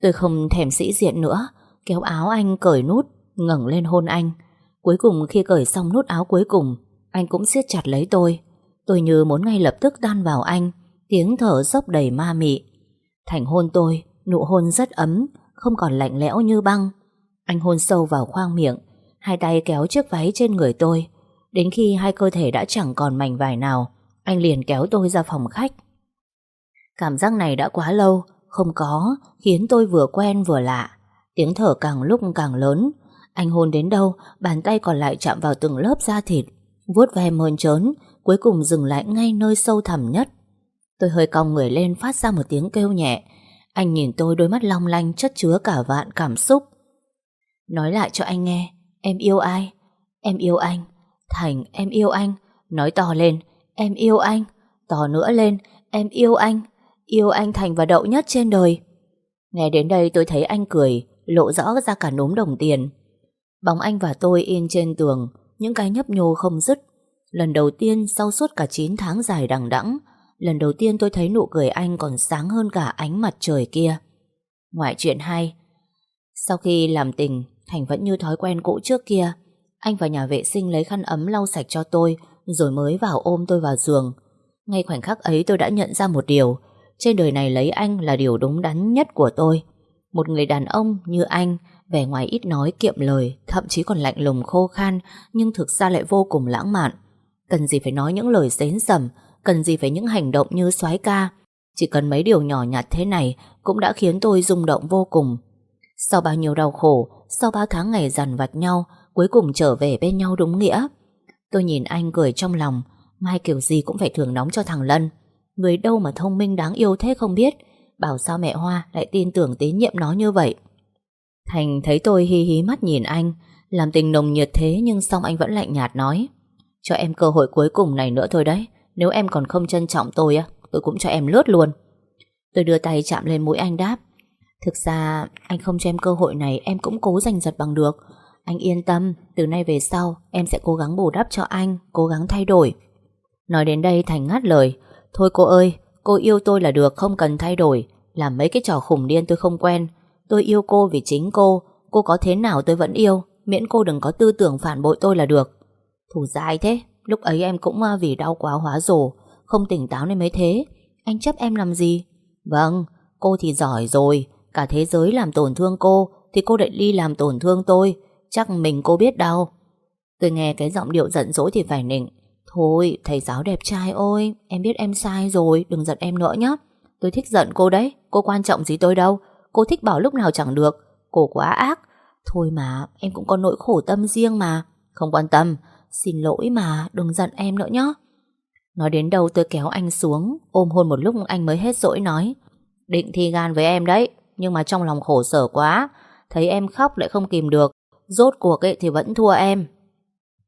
Tôi không thèm sĩ diện nữa. Kéo áo anh cởi nút, ngẩng lên hôn anh. Cuối cùng khi cởi xong nút áo cuối cùng, Anh cũng siết chặt lấy tôi. Tôi như muốn ngay lập tức đan vào anh, Tiếng thở dốc đầy ma mị. Thành hôn tôi, Nụ hôn rất ấm, Không còn lạnh lẽo như băng. Anh hôn sâu vào khoang miệng, Hai tay kéo chiếc váy trên người tôi. Đến khi hai cơ thể đã chẳng còn mảnh vải nào, Anh liền kéo tôi ra phòng khách. Cảm giác này đã quá lâu không có, Khiến tôi vừa quen vừa lạ. Tiếng thở càng lúc càng lớn. Anh hôn đến đâu, Bàn tay còn lại chạm vào từng lớp da thịt. Vuốt ve mơn trớn, Cuối cùng dừng lại ngay nơi sâu thẳm nhất. Tôi hơi cong người lên phát ra một tiếng kêu nhẹ. Anh nhìn tôi đôi mắt long lanh chất chứa cả vạn cảm xúc. Nói lại cho anh nghe, Em yêu ai? Em yêu anh. Thành, em yêu anh. Nói to lên, Em yêu anh. To nữa lên, Em yêu anh. Yêu anh Thành và đậu nhất trên đời. Nghe đến đây tôi thấy anh cười, Lộ rõ ra cả núm đồng tiền. Bóng anh và tôi in trên tường, Những cái nhấp nhô không dứt. Lần đầu tiên sau suốt cả 9 tháng dài đằng đẵng, Lần đầu tiên tôi thấy nụ cười anh còn sáng hơn cả ánh mặt trời kia. Ngoại chuyện hay, Sau khi làm tình, Thành vẫn như thói quen cũ trước kia. Anh vào nhà vệ sinh lấy khăn ấm lau sạch cho tôi, Rồi mới vào ôm tôi vào giường. Ngay khoảnh khắc ấy tôi đã nhận ra một điều trên đời này lấy anh là điều đúng đắn nhất của tôi. Một người đàn ông như anh, Vẻ ngoài ít nói, kiệm lời, Thậm chí còn lạnh lùng khô khan, Nhưng thực ra lại vô cùng lãng mạn. Cần gì phải nói những lời xến sầm Cần gì phải những hành động như soái ca. Chỉ cần mấy điều nhỏ nhặt thế này Cũng đã khiến tôi rung động vô cùng. Sau bao nhiêu đau khổ, Sau bao tháng ngày dằn vặt nhau, Cuối cùng trở về bên nhau đúng nghĩa. Tôi nhìn anh cười trong lòng, Mai kiểu gì cũng phải thưởng nóng cho thằng Lân. Người đâu mà thông minh đáng yêu thế không biết? Bảo sao mẹ Hoa lại tin tưởng tín nhiệm nó như vậy? Thành thấy tôi hí hí mắt nhìn anh, Làm tình nồng nhiệt thế Nhưng xong anh vẫn lạnh nhạt nói, Cho em cơ hội cuối cùng này nữa thôi đấy, Nếu em còn không trân trọng tôi á, Tôi cũng cho em lướt luôn. Tôi đưa tay chạm lên mũi anh đáp, Thực ra anh không cho em cơ hội này, Em cũng cố giành giật bằng được. Anh yên tâm, Từ nay về sau em sẽ cố gắng bù đắp cho anh, Cố gắng thay đổi. Nói đến đây Thành ngắt lời Thôi cô ơi Cô yêu tôi là được không cần thay đổi. Làm mấy cái trò khủng điên tôi không quen. Tôi yêu cô vì chính cô. Cô có thế nào tôi vẫn yêu. Miễn cô đừng có tư tưởng phản bội tôi là được. Thủ dài thế. Lúc ấy em cũng à, vì đau quá hóa rổ, Không tỉnh táo nên mới thế. Anh chấp em làm gì? Vâng cô thì giỏi rồi. Cả thế giới làm tổn thương cô Thì cô lại đi làm tổn thương tôi. Chắc mình cô biết đâu Tôi nghe cái giọng điệu giận dỗi thì phải nịnh. Thôi, thầy giáo đẹp trai ôi, Em biết em sai rồi, Đừng giận em nữa nhé Tôi thích giận cô đấy, Cô quan trọng gì tôi đâu. Cô thích bảo lúc nào chẳng được. Cô quá ác. Thôi mà, em cũng có nỗi khổ tâm riêng mà. Không quan tâm, Xin lỗi mà, đừng giận em nữa nhé Nói đến đâu tôi kéo anh xuống, Ôm hôn một lúc anh mới hết dỗi nói. Định thi gan với em đấy, Nhưng mà trong lòng khổ sở quá. Thấy em khóc lại không kìm được, Rốt cuộc ấy thì vẫn thua em.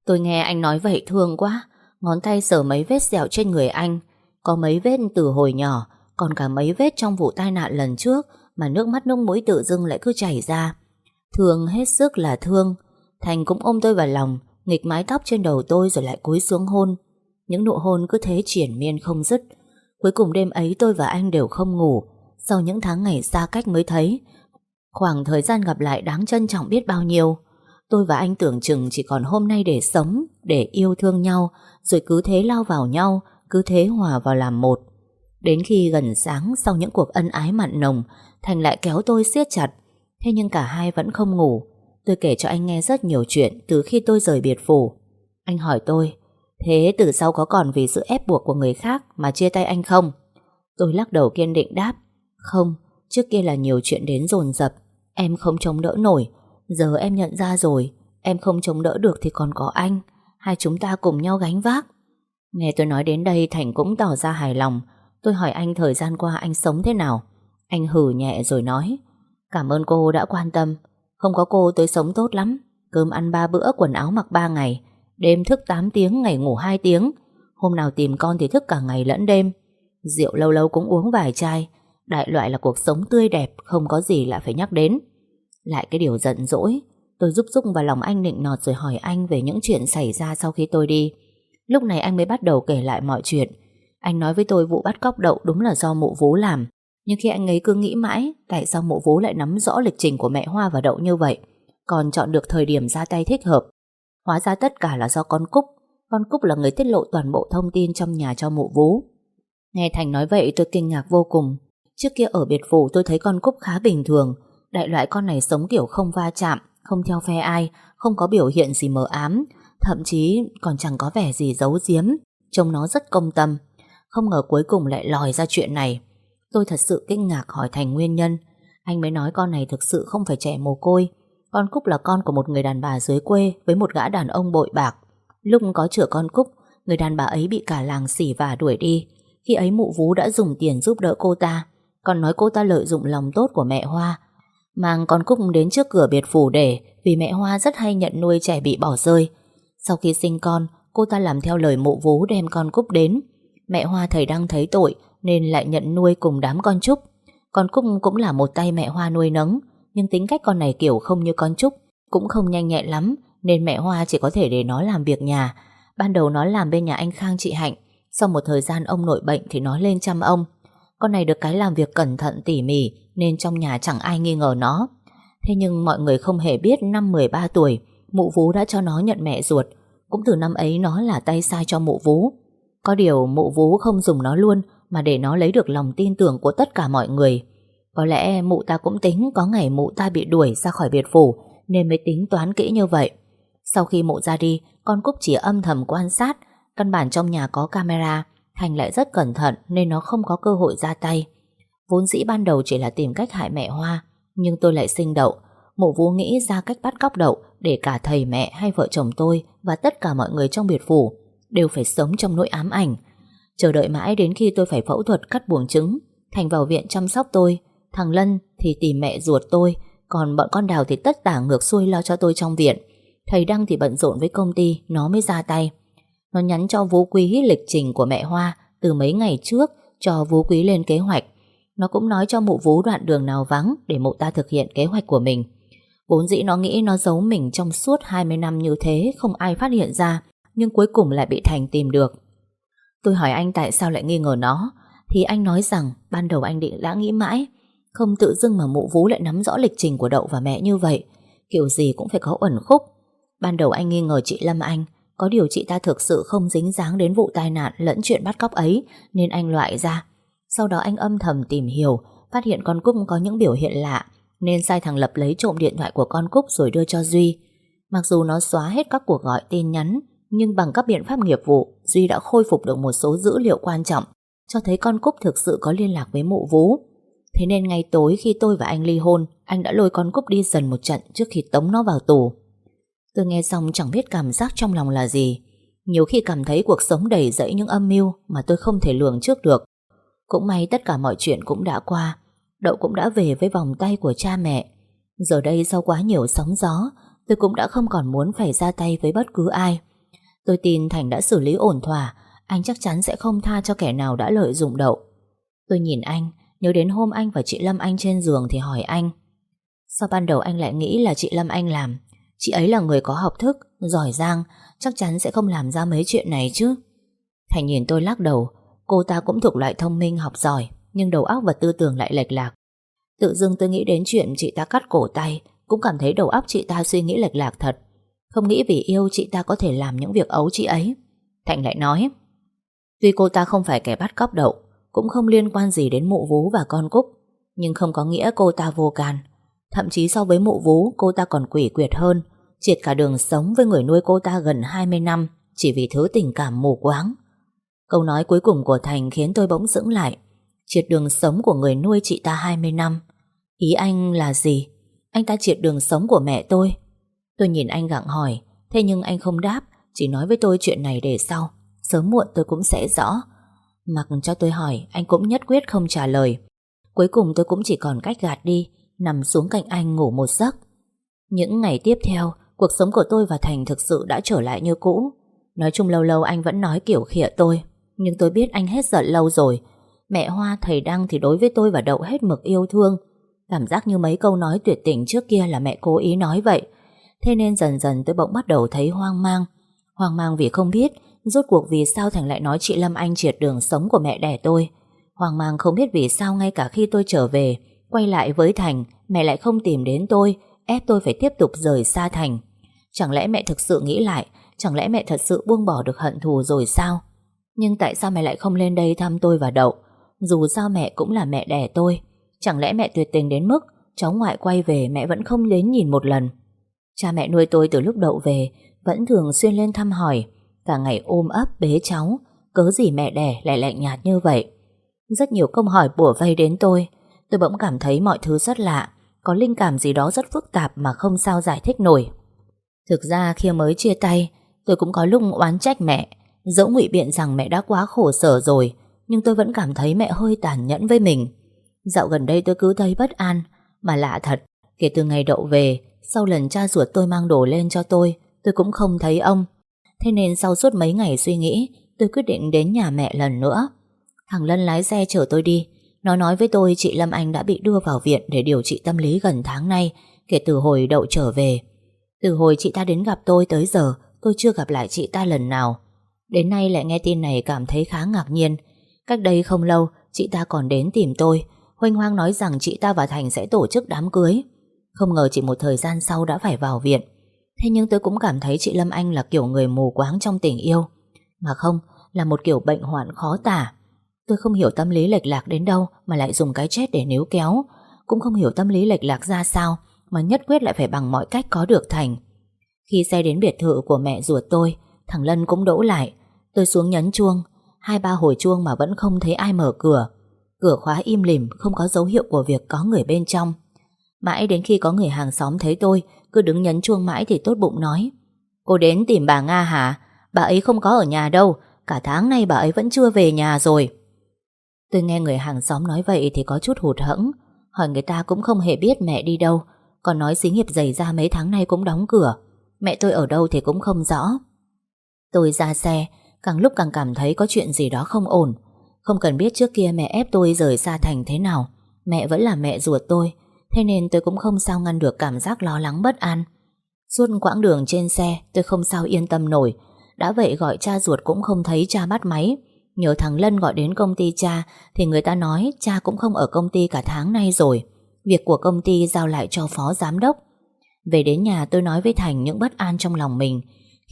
Tôi nghe anh nói vậy thương quá. Ngón tay sờ mấy vết sẹo trên người anh Có mấy vết từ hồi nhỏ Còn cả mấy vết trong vụ tai nạn lần trước Mà nước mắt nước mũi tự dưng lại cứ chảy ra Thương hết sức là thương Thành cũng ôm tôi vào lòng, nghịch mái tóc trên đầu tôi rồi lại cúi xuống hôn. Những nụ hôn cứ thế triển miên không dứt. Cuối cùng đêm ấy tôi và anh đều không ngủ. Sau những tháng ngày xa cách mới thấy, khoảng thời gian gặp lại đáng trân trọng biết bao nhiêu. Tôi và anh tưởng chừng chỉ còn hôm nay để sống, để yêu thương nhau, rồi cứ thế lao vào nhau, cứ thế hòa vào làm một. Đến khi gần sáng sau những cuộc ân ái mặn nồng, Thành lại kéo tôi siết chặt. Thế nhưng cả hai vẫn không ngủ. Tôi kể cho anh nghe rất nhiều chuyện từ khi tôi rời biệt phủ. Anh hỏi tôi, thế từ sau có còn vì sự ép buộc của người khác mà chia tay anh không? Tôi lắc đầu kiên định đáp, không, trước kia là nhiều chuyện đến dồn dập, em không chống đỡ nổi. Giờ em nhận ra rồi, em không chống đỡ được thì còn có anh, hai chúng ta cùng nhau gánh vác. Nghe tôi nói đến đây Thành cũng tỏ ra hài lòng. Tôi hỏi anh thời gian qua anh sống thế nào? Anh hử nhẹ rồi nói, cảm ơn cô đã quan tâm, không có cô tôi sống tốt lắm. Cơm ăn ba bữa quần áo mặc ba ngày. Đêm thức 8 tiếng ngày ngủ 2 tiếng. Hôm nào tìm con thì thức cả ngày lẫn đêm. Rượu lâu lâu cũng uống vài chai. Đại loại là cuộc sống tươi đẹp Không có gì lại phải nhắc đến. Lại cái điều giận dỗi, Tôi giúp giúp vào lòng anh nịnh nọt rồi hỏi anh Về những chuyện xảy ra sau khi tôi đi. Lúc này anh mới bắt đầu kể lại mọi chuyện. Anh nói với tôi vụ bắt cóc đậu Đúng là do mụ vú làm. Nhưng khi anh ấy cứ nghĩ mãi, Tại sao mụ vú lại nắm rõ lịch trình của mẹ Hoa và Đậu như vậy? Còn chọn được thời điểm ra tay thích hợp. Hóa ra tất cả là do con Cúc. Con Cúc là người tiết lộ toàn bộ thông tin trong nhà cho mụ vú. Nghe Thành nói vậy, tôi kinh ngạc vô cùng. Trước kia ở biệt phủ, tôi thấy con Cúc khá bình thường. Đại loại con này sống kiểu không va chạm, Không theo phe ai, Không có biểu hiện gì mờ ám, Thậm chí còn chẳng có vẻ gì giấu giếm. Trông nó rất công tâm. Không ngờ cuối cùng lại lòi ra chuyện này. Tôi thật sự kinh ngạc hỏi Thành nguyên nhân. Anh mới nói con này thực sự không phải trẻ mồ côi. Con Cúc là con của một người đàn bà dưới quê Với một gã đàn ông bội bạc. Lúc có chữa con Cúc, Người đàn bà ấy bị cả làng xỉ và đuổi đi. Khi ấy mụ vú đã dùng tiền giúp đỡ cô ta. Còn nói cô ta lợi dụng lòng tốt của mẹ Hoa Mang con Cúc đến trước cửa biệt phủ để Vì mẹ Hoa rất hay nhận nuôi trẻ bị bỏ rơi Sau khi sinh con Cô ta làm theo lời mụ vú đem con Cúc đến Mẹ Hoa thầy đang thấy tội nên lại nhận nuôi cùng đám con Trúc. Con Cúc cũng là một tay mẹ Hoa nuôi nấng, nhưng tính cách con này kiểu không như con Trúc, cũng không nhanh nhẹn lắm, nên mẹ Hoa chỉ có thể để nó làm việc nhà. Ban đầu nó làm bên nhà anh Khang chị Hạnh, sau một thời gian ông nội bệnh thì nó lên chăm ông. Con này được cái làm việc cẩn thận tỉ mỉ nên trong nhà chẳng ai nghi ngờ nó. Thế nhưng mọi người không hề biết năm 13 tuổi, mụ vú đã cho nó nhận mẹ ruột. Cũng từ năm ấy nó là tay sai cho mụ vú. Có điều mụ vú không dùng nó luôn mà để nó lấy được lòng tin tưởng của tất cả mọi người. Có lẽ mụ ta cũng tính có ngày mụ ta bị đuổi ra khỏi biệt phủ nên mới tính toán kỹ như vậy. Sau khi mụ ra đi, con Cúc chỉ âm thầm quan sát, căn bản trong nhà có camera, Thành lại rất cẩn thận nên nó không có cơ hội ra tay. Vốn dĩ ban đầu chỉ là tìm cách hại mẹ Hoa, nhưng tôi lại sinh đậu. Mụ vú nghĩ ra cách bắt cóc đậu để cả thầy mẹ hay vợ chồng tôi và tất cả mọi người trong biệt phủ đều phải sống trong nỗi ám ảnh. Chờ đợi mãi đến khi tôi phải phẫu thuật cắt buồng trứng, Thành vào viện chăm sóc tôi, thằng Lân thì tìm mẹ ruột tôi, còn bọn con đào thì tất tả ngược xuôi lo cho tôi trong viện. Thầy Đăng thì bận rộn với công ty, nó mới ra tay. Nó nhắn cho Vũ Quý lịch trình của mẹ Hoa từ mấy ngày trước cho Vũ Quý lên kế hoạch. Nó cũng nói cho mụ vú đoạn đường nào vắng để mụ ta thực hiện kế hoạch của mình. Vốn dĩ nó nghĩ nó giấu mình trong suốt 20 năm như thế, không ai phát hiện ra, nhưng cuối cùng lại bị Thành tìm được. Tôi hỏi anh tại sao lại nghi ngờ nó, thì anh nói rằng ban đầu anh định đã nghĩ mãi, không tự dưng mà mụ vú lại nắm rõ lịch trình của Đậu và mẹ như vậy, kiểu gì cũng phải có ẩn khúc. Ban đầu anh nghi ngờ chị Lâm Anh, có điều chị ta thực sự không dính dáng đến vụ tai nạn lẫn chuyện bắt cóc ấy, nên anh loại ra. Sau đó anh âm thầm tìm hiểu phát hiện con Cúc có những biểu hiện lạ nên sai thằng Lập lấy trộm điện thoại của con Cúc rồi đưa cho Duy. Mặc dù nó xóa hết các cuộc gọi tin nhắn nhưng bằng các biện pháp nghiệp vụ, Duy đã khôi phục được một số dữ liệu quan trọng, cho thấy con Cúc thực sự có liên lạc với mụ vú. Thế nên ngay tối khi tôi và anh ly hôn, anh đã lôi con Cúc đi dần một trận trước khi tống nó vào tù. Tôi nghe xong chẳng biết cảm giác trong lòng là gì. Nhiều khi cảm thấy cuộc sống đầy dẫy những âm mưu mà tôi không thể lường trước được. Cũng may tất cả mọi chuyện cũng đã qua. Đậu cũng đã về với vòng tay của cha mẹ. Giờ đây sau quá nhiều sóng gió, tôi cũng đã không còn muốn phải ra tay với bất cứ ai. Tôi tin Thành đã xử lý ổn thỏa Anh chắc chắn sẽ không tha cho kẻ nào đã lợi dụng đậu Tôi nhìn anh Nhớ đến hôm anh và chị Lâm Anh trên giường Thì hỏi anh Sao ban đầu anh lại nghĩ là chị Lâm Anh làm Chị ấy là người có học thức, giỏi giang, chắc chắn sẽ không làm ra mấy chuyện này chứ. Thành nhìn tôi lắc đầu, cô ta cũng thuộc loại thông minh học giỏi, nhưng đầu óc và tư tưởng lại lệch lạc. Tự dưng tôi nghĩ đến chuyện chị ta cắt cổ tay, cũng cảm thấy đầu óc chị ta suy nghĩ lệch lạc thật. Không nghĩ vì yêu chị ta có thể làm những việc ấu chị ấy. thạnh lại nói, tuy cô ta không phải kẻ bắt cóc đậu, cũng không liên quan gì đến mụ vú và con cúc, nhưng không có nghĩa cô ta vô can. Thậm chí so với mụ vú, cô ta còn quỷ quyệt hơn, triệt cả đường sống với người nuôi cô ta gần 20 năm, chỉ vì thứ tình cảm mù quáng. Câu nói cuối cùng của Thành khiến tôi bỗng dững lại. Triệt đường sống của người nuôi chị ta 20 năm. Ý anh là gì? Anh ta triệt đường sống của mẹ tôi. Tôi nhìn anh gặng hỏi, thế nhưng anh không đáp, chỉ nói với tôi chuyện này để sau. Sớm muộn tôi cũng sẽ rõ. Mặc cho tôi hỏi, anh cũng nhất quyết không trả lời. Cuối cùng tôi cũng chỉ còn cách gạt đi, nằm xuống cạnh anh ngủ một giấc. Những ngày tiếp theo, cuộc sống của tôi và Thành thực sự đã trở lại như cũ. Nói chung lâu lâu anh vẫn nói kiểu khịa tôi, nhưng tôi biết anh hết giận lâu rồi. Mẹ Hoa, thầy Đăng thì đối với tôi và Đậu hết mực yêu thương. Cảm giác như mấy câu nói tuyệt tình trước kia là mẹ cố ý nói vậy. Thế nên dần dần tôi bỗng bắt đầu thấy hoang mang. Hoang mang vì không biết rốt cuộc vì sao Thành lại nói chị Lâm Anh triệt đường sống của mẹ đẻ tôi. Hoang mang không biết vì sao ngay cả khi tôi trở về, quay lại với Thành, mẹ lại không tìm đến tôi, ép tôi phải tiếp tục rời xa Thành. Chẳng lẽ mẹ thực sự nghĩ lại, chẳng lẽ mẹ thật sự buông bỏ được hận thù rồi sao? Nhưng tại sao mẹ lại không lên đây thăm tôi và Đậu? Dù sao mẹ cũng là mẹ đẻ tôi. Chẳng lẽ mẹ tuyệt tình đến mức cháu ngoại quay về mẹ vẫn không đến nhìn một lần? Cha mẹ nuôi tôi từ lúc Đậu về vẫn thường xuyên lên thăm hỏi, cả ngày ôm ấp bế cháu, cớ gì mẹ đẻ lại lạnh nhạt như vậy? Rất nhiều câu hỏi bủa vây đến tôi, tôi bỗng cảm thấy mọi thứ rất lạ, có linh cảm gì đó rất phức tạp mà không sao giải thích nổi. Thực ra khi mới chia tay, tôi cũng có lúc oán trách mẹ, dẫu ngụy biện rằng mẹ đã quá khổ sở rồi, nhưng tôi vẫn cảm thấy mẹ hơi tàn nhẫn với mình. Dạo gần đây tôi cứ thấy bất an, mà lạ thật, kể từ ngày đậu về, sau lần cha ruột tôi mang đồ lên cho tôi, tôi cũng không thấy ông. Thế nên sau suốt mấy ngày suy nghĩ, tôi quyết định đến nhà mẹ lần nữa. Thằng Lân lái xe chở tôi đi, nó nói với tôi chị Lâm Anh đã bị đưa vào viện để điều trị tâm lý gần tháng nay, kể từ hồi đậu trở về. Từ hồi chị ta đến gặp tôi tới giờ, tôi chưa gặp lại chị ta lần nào. Đến nay lại nghe tin này cảm thấy khá ngạc nhiên. Cách đây không lâu, chị ta còn đến tìm tôi, huynh hoang nói rằng chị ta và Thành sẽ tổ chức đám cưới. Không ngờ chỉ một thời gian sau đã phải vào viện. Thế nhưng tôi cũng cảm thấy chị Lâm Anh là kiểu người mù quáng trong tình yêu. Mà không, là một kiểu bệnh hoạn khó tả. Tôi không hiểu tâm lý lệch lạc đến đâu mà lại dùng cái chết để níu kéo. Cũng không hiểu tâm lý lệch lạc ra sao mà nhất quyết lại phải bằng mọi cách có được Thành. Khi xe đến biệt thự của mẹ ruột tôi, thằng Lân cũng đỗ lại. Tôi xuống nhấn chuông, hai ba hồi chuông mà vẫn không thấy ai mở cửa. Cửa khóa im lìm, không có dấu hiệu của việc có người bên trong. Mãi đến khi có người hàng xóm thấy tôi, cứ đứng nhấn chuông mãi thì tốt bụng nói. Cô đến tìm bà Nga hả? Bà ấy không có ở nhà đâu, cả tháng nay bà ấy vẫn chưa về nhà rồi. Tôi nghe người hàng xóm nói vậy thì có chút hụt hẫng, hỏi người ta cũng không hề biết mẹ đi đâu, còn nói xí nghiệp dày ra mấy tháng nay cũng đóng cửa. Mẹ tôi ở đâu thì cũng không rõ. Tôi ra xe, càng lúc càng cảm thấy có chuyện gì đó không ổn. Không cần biết trước kia mẹ ép tôi rời xa thành thế nào, mẹ vẫn là mẹ ruột tôi, thế nên tôi cũng không sao ngăn được cảm giác lo lắng bất an. Suốt quãng đường trên xe, tôi không sao yên tâm nổi. Đã vậy gọi cha ruột cũng không thấy cha bắt máy. nhớ thằng Lân gọi đến công ty cha thì người ta nói cha cũng không ở công ty cả tháng nay rồi. Việc của công ty giao lại cho phó giám đốc. Về đến nhà tôi nói với Thành những bất an trong lòng mình.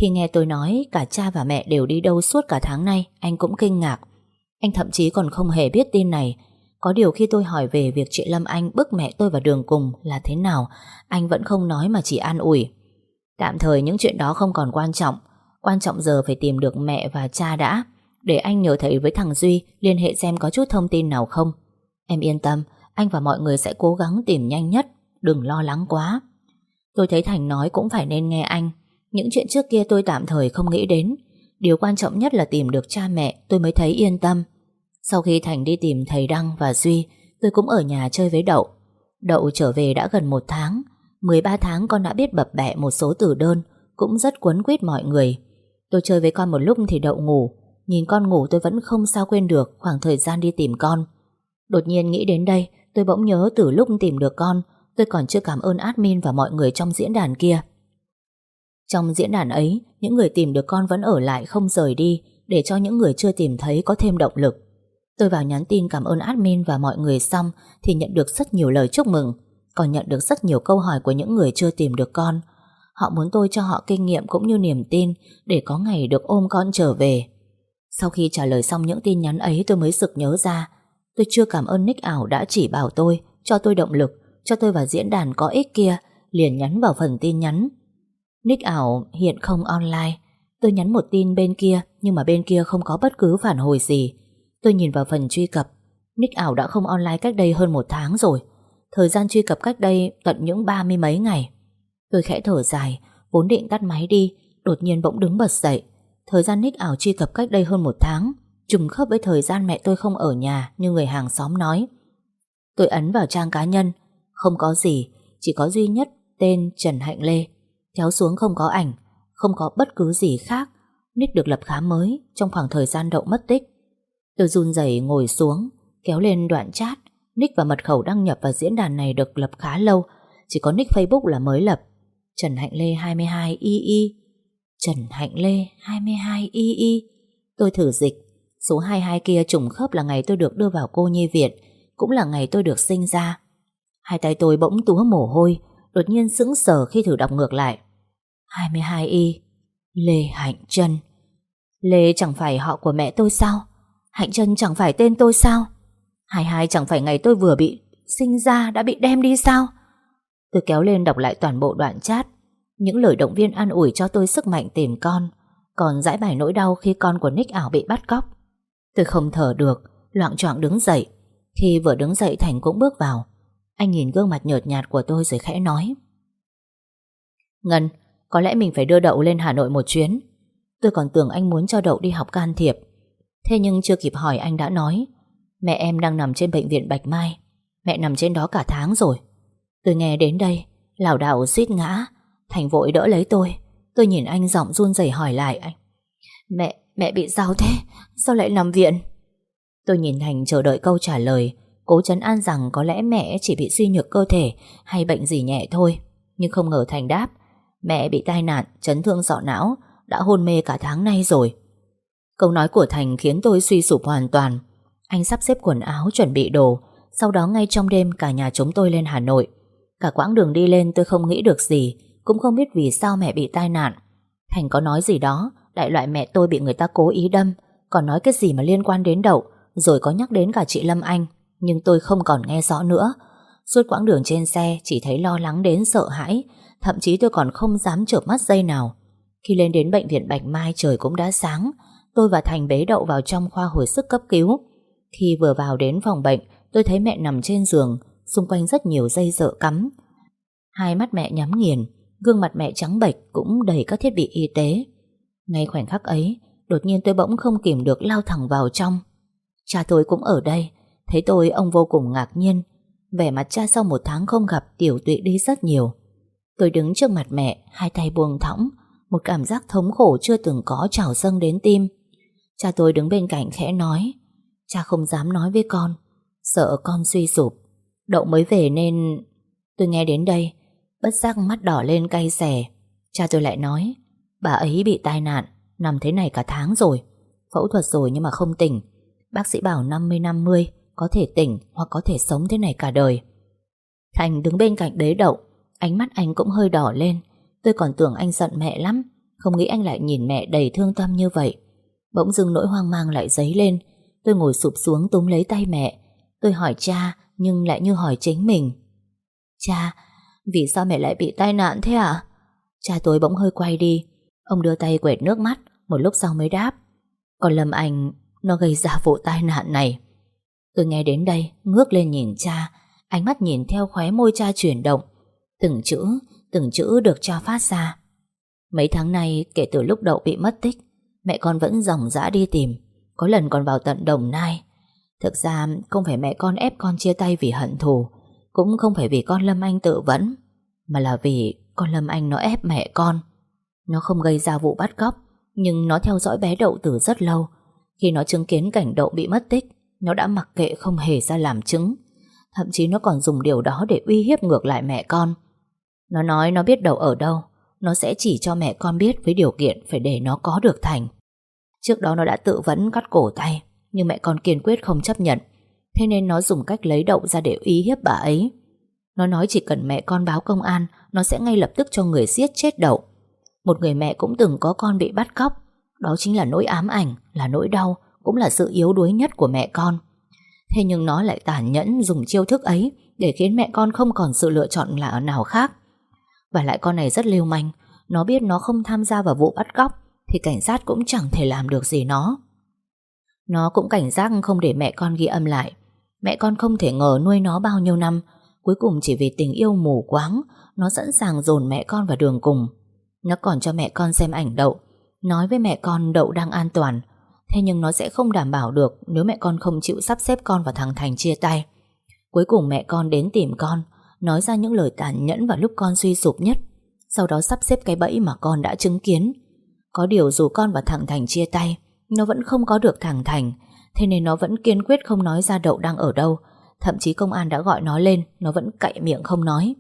Khi nghe tôi nói cả cha và mẹ đều đi đâu suốt cả tháng nay, anh cũng kinh ngạc. Anh thậm chí còn không hề biết tin này. Có điều khi tôi hỏi về việc chị Lâm Anh bức mẹ tôi vào đường cùng là thế nào, anh vẫn không nói mà chỉ an ủi. Tạm thời những chuyện đó không còn quan trọng. Quan trọng giờ phải tìm được mẹ và cha đã. Để anh nhờ thầy với thằng Duy liên hệ xem có chút thông tin nào không. Em yên tâm, anh và mọi người sẽ cố gắng tìm nhanh nhất. Đừng lo lắng quá. Tôi thấy Thành nói cũng phải nên nghe anh. Những chuyện trước kia tôi tạm thời không nghĩ đến. Điều quan trọng nhất là tìm được cha mẹ tôi mới thấy yên tâm. Sau khi Thành đi tìm thầy Đăng và Duy, tôi cũng ở nhà chơi với Đậu. Đậu trở về đã gần một tháng. 13 tháng con đã biết bập bẹ một số từ đơn, cũng rất quấn quýt mọi người. Tôi chơi với con một lúc thì Đậu ngủ. Nhìn con ngủ tôi vẫn không sao quên được khoảng thời gian đi tìm con. Đột nhiên nghĩ đến đây, tôi bỗng nhớ từ lúc tìm được con, tôi còn chưa cảm ơn admin và mọi người trong diễn đàn kia. Trong diễn đàn ấy, những người tìm được con vẫn ở lại không rời đi để cho những người chưa tìm thấy có thêm động lực. Tôi vào nhắn tin cảm ơn admin và mọi người xong thì nhận được rất nhiều lời chúc mừng, còn nhận được rất nhiều câu hỏi của những người chưa tìm được con. Họ muốn tôi cho họ kinh nghiệm cũng như niềm tin để có ngày được ôm con trở về. Sau khi trả lời xong những tin nhắn ấy tôi mới sực nhớ ra tôi chưa cảm ơn Nick ảo đã chỉ bảo tôi, cho tôi động lực, cho tôi vào diễn đàn có ích kia, liền nhắn vào phần tin nhắn. Nick ảo hiện không online. Tôi nhắn một tin bên kia nhưng mà bên kia không có bất cứ phản hồi gì. Tôi nhìn vào phần truy cập. Nick ảo đã không online cách đây hơn một tháng rồi. Thời gian truy cập cách đây tận những ba mươi mấy ngày. Tôi khẽ thở dài, vốn định tắt máy đi, đột nhiên bỗng đứng bật dậy. Thời gian nick ảo truy cập cách đây hơn một tháng, trùng khớp với thời gian mẹ tôi không ở nhà như người hàng xóm nói. Tôi ấn vào trang cá nhân, không có gì, chỉ có duy nhất tên Trần Hạnh Lê. Kéo xuống không có ảnh, không có bất cứ gì khác. Nick được lập khá mới trong khoảng thời gian đậu mất tích. Tôi run rẩy ngồi xuống, kéo lên đoạn chat. Nick và mật khẩu đăng nhập vào diễn đàn này được lập khá lâu, chỉ có nick Facebook là mới lập. Trần Hạnh Lê 22ii Trần Hạnh Lê 22ii Tôi thử dịch, số 22 kia trùng khớp là ngày tôi được đưa vào cô nhi viện, cũng là ngày tôi được sinh ra. Hai tay tôi bỗng túa mồ hôi, đột nhiên sững sờ khi thử đọc ngược lại. 22 y, Lê Hạnh Trân Lê chẳng phải họ của mẹ tôi sao? Hạnh Trân chẳng phải tên tôi sao? 22 chẳng phải ngày tôi vừa bị sinh ra đã bị đem đi sao? Tôi kéo lên đọc lại toàn bộ đoạn chat Những lời động viên an ủi cho tôi sức mạnh tìm con, Còn giải bài nỗi đau khi con của Nick ảo bị bắt cóc Tôi không thở được, Loạn trọng đứng dậy Khi vừa đứng dậy Thành cũng bước vào anh nhìn gương mặt nhợt nhạt của tôi rồi khẽ nói. Ngân Có lẽ mình phải đưa Đậu lên Hà Nội một chuyến. Tôi còn tưởng anh muốn cho Đậu đi học can thiệp. Thế nhưng chưa kịp hỏi anh đã nói Mẹ em đang nằm trên bệnh viện Bạch Mai. Mẹ nằm trên đó cả tháng rồi. Tôi nghe đến đây lảo đảo suýt ngã Thành vội đỡ lấy tôi. Tôi nhìn anh giọng run rẩy hỏi lại anh Mẹ, mẹ bị sao thế? Sao lại nằm viện? Tôi nhìn Thành chờ đợi câu trả lời Cố chấn an rằng có lẽ mẹ chỉ bị suy nhược cơ thể Hay bệnh gì nhẹ thôi Nhưng không ngờ Thành đáp Mẹ bị tai nạn, chấn thương sọ não Đã hôn mê cả tháng nay rồi. Câu nói của Thành khiến tôi suy sụp hoàn toàn. Anh sắp xếp quần áo chuẩn bị đồ Sau đó ngay trong đêm cả nhà chúng tôi lên Hà Nội. Cả quãng đường đi lên tôi không nghĩ được gì Cũng không biết vì sao mẹ bị tai nạn. Thành có nói gì đó Đại loại mẹ tôi bị người ta cố ý đâm Còn nói cái gì mà liên quan đến đậu Rồi có nhắc đến cả chị Lâm Anh. Nhưng tôi không còn nghe rõ nữa. Suốt quãng đường trên xe, chỉ thấy lo lắng đến sợ hãi. Thậm chí tôi còn không dám chợp mắt giây nào. Khi lên đến bệnh viện Bạch Mai, trời cũng đã sáng. Tôi và Thành bế đậu vào trong khoa hồi sức cấp cứu. Khi vừa vào đến phòng bệnh, Tôi thấy mẹ nằm trên giường, Xung quanh rất nhiều dây dợ cắm. Hai mắt mẹ nhắm nghiền, Gương mặt mẹ trắng bệch cũng đầy các thiết bị y tế. Ngay khoảnh khắc ấy, Đột nhiên tôi bỗng không kìm được lao thẳng vào trong. Cha tôi cũng ở đây Thấy tôi ông vô cùng ngạc nhiên Vẻ mặt cha sau một tháng không gặp Tiểu tụy đi rất nhiều Tôi đứng trước mặt mẹ Hai tay buông thõng Một cảm giác thống khổ chưa từng có trào dâng đến tim Cha tôi đứng bên cạnh khẽ nói Cha không dám nói với con Sợ con suy sụp Đậu mới về nên... Tôi nghe đến đây, bất giác mắt đỏ lên cay xè. Cha tôi lại nói, bà ấy bị tai nạn, nằm thế này cả tháng rồi. Phẫu thuật rồi nhưng mà không tỉnh. Bác sĩ bảo 50-50, có thể tỉnh hoặc có thể sống thế này cả đời. Thành đứng bên cạnh đế đậu, ánh mắt anh cũng hơi đỏ lên. Tôi còn tưởng anh giận mẹ lắm, không nghĩ anh lại nhìn mẹ đầy thương tâm như vậy. Bỗng dưng nỗi hoang mang lại dấy lên. Tôi ngồi sụp xuống túm lấy tay mẹ. Tôi hỏi cha nhưng lại như hỏi chính mình. Cha, vì sao mẹ lại bị tai nạn thế à? Cha tôi bỗng hơi quay đi. Ông đưa tay quẹt nước mắt, một lúc sau mới đáp. Còn Lâm Anh, nó gây ra vụ tai nạn này. Tôi nghe đến đây, ngước lên nhìn cha, ánh mắt nhìn theo khóe môi cha chuyển động. Từng chữ, từng chữ được cha phát ra. Mấy tháng nay, kể từ lúc đậu bị mất tích, mẹ con vẫn dòng dã đi tìm. Có lần còn vào tận Đồng Nai, Thực ra không phải mẹ con ép con chia tay vì hận thù Cũng không phải vì con Lâm Anh tự vẫn Mà là vì con Lâm Anh nó ép mẹ con Nó không gây ra vụ bắt cóc Nhưng nó theo dõi bé Đậu từ rất lâu Khi nó chứng kiến cảnh Đậu bị mất tích nó đã mặc kệ không hề ra làm chứng Thậm chí nó còn dùng điều đó để uy hiếp ngược lại mẹ con Nó nói nó biết Đậu ở đâu Nó sẽ chỉ cho mẹ con biết với điều kiện phải để nó có được Thành. Trước đó nó đã tự vấn cắt cổ tay, nhưng mẹ con kiên quyết không chấp nhận. Thế nên nó dùng cách lấy đậu ra để uy hiếp bà ấy. Nó nói chỉ cần mẹ con báo công an, nó sẽ ngay lập tức cho người giết chết đậu. Một người mẹ cũng từng có con bị bắt cóc. Đó chính là nỗi ám ảnh, là nỗi đau, cũng là sự yếu đuối nhất của mẹ con. Thế nhưng nó lại tàn nhẫn dùng chiêu thức ấy để khiến mẹ con không còn sự lựa chọn là nào khác. Và lại con này rất lưu manh, nó biết nó không tham gia vào vụ bắt cóc thì cảnh sát cũng chẳng thể làm được gì nó. Nó cũng cảnh giác không để mẹ con ghi âm lại. Mẹ con không thể ngờ nuôi nó bao nhiêu năm, cuối cùng chỉ vì tình yêu mù quáng, nó sẵn sàng dồn mẹ con vào đường cùng. Nó còn cho mẹ con xem ảnh đậu, nói với mẹ con đậu đang an toàn, Thế nhưng nó sẽ không đảm bảo được Nếu mẹ con không chịu sắp xếp con và thằng Thành chia tay. Cuối cùng mẹ con đến tìm con, Nói ra những lời tàn nhẫn vào lúc con suy sụp nhất. Sau đó sắp xếp cái bẫy mà con đã chứng kiến. Có điều dù con và thằng Thành chia tay, Nó vẫn không có được thằng Thành, Thế nên nó vẫn kiên quyết không nói ra đậu đang ở đâu. Thậm chí công an đã gọi nó lên, Nó vẫn cậy miệng không nói.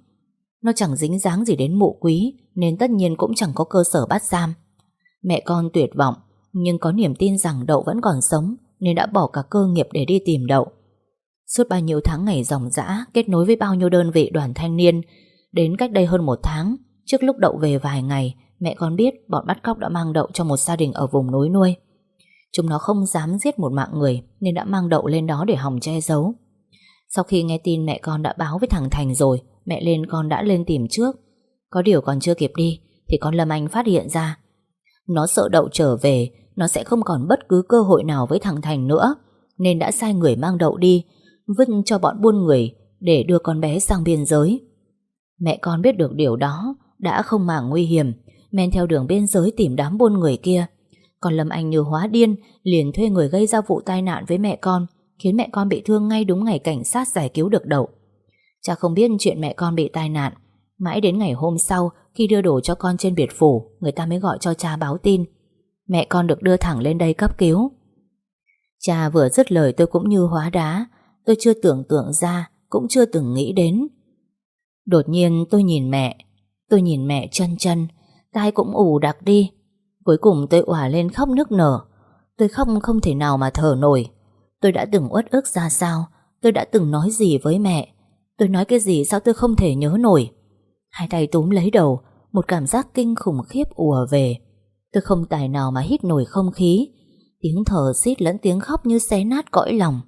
Nó chẳng dính dáng gì đến mụ quý, Nên tất nhiên cũng chẳng có cơ sở bắt giam. Mẹ con tuyệt vọng nhưng có niềm tin rằng Đậu vẫn còn sống, nên đã bỏ cả cơ nghiệp để đi tìm Đậu. Suốt bao nhiêu tháng ngày dòng dã, kết nối với bao nhiêu đơn vị đoàn thanh niên, đến cách đây hơn một tháng, trước lúc Đậu về vài ngày, mẹ con biết bọn bắt cóc đã mang Đậu cho một gia đình ở vùng núi nuôi. Chúng nó không dám giết một mạng người, nên đã mang Đậu lên đó để hòng che giấu. Sau khi nghe tin mẹ con đã báo với thằng Thành rồi, mẹ lên con đã lên tìm trước. Có điều còn chưa kịp đi, thì con Lâm Anh phát hiện ra nó sợ Đậu trở về nó sẽ không còn bất cứ cơ hội nào với thằng Thành nữa, nên đã sai người mang đậu đi, vứt cho bọn buôn người để đưa con bé sang biên giới. Mẹ con biết được điều đó, đã không màng nguy hiểm, men theo đường biên giới tìm đám buôn người kia. Còn Lâm Anh như hóa điên, liền thuê người gây ra vụ tai nạn với mẹ con, khiến mẹ con bị thương ngay đúng ngày cảnh sát giải cứu được đậu. Cha không biết chuyện mẹ con bị tai nạn, mãi đến ngày hôm sau khi đưa đồ cho con trên biệt phủ, người ta mới gọi cho cha báo tin. Mẹ con được đưa thẳng lên đây cấp cứu. Cha vừa dứt lời tôi cũng như hóa đá. Tôi chưa tưởng tượng ra, Cũng chưa từng nghĩ đến. Đột nhiên tôi nhìn mẹ. Tôi nhìn mẹ chân chân. Tai cũng ù đặc đi. Cuối cùng tôi òa lên khóc nức nở. Tôi khóc không thể nào mà thở nổi. Tôi đã từng uất ức ra sao? Tôi đã từng nói gì với mẹ? Tôi nói cái gì sao tôi không thể nhớ nổi? Hai tay túm lấy đầu. Một cảm giác kinh khủng khiếp ùa về. Tôi không tài nào mà hít nổi không khí. Tiếng thở xít lẫn tiếng khóc như xé nát cõi lòng.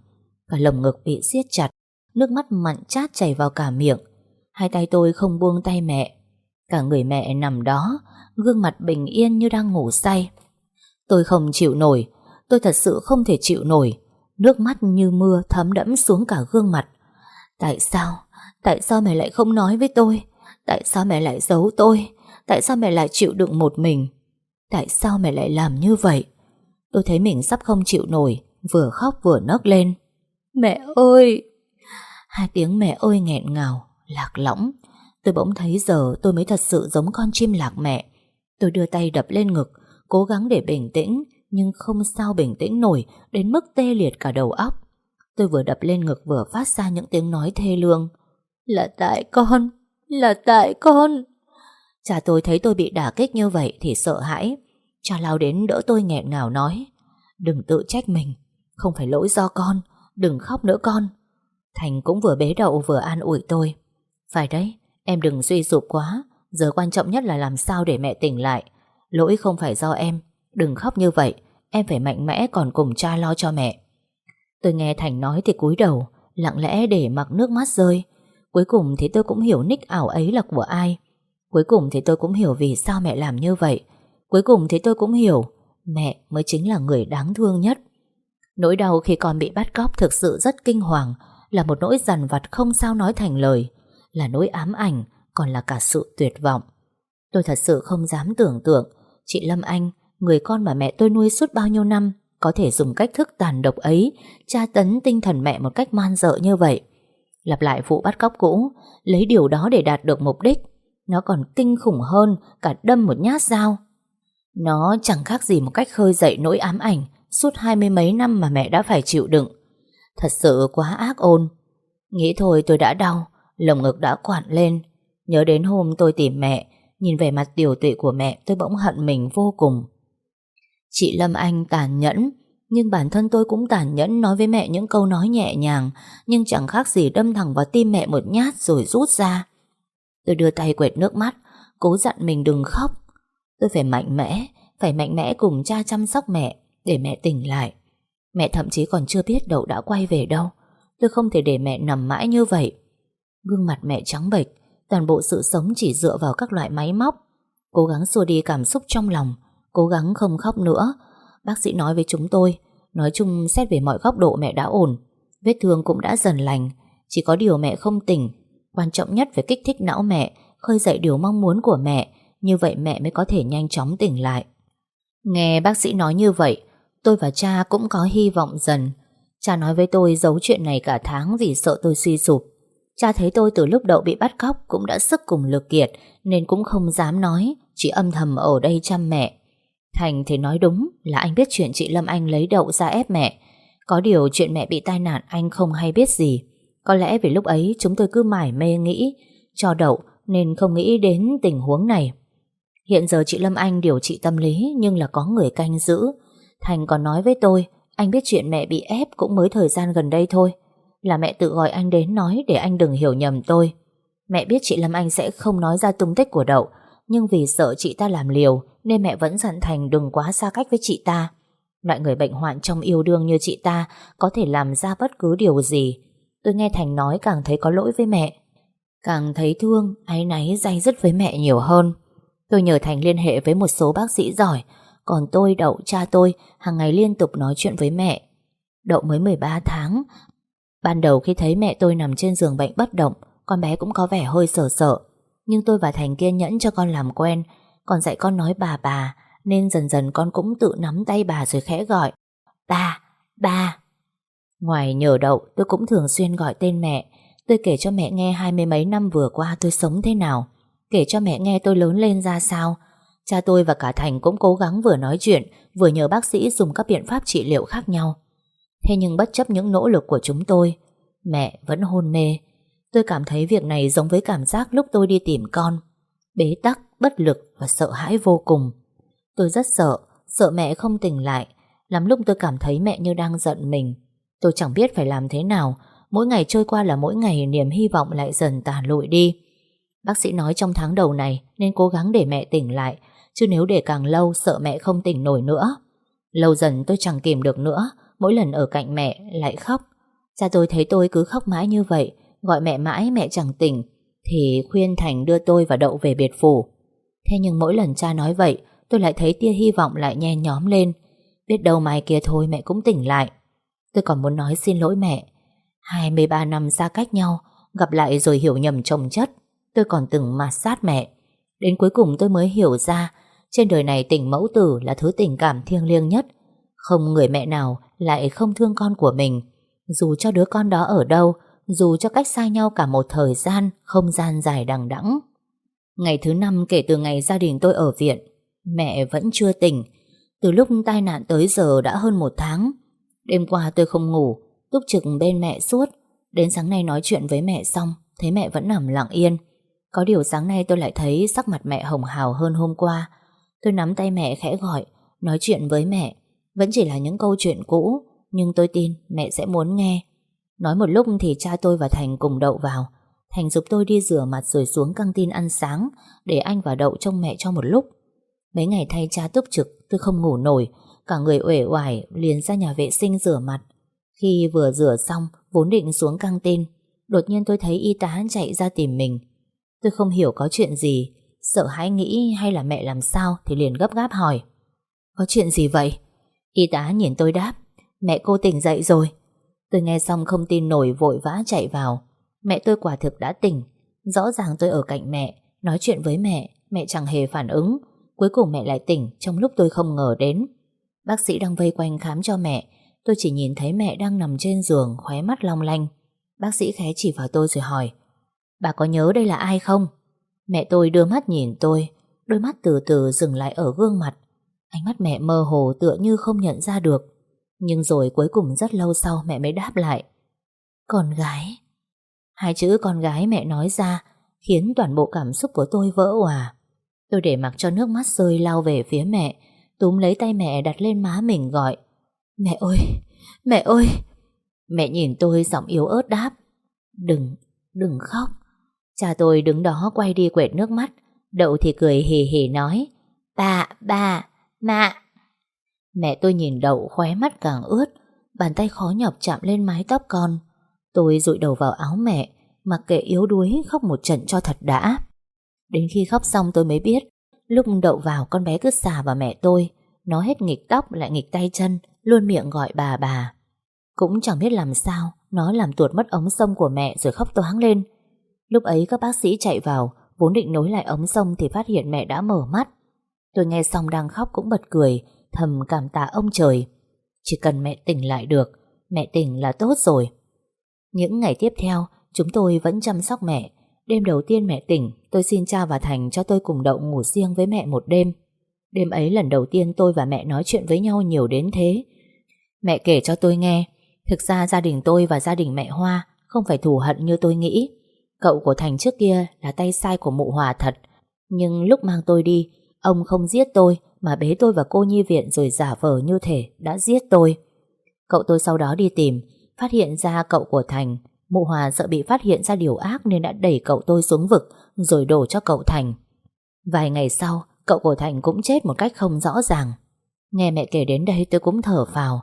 Cả lồng ngực bị siết chặt, Nước mắt mặn chát chảy vào cả miệng. Hai tay tôi không buông tay mẹ. Cả người mẹ nằm đó, Gương mặt bình yên như đang ngủ say. Tôi không chịu nổi, Tôi thật sự không thể chịu nổi. Nước mắt như mưa thấm đẫm xuống cả gương mặt. Tại sao? Tại sao mẹ lại không nói với tôi? Tại sao mẹ lại giấu tôi? Tại sao mẹ lại chịu đựng một mình? Tại sao mẹ lại làm như vậy? Tôi thấy mình sắp không chịu nổi, vừa khóc vừa nấc lên. Mẹ ơi! Hai tiếng mẹ ơi nghẹn ngào, lạc lõng. Tôi bỗng thấy giờ tôi mới thật sự giống con chim lạc mẹ. Tôi đưa tay đập lên ngực, cố gắng để bình tĩnh, nhưng không sao bình tĩnh nổi đến mức tê liệt cả đầu óc. Tôi vừa đập lên ngực vừa phát ra những tiếng nói thê lương. Là tại con, là tại con. Cha tôi thấy tôi bị đả kích như vậy thì sợ hãi. Cha lao đến đỡ tôi nghẹn ngào nói Đừng tự trách mình Không phải lỗi do con Đừng khóc nữa con. Thành cũng vừa bế đậu vừa an ủi tôi Phải đấy, em đừng suy sụp quá Giờ quan trọng nhất là làm sao để mẹ tỉnh lại. Lỗi không phải do em Đừng khóc như vậy Em phải mạnh mẽ còn cùng cha lo cho mẹ. Tôi nghe Thành nói thì cúi đầu Lặng lẽ để mặc nước mắt rơi. Cuối cùng thì tôi cũng hiểu nick ảo ấy là của ai. Cuối cùng thì tôi cũng hiểu vì sao mẹ làm như vậy. Cuối cùng thì tôi cũng hiểu, Mẹ mới chính là người đáng thương nhất. Nỗi đau khi con bị bắt cóc Thực sự rất kinh hoàng, Là một nỗi dằn vặt không sao nói thành lời, Là nỗi ám ảnh, Còn là cả sự tuyệt vọng. Tôi thật sự không dám tưởng tượng, Chị Lâm Anh, Người con mà mẹ tôi nuôi suốt bao nhiêu năm, Có thể dùng cách thức tàn độc ấy, Tra tấn tinh thần mẹ một cách man dợ như vậy. Lặp lại vụ bắt cóc cũ, Lấy điều đó để đạt được mục đích. Nó còn kinh khủng hơn Cả đâm một nhát dao Nó chẳng khác gì một cách khơi dậy nỗi ám ảnh Suốt hai mươi mấy năm mà mẹ đã phải chịu đựng Thật sự quá ác ôn Nghĩ thôi tôi đã đau Lồng ngực đã quặn lên Nhớ đến hôm tôi tìm mẹ Nhìn về mặt tiểu tụy của mẹ tôi bỗng hận mình vô cùng. Chị Lâm Anh tàn nhẫn, nhưng bản thân tôi cũng tàn nhẫn nói với mẹ những câu nói nhẹ nhàng, nhưng chẳng khác gì đâm thẳng vào tim mẹ một nhát rồi rút ra. Tôi đưa tay quệt nước mắt, cố dặn mình đừng khóc. Tôi phải mạnh mẽ, phải mạnh mẽ cùng cha chăm sóc mẹ để mẹ tỉnh lại. Mẹ thậm chí còn chưa biết Đậu đã quay về đâu. Tôi không thể để mẹ nằm mãi như vậy. Gương mặt mẹ trắng bệch, toàn bộ sự sống chỉ dựa vào các loại máy móc. Cố gắng xua đi cảm xúc trong lòng, cố gắng không khóc nữa. Bác sĩ nói với chúng tôi, nói chung xét về mọi góc độ mẹ đã ổn. Vết thương cũng đã dần lành, chỉ có điều mẹ không tỉnh. Quan trọng nhất phải kích thích não mẹ, khơi dậy điều mong muốn của mẹ, như vậy mẹ mới có thể nhanh chóng tỉnh lại. Nghe bác sĩ nói như vậy, tôi và cha cũng có hy vọng dần. Cha nói với tôi giấu chuyện này cả tháng vì sợ tôi suy sụp. Cha thấy tôi từ lúc đậu bị bắt cóc cũng đã sức cùng lực kiệt nên cũng không dám nói, chỉ âm thầm ở đây chăm mẹ. Thành thì nói đúng là anh biết chuyện chị Lâm Anh lấy đậu ra ép mẹ. Có điều chuyện mẹ bị tai nạn anh không hay biết gì. Có lẽ vì lúc ấy chúng tôi cứ mải mê nghĩ cho đậu nên không nghĩ đến tình huống này. Hiện giờ chị Lâm Anh điều trị tâm lý nhưng là có người canh giữ. Thành còn nói với tôi, anh biết chuyện mẹ bị ép cũng mới thời gian gần đây thôi. Là mẹ tự gọi anh đến nói để anh đừng hiểu nhầm tôi. Mẹ biết chị Lâm Anh sẽ không nói ra tung tích của Đậu, nhưng vì sợ chị ta làm liều nên mẹ vẫn dặn Thành đừng quá xa cách với chị ta. Loại người bệnh hoạn trong yêu đương như chị ta có thể làm ra bất cứ điều gì. Tôi nghe Thành nói càng thấy có lỗi với mẹ. Càng thấy thương, áy náy day dứt với mẹ nhiều hơn. Tôi nhờ Thành liên hệ với một số bác sĩ giỏi, còn tôi, Đậu, cha tôi hàng ngày liên tục nói chuyện với mẹ. Đậu mới 13 tháng. Ban đầu khi thấy mẹ tôi nằm trên giường bệnh bất động, con bé cũng có vẻ hơi sợ sợ. Nhưng tôi và Thành kiên nhẫn cho con làm quen, còn dạy con nói bà bà, nên dần dần con cũng tự nắm tay bà rồi khẽ gọi. bà bà. Ngoài nhờ đậu, tôi cũng thường xuyên gọi tên mẹ. Tôi kể cho mẹ nghe hai mươi mấy năm vừa qua tôi sống thế nào. Kể cho mẹ nghe tôi lớn lên ra sao. Cha tôi và cả Thành cũng cố gắng vừa nói chuyện Vừa nhờ bác sĩ dùng các biện pháp trị liệu khác nhau. Thế nhưng bất chấp những nỗ lực của chúng tôi Mẹ vẫn hôn mê. Tôi cảm thấy việc này giống với cảm giác lúc tôi đi tìm con. Bế tắc, bất lực và sợ hãi vô cùng. Tôi rất sợ Sợ mẹ không tỉnh lại. Lắm lúc tôi cảm thấy mẹ như đang giận mình. Tôi chẳng biết phải làm thế nào Mỗi ngày trôi qua là mỗi ngày niềm hy vọng lại dần tàn lụi đi Bác sĩ nói trong tháng đầu này nên cố gắng để mẹ tỉnh lại, chứ nếu để càng lâu sợ mẹ không tỉnh nổi nữa. Lâu dần tôi chẳng kìm được nữa, mỗi lần ở cạnh mẹ lại khóc. Cha tôi thấy tôi cứ khóc mãi như vậy, gọi mẹ mãi mẹ chẳng tỉnh, thì khuyên Thành đưa tôi và Đậu về biệt phủ. Thế nhưng mỗi lần cha nói vậy, tôi lại thấy tia hy vọng lại nhen nhóm lên. Biết đâu mai kia thôi mẹ cũng tỉnh lại. Tôi còn muốn nói xin lỗi mẹ. 23 năm xa cách nhau, gặp lại rồi hiểu nhầm chồng chất. Tôi còn từng mạt sát mẹ. Đến cuối cùng tôi mới hiểu ra Trên đời này tình mẫu tử là thứ tình cảm thiêng liêng nhất. Không người mẹ nào lại không thương con của mình. Dù cho đứa con đó ở đâu Dù cho cách xa nhau cả một thời gian Không gian dài đằng đẵng. Ngày thứ năm kể từ ngày gia đình tôi ở viện Mẹ vẫn chưa tỉnh. Từ lúc tai nạn tới giờ đã hơn một tháng Đêm qua tôi không ngủ Túc trực bên mẹ suốt Đến sáng nay nói chuyện với mẹ xong Thấy mẹ vẫn nằm lặng yên có điều sáng nay tôi lại thấy sắc mặt mẹ hồng hào hơn hôm qua. Tôi nắm tay mẹ khẽ gọi, nói chuyện với mẹ. Vẫn chỉ là những câu chuyện cũ, nhưng tôi tin mẹ sẽ muốn nghe. Nói một lúc thì cha tôi và Thành cùng đậu vào. Thành giúp tôi đi rửa mặt rồi xuống căng tin ăn sáng để anh và đậu trông mẹ cho một lúc. Mấy ngày thay cha túc trực, tôi không ngủ nổi, cả người uể oải liền ra nhà vệ sinh rửa mặt. Khi vừa rửa xong, vốn định xuống căng tin, đột nhiên tôi thấy y tá chạy ra tìm mình. Tôi không hiểu có chuyện gì Sợ hãi nghĩ hay là mẹ làm sao Thì liền gấp gáp hỏi. Có chuyện gì vậy? Y tá nhìn tôi đáp Mẹ cô tỉnh dậy rồi. Tôi nghe xong không tin nổi vội vã chạy vào. Mẹ tôi quả thực đã tỉnh. Rõ ràng tôi ở cạnh mẹ Nói chuyện với mẹ Mẹ chẳng hề phản ứng. Cuối cùng mẹ lại tỉnh trong lúc tôi không ngờ đến. Bác sĩ đang vây quanh khám cho mẹ Tôi chỉ nhìn thấy mẹ đang nằm trên giường Khóe mắt long lanh Bác sĩ khé chỉ vào tôi rồi hỏi Bà có nhớ đây là ai không? Mẹ tôi đưa mắt nhìn tôi, đôi mắt từ từ dừng lại ở gương mặt. Ánh mắt mẹ mơ hồ tựa như không nhận ra được. Nhưng rồi cuối cùng rất lâu sau mẹ mới đáp lại. Con gái. Hai chữ con gái mẹ nói ra khiến toàn bộ cảm xúc của tôi vỡ hòa. Tôi để mặc cho nước mắt rơi lao về phía mẹ, túm lấy tay mẹ đặt lên má mình gọi. Mẹ ơi, mẹ ơi. Mẹ nhìn tôi giọng yếu ớt đáp. Đừng, đừng khóc. Cha tôi đứng đó quay đi quệt nước mắt. Đậu thì cười hì hì nói. Bà, bà, mạ. Mẹ tôi nhìn đậu khóe mắt càng ướt, bàn tay khó nhọc chạm lên mái tóc con. Tôi rụi đầu vào áo mẹ, mặc kệ yếu đuối khóc một trận cho thật đã. Đến khi khóc xong tôi mới biết, lúc đậu vào con bé cứ xà vào mẹ tôi, nó hết nghịch tóc lại nghịch tay chân, luôn miệng gọi bà bà. Cũng chẳng biết làm sao, nó làm tuột mất ống sông của mẹ rồi khóc toáng lên. Lúc ấy các bác sĩ chạy vào, vốn định nối lại ống sông thì phát hiện mẹ đã mở mắt. Tôi nghe xong đang khóc cũng bật cười, thầm cảm tạ ông trời. Chỉ cần mẹ tỉnh lại được, mẹ tỉnh là tốt rồi. Những ngày tiếp theo, chúng tôi vẫn chăm sóc mẹ. Đêm đầu tiên mẹ tỉnh, tôi xin cha và Thành cho tôi cùng đậu ngủ riêng với mẹ một đêm. Đêm ấy lần đầu tiên tôi và mẹ nói chuyện với nhau nhiều đến thế. Mẹ kể cho tôi nghe, thực ra gia đình tôi và gia đình mẹ Hoa không phải thù hận như tôi nghĩ. Cậu của Thành trước kia là tay sai của mụ Hòa thật. Nhưng lúc mang tôi đi, ông không giết tôi mà bế tôi và cô nhi viện rồi giả vờ như thể đã giết tôi. Cậu tôi sau đó đi tìm, phát hiện ra cậu của Thành. Mụ Hòa sợ bị phát hiện ra điều ác nên đã đẩy cậu tôi xuống vực rồi đổ cho cậu Thành. Vài ngày sau, cậu của Thành cũng chết một cách không rõ ràng. Nghe mẹ kể đến đây tôi cũng thở phào.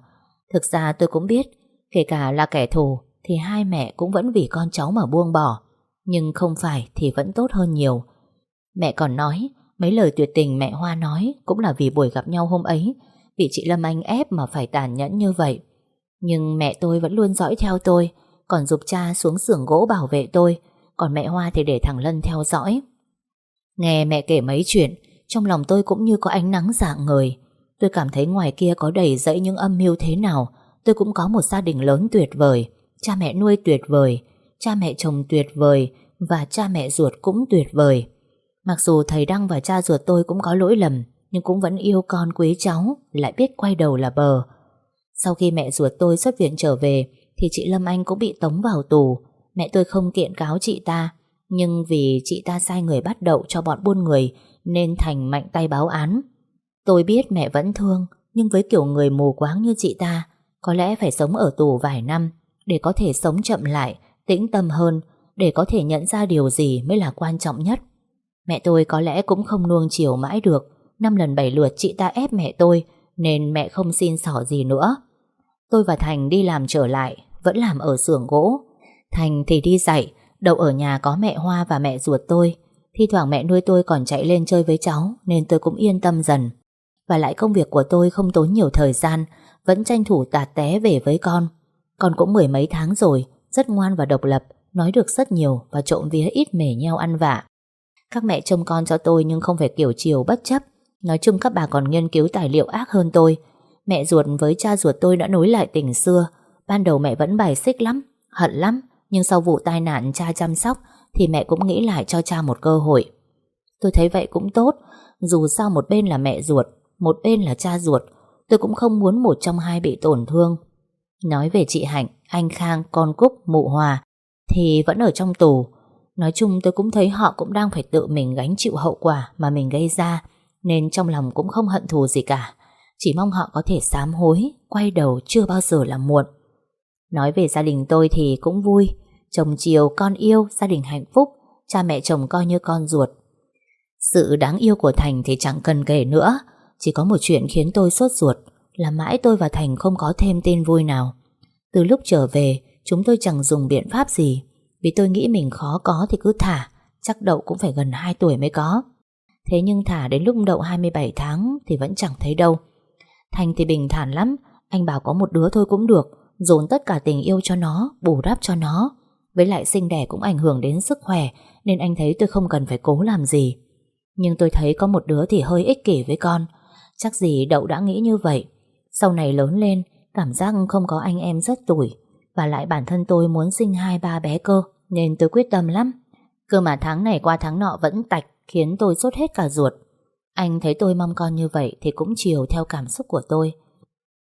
Thực ra tôi cũng biết, kể cả là kẻ thù thì hai mẹ cũng vẫn vì con cháu mà buông bỏ. Nhưng không phải thì vẫn tốt hơn nhiều. Mẹ còn nói, mấy lời tuyệt tình mẹ Hoa nói cũng là vì buổi gặp nhau hôm ấy, bị chị Lâm Anh ép mà phải tàn nhẫn như vậy. Nhưng mẹ tôi vẫn luôn dõi theo tôi, còn dục cha xuống xưởng gỗ bảo vệ tôi, còn mẹ Hoa thì để thằng Lân theo dõi. Nghe mẹ kể mấy chuyện, trong lòng tôi cũng như có ánh nắng dạng người. Tôi cảm thấy ngoài kia có đầy dẫy những âm mưu thế nào, tôi cũng có một gia đình lớn tuyệt vời, cha mẹ nuôi tuyệt vời, cha mẹ chồng tuyệt vời và cha mẹ ruột cũng tuyệt vời. Mặc dù thầy Đăng và cha ruột tôi cũng có lỗi lầm, nhưng cũng vẫn yêu con quý cháu, lại biết quay đầu là bờ. Sau khi mẹ ruột tôi xuất viện trở về, thì chị Lâm Anh cũng bị tống vào tù. Mẹ tôi không kiện cáo chị ta, nhưng vì chị ta sai người bắt đậu cho bọn buôn người, nên Thành mạnh tay báo án. Tôi biết mẹ vẫn thương, nhưng với kiểu người mù quáng như chị ta, có lẽ phải sống ở tù vài năm để có thể sống chậm lại, tĩnh tâm hơn, để có thể nhận ra điều gì mới là quan trọng nhất. Mẹ tôi có lẽ cũng không nuông chiều mãi được, năm lần bảy lượt chị ta ép mẹ tôi, nên mẹ không xin xỏ gì nữa. Tôi và Thành đi làm trở lại, vẫn làm ở xưởng gỗ. Thành thì đi dạy, đậu ở nhà có mẹ Hoa và mẹ ruột tôi. Thi thoảng mẹ nuôi tôi còn chạy lên chơi với cháu, nên tôi cũng yên tâm dần. Và lại công việc của tôi không tốn nhiều thời gian, vẫn tranh thủ tạt té về với con. Con cũng mười mấy tháng rồi, rất ngoan và độc lập, nói được rất nhiều và trộm vía ít mể nhau ăn vạ. Các mẹ trông con cho tôi nhưng không phải kiểu chiều bất chấp. Nói chung các bà còn nghiên cứu tài liệu ác hơn tôi. Mẹ ruột với cha ruột tôi đã nối lại tình xưa. Ban đầu mẹ vẫn bài xích lắm, hận lắm. Nhưng sau vụ tai nạn cha chăm sóc thì mẹ cũng nghĩ lại cho cha một cơ hội. Tôi thấy vậy cũng tốt. Dù sao một bên là mẹ ruột, một bên là cha ruột. Tôi cũng không muốn một trong hai bị tổn thương. Nói về chị Hạnh, anh Khang, con Cúc, mụ Hòa thì vẫn ở trong tù. Nói chung tôi cũng thấy họ cũng đang phải tự mình gánh chịu hậu quả mà mình gây ra, nên trong lòng cũng không hận thù gì cả. Chỉ mong họ có thể sám hối, quay đầu chưa bao giờ là muộn. Nói về gia đình tôi thì cũng vui. Chồng chiều, con yêu, gia đình hạnh phúc, cha mẹ chồng coi như con ruột. Sự đáng yêu của Thành thì chẳng cần kể nữa, chỉ có một chuyện khiến tôi sốt ruột, là mãi tôi và Thành không có thêm tin vui nào. Từ lúc trở về, chúng tôi chẳng dùng biện pháp gì, vì tôi nghĩ mình khó có thì cứ thả Chắc đậu cũng phải gần 2 tuổi mới có Thế nhưng thả đến lúc đậu 27 tháng Thì vẫn chẳng thấy đâu Thành thì bình thản lắm. Anh bảo có một đứa thôi cũng được, Dồn tất cả tình yêu cho nó, Bù đắp cho nó. Với lại sinh đẻ cũng ảnh hưởng đến sức khỏe, Nên anh thấy tôi không cần phải cố làm gì. Nhưng tôi thấy có một đứa thì hơi ích kỷ với con. Chắc gì đậu đã nghĩ như vậy. Sau này lớn lên, Cảm giác không có anh em rất tuổi Và lại bản thân tôi muốn sinh hai ba bé cơ, nên tôi quyết tâm lắm. Cơ mà tháng này qua tháng nọ vẫn tạch, khiến tôi sốt hết cả ruột. Anh thấy tôi mong con như vậy thì cũng chiều theo cảm xúc của tôi.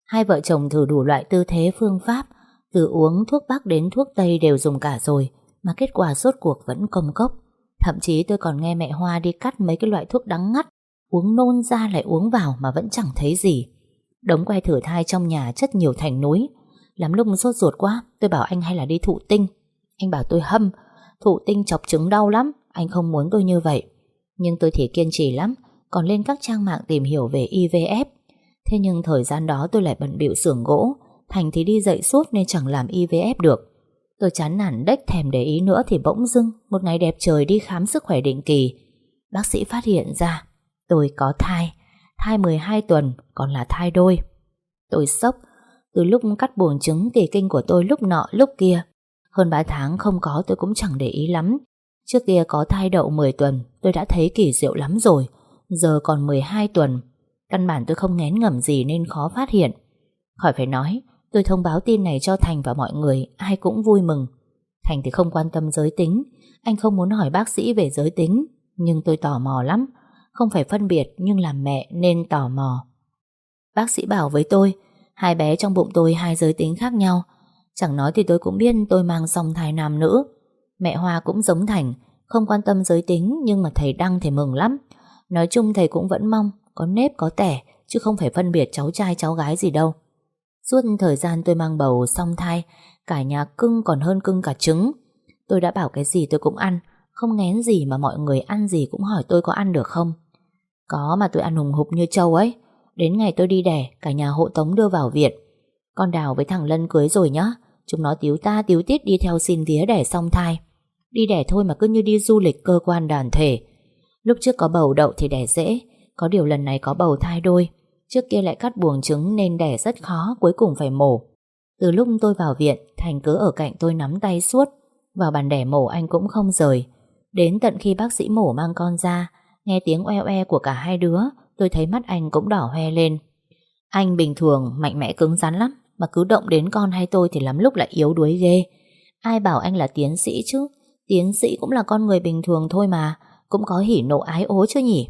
Hai vợ chồng thử đủ loại tư thế phương pháp, từ uống thuốc bắc đến thuốc tây đều dùng cả rồi, mà kết quả rốt cuộc vẫn công cốc. Thậm chí tôi còn nghe mẹ Hoa đi cắt mấy cái loại thuốc đắng ngắt, uống nôn ra lại uống vào mà vẫn chẳng thấy gì. Đống que thử thai trong nhà chất nhiều thành núi. Lắm lúc sốt ruột quá, tôi bảo anh hay là đi thụ tinh. Anh bảo tôi hâm, thụ tinh chọc trứng đau lắm, anh không muốn tôi như vậy. Nhưng tôi thì kiên trì lắm, còn lên các trang mạng tìm hiểu về IVF. Thế nhưng thời gian đó tôi lại bận bịu xưởng gỗ, Thành thì đi dậy suốt nên chẳng làm IVF được. Tôi chán nản đếch thèm để ý nữa thì bỗng dưng một ngày đẹp trời đi khám sức khỏe định kỳ. Bác sĩ phát hiện ra tôi có thai, thai 12 tuần còn là thai đôi. Tôi sốc, từ lúc cắt buồng trứng kỳ kinh của tôi lúc nọ lúc kia. Hơn 3 tháng không có tôi cũng chẳng để ý lắm. Trước kia có thai đậu 10 tuần tôi đã thấy kỳ diệu lắm rồi. Giờ còn 12 tuần. Căn bản tôi không ngén ngẩm gì nên khó phát hiện. Khỏi phải nói, tôi thông báo tin này cho Thành và mọi người, ai cũng vui mừng. Thành thì không quan tâm giới tính, anh không muốn hỏi bác sĩ về giới tính, nhưng tôi tò mò lắm. Không phải phân biệt nhưng làm mẹ nên tò mò. Bác sĩ bảo với tôi, hai bé trong bụng tôi hai giới tính khác nhau. Chẳng nói thì tôi cũng biết tôi mang song thai nam nữ. Mẹ Hoa cũng giống Thành, không quan tâm giới tính nhưng mà thầy Đăng thì mừng lắm. Nói chung thầy cũng vẫn mong có nếp có tẻ chứ không phải phân biệt cháu trai cháu gái gì đâu. Suốt thời gian tôi mang bầu song thai, cả nhà cưng còn hơn cưng cả trứng. Tôi đã bảo cái gì tôi cũng ăn, không ngén gì mà mọi người ăn gì cũng hỏi tôi có ăn được không. Có mà tôi ăn hùng hục như trâu ấy. Đến ngày tôi đi đẻ, cả nhà hộ tống đưa vào viện. Con Đào với thằng Lân cưới rồi nhá. Chúng nó tiếu ta tiếu tiết đi theo xin vía đẻ song thai. Đi đẻ thôi mà cứ như đi du lịch cơ quan đoàn thể. Lúc trước có bầu đậu thì đẻ dễ, có điều lần này có bầu thai đôi. Trước kia lại cắt buồng trứng nên đẻ rất khó, cuối cùng phải mổ. Từ lúc tôi vào viện, Thành cứ ở cạnh tôi nắm tay suốt. Vào bàn đẻ mổ anh cũng không rời. Đến tận khi bác sĩ mổ mang con ra, nghe tiếng oe oe của cả hai đứa, tôi thấy mắt anh cũng đỏ hoe lên. Anh bình thường mạnh mẽ cứng rắn lắm, mà cứ động đến con hay tôi thì lắm lúc lại yếu đuối ghê. Ai bảo anh là tiến sĩ chứ? Tiến sĩ cũng là con người bình thường thôi mà, cũng có hỉ nộ ái ố chứ nhỉ?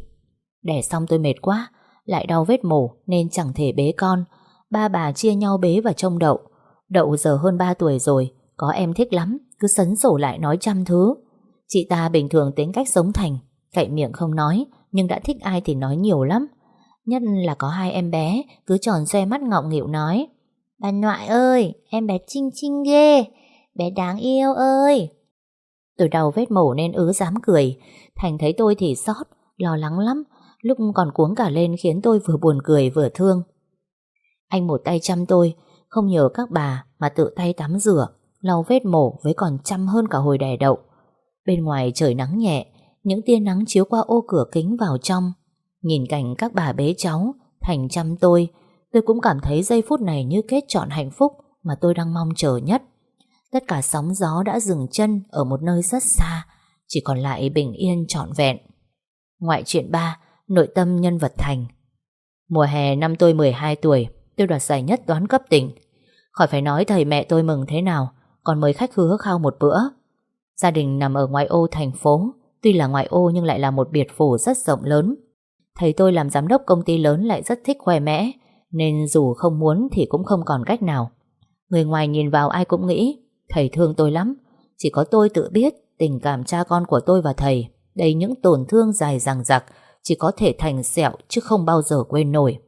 Đẻ xong tôi mệt quá, lại đau vết mổ nên chẳng thể bế con. Ba bà chia nhau bế và trông đậu. Đậu giờ hơn 3 tuổi rồi, có em thích lắm, cứ sấn sổ lại nói trăm thứ. Chị ta bình thường tính cách sống thành, cậy miệng không nói, nhưng đã thích ai thì nói nhiều lắm. Nhất là có hai em bé, cứ tròn xoe mắt ngọng nghịu nói. Bà ngoại ơi, em bé Trinh Trinh ghê, bé đáng yêu ơi. Tôi đau vết mổ nên ứ dám cười, Thành thấy tôi thì sót, lo lắng lắm, lúc còn cuống cả lên khiến tôi vừa buồn cười vừa thương. Anh một tay chăm tôi, không nhờ các bà mà tự tay tắm rửa, lau vết mổ với còn chăm hơn cả hồi đẻ đậu. Bên ngoài trời nắng nhẹ, những tia nắng chiếu qua ô cửa kính vào trong. Nhìn cảnh các bà bế cháu, thành chăm tôi, tôi cũng cảm thấy giây phút này như kết trọn hạnh phúc mà tôi đang mong chờ nhất. Tất cả sóng gió đã dừng chân ở một nơi rất xa, chỉ còn lại bình yên trọn vẹn. Ngoại truyện ba, nội tâm nhân vật thành. Mùa hè năm tôi 12 tuổi, tôi đoạt giải nhất toán cấp tỉnh. Khỏi phải nói thầy mẹ tôi mừng thế nào, còn mời khách hứa khao một bữa. Gia đình nằm ở ngoại ô thành phố, tuy là ngoại ô nhưng lại là một biệt phủ rất rộng lớn. Thầy tôi làm giám đốc công ty lớn lại rất thích khoe mẽ, nên dù không muốn thì cũng không còn cách nào. Người ngoài nhìn vào ai cũng nghĩ, thầy thương tôi lắm. Chỉ có tôi tự biết tình cảm cha con của tôi và thầy đầy những tổn thương dài dằng dặc chỉ có thể thành sẹo chứ không bao giờ quên nổi.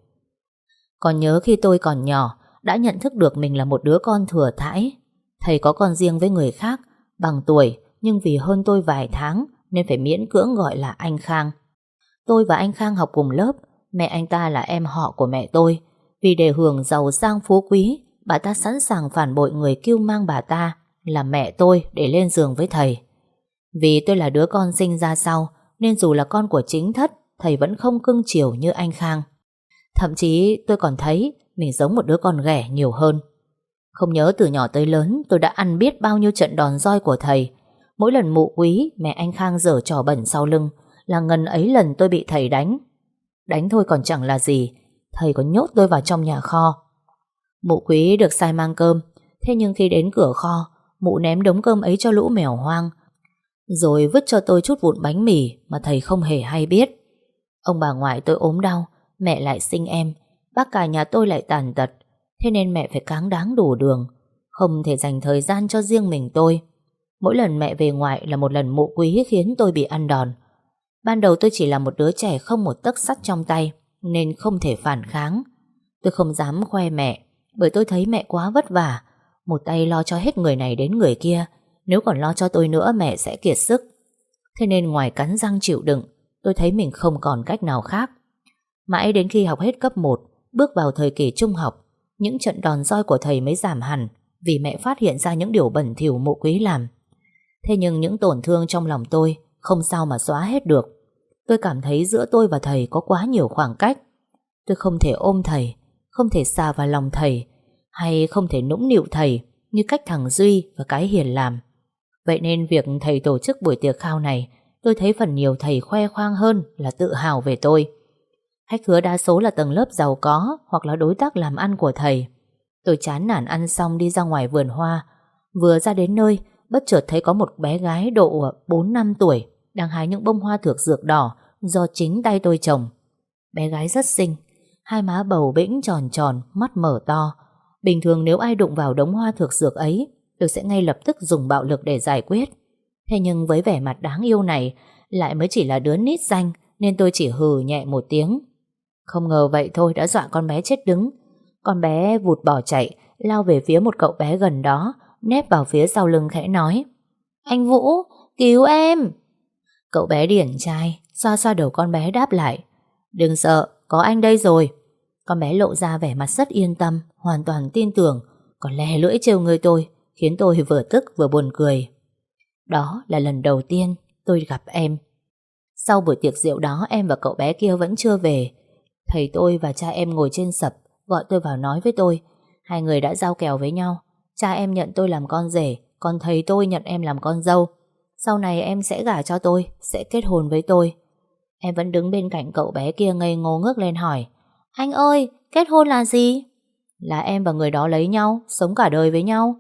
Còn nhớ khi tôi còn nhỏ, đã nhận thức được mình là một đứa con thừa thãi. Thầy có con riêng với người khác, bằng tuổi, nhưng vì hơn tôi vài tháng nên phải miễn cưỡng gọi là anh Khang. Tôi và anh Khang học cùng lớp, mẹ anh ta là em họ của mẹ tôi. Vì để hưởng giàu sang phú quý, bà ta sẵn sàng phản bội người kêu mang bà ta là mẹ tôi để lên giường với thầy. Vì tôi là đứa con sinh ra sau, nên dù là con của chính thất thầy vẫn không cưng chiều như anh Khang. Thậm chí tôi còn thấy mình giống một đứa con ghẻ nhiều hơn. Không nhớ từ nhỏ tới lớn tôi đã ăn biết bao nhiêu trận đòn roi của thầy. Mỗi lần mụ quý mẹ anh Khang dở trò bẩn sau lưng là ngần ấy lần tôi bị thầy đánh. Đánh thôi còn chẳng là gì, thầy còn nhốt tôi vào trong nhà kho. Mụ quý được sai mang cơm, thế nhưng khi đến cửa kho, mụ ném đống cơm ấy cho lũ mèo hoang, rồi vứt cho tôi chút vụn bánh mì mà thầy không hề hay biết. Ông bà ngoại tôi ốm đau, mẹ lại sinh em, bác cả nhà tôi lại tàn tật, thế nên mẹ phải cáng đáng đủ đường, không thể dành thời gian cho riêng mình tôi. Mỗi lần mẹ về ngoại là một lần mụ quý khiến tôi bị ăn đòn. Ban đầu tôi chỉ là một đứa trẻ không một tấc sắt trong tay, nên không thể phản kháng. Tôi không dám khoe mẹ, bởi tôi thấy mẹ quá vất vả. Một tay lo cho hết người này đến người kia, nếu còn lo cho tôi nữa mẹ sẽ kiệt sức. Thế nên ngoài cắn răng chịu đựng, tôi thấy mình không còn cách nào khác. Mãi đến khi học hết cấp 1, bước vào thời kỳ trung học, những trận đòn roi của thầy mới giảm hẳn vì mẹ phát hiện ra những điều bẩn thỉu mụ quý làm. Thế nhưng những tổn thương trong lòng tôi không sao mà xóa hết được. Tôi cảm thấy giữa tôi và thầy có quá nhiều khoảng cách. Tôi không thể ôm thầy, không thể xà vào lòng thầy, hay không thể nũng nịu thầy như cách thằng Duy và cái Hiền làm. Vậy nên việc thầy tổ chức buổi tiệc khao này, tôi thấy phần nhiều thầy khoe khoang hơn là tự hào về tôi. Khách hứa đa số là tầng lớp giàu có hoặc là đối tác làm ăn của thầy. Tôi chán nản ăn xong đi ra ngoài vườn hoa. Vừa ra đến nơi, bất chợt thấy có một bé gái độ 4 năm tuổi đang hái những bông hoa thược dược đỏ do chính tay tôi trồng. Bé gái rất xinh, hai má bầu bĩnh tròn tròn, mắt mở to. Bình thường nếu ai đụng vào đống hoa thược dược ấy, tôi sẽ ngay lập tức dùng bạo lực để giải quyết. Thế nhưng với vẻ mặt đáng yêu này, lại mới chỉ là đứa nít danh, nên tôi chỉ hừ nhẹ một tiếng. Không ngờ vậy thôi đã dọa con bé chết đứng. Con bé vụt bỏ chạy, lao về phía một cậu bé gần đó, nép vào phía sau lưng khẽ nói. Anh Vũ, cứu em! Cậu bé điển trai, xoa xoa đầu con bé đáp lại. Đừng sợ, có anh đây rồi. Con bé lộ ra vẻ mặt rất yên tâm, hoàn toàn tin tưởng, còn lè lưỡi trêu người tôi, khiến tôi vừa tức vừa buồn cười. Đó là lần đầu tiên tôi gặp em. Sau buổi tiệc rượu đó em và cậu bé kia vẫn chưa về. Thầy tôi và cha em ngồi trên sập, gọi tôi vào nói với tôi. Hai người đã giao kèo với nhau. Cha em nhận tôi làm con rể, còn thầy tôi nhận em làm con dâu. Sau này em sẽ gả cho tôi, sẽ kết hôn với tôi. Em vẫn đứng bên cạnh cậu bé kia ngây ngô ngước lên hỏi. Anh ơi, kết hôn là gì? Là em và người đó lấy nhau, sống cả đời với nhau.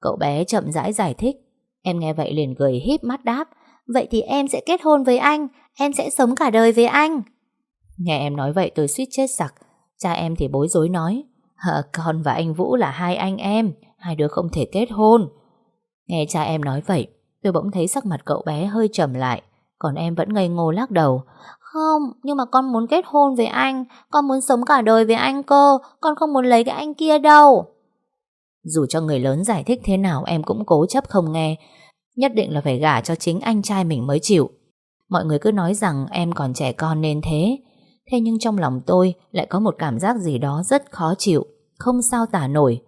Cậu bé chậm rãi giải thích. Em nghe vậy liền cười híp mắt đáp. Vậy thì em sẽ kết hôn với anh, em sẽ sống cả đời với anh. Nghe em nói vậy tôi suýt chết sặc. Cha em thì bối rối nói. Hờ, con và anh Vũ là hai anh em, hai đứa không thể kết hôn. Nghe cha em nói vậy, tôi bỗng thấy sắc mặt cậu bé hơi trầm lại. Còn em vẫn ngây ngô lắc đầu. Không, nhưng mà con muốn kết hôn với anh, con muốn sống cả đời với anh cơ, con không muốn lấy cái anh kia đâu. Dù cho người lớn giải thích thế nào em cũng cố chấp không nghe, nhất định là phải gả cho chính anh trai mình mới chịu. Mọi người cứ nói rằng em còn trẻ con nên thế, thế nhưng trong lòng tôi lại có một cảm giác gì đó rất khó chịu, không sao tả nổi.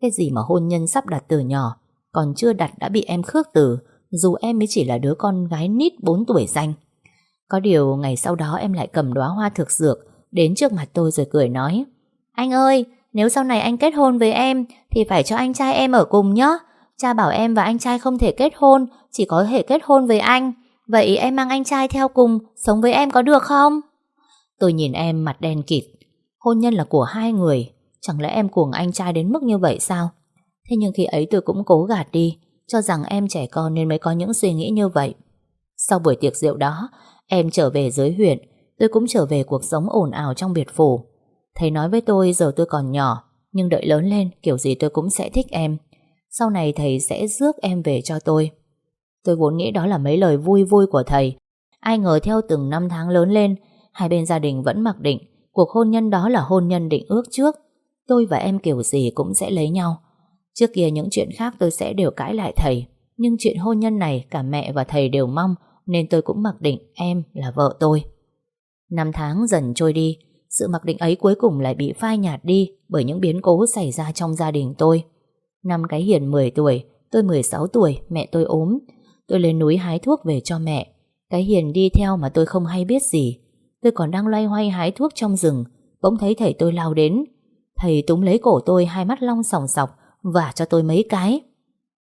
Cái gì mà hôn nhân sắp đặt từ nhỏ, còn chưa đặt đã bị em khước từ, dù em mới chỉ là đứa con gái nít 4 tuổi danh. Có điều ngày sau đó em lại cầm đóa hoa thực dược đến trước mặt tôi rồi cười nói Anh ơi, nếu sau này anh kết hôn với em thì phải cho anh trai em ở cùng nhé. Cha bảo em và anh trai không thể kết hôn, chỉ có thể kết hôn với anh. Vậy em mang anh trai theo cùng, sống với em có được không? Tôi nhìn em mặt đen kịt. Hôn nhân là của hai người, chẳng lẽ em cuồng anh trai đến mức như vậy sao? Thế nhưng khi ấy tôi cũng cố gạt đi, cho rằng em trẻ con nên mới có những suy nghĩ như vậy. Sau buổi tiệc rượu đó, em trở về dưới huyện, tôi cũng trở về cuộc sống ồn ào trong biệt phủ. Thầy nói với tôi giờ tôi còn nhỏ, nhưng đợi lớn lên kiểu gì tôi cũng sẽ thích em. Sau này thầy sẽ rước em về cho tôi. Tôi vốn nghĩ đó là mấy lời vui vui của thầy. Ai ngờ theo từng năm tháng lớn lên, hai bên gia đình vẫn mặc định cuộc hôn nhân đó là hôn nhân định ước trước. Tôi và em kiểu gì cũng sẽ lấy nhau. Trước kia những chuyện khác tôi sẽ đều cãi lại thầy. Nhưng chuyện hôn nhân này cả mẹ và thầy đều mong nên tôi cũng mặc định em là vợ tôi. Năm tháng dần trôi đi, sự mặc định ấy cuối cùng lại bị phai nhạt đi bởi những biến cố xảy ra trong gia đình tôi. Năm cái hiền 10 tuổi, tôi 16 tuổi, mẹ tôi ốm. Tôi lên núi hái thuốc về cho mẹ. Cái hiền đi theo mà tôi không hay biết gì. Tôi còn đang loay hoay hái thuốc trong rừng, bỗng thấy thầy tôi lao đến. Thầy túm lấy cổ tôi hai mắt long sòng sọc, vả cho tôi mấy cái.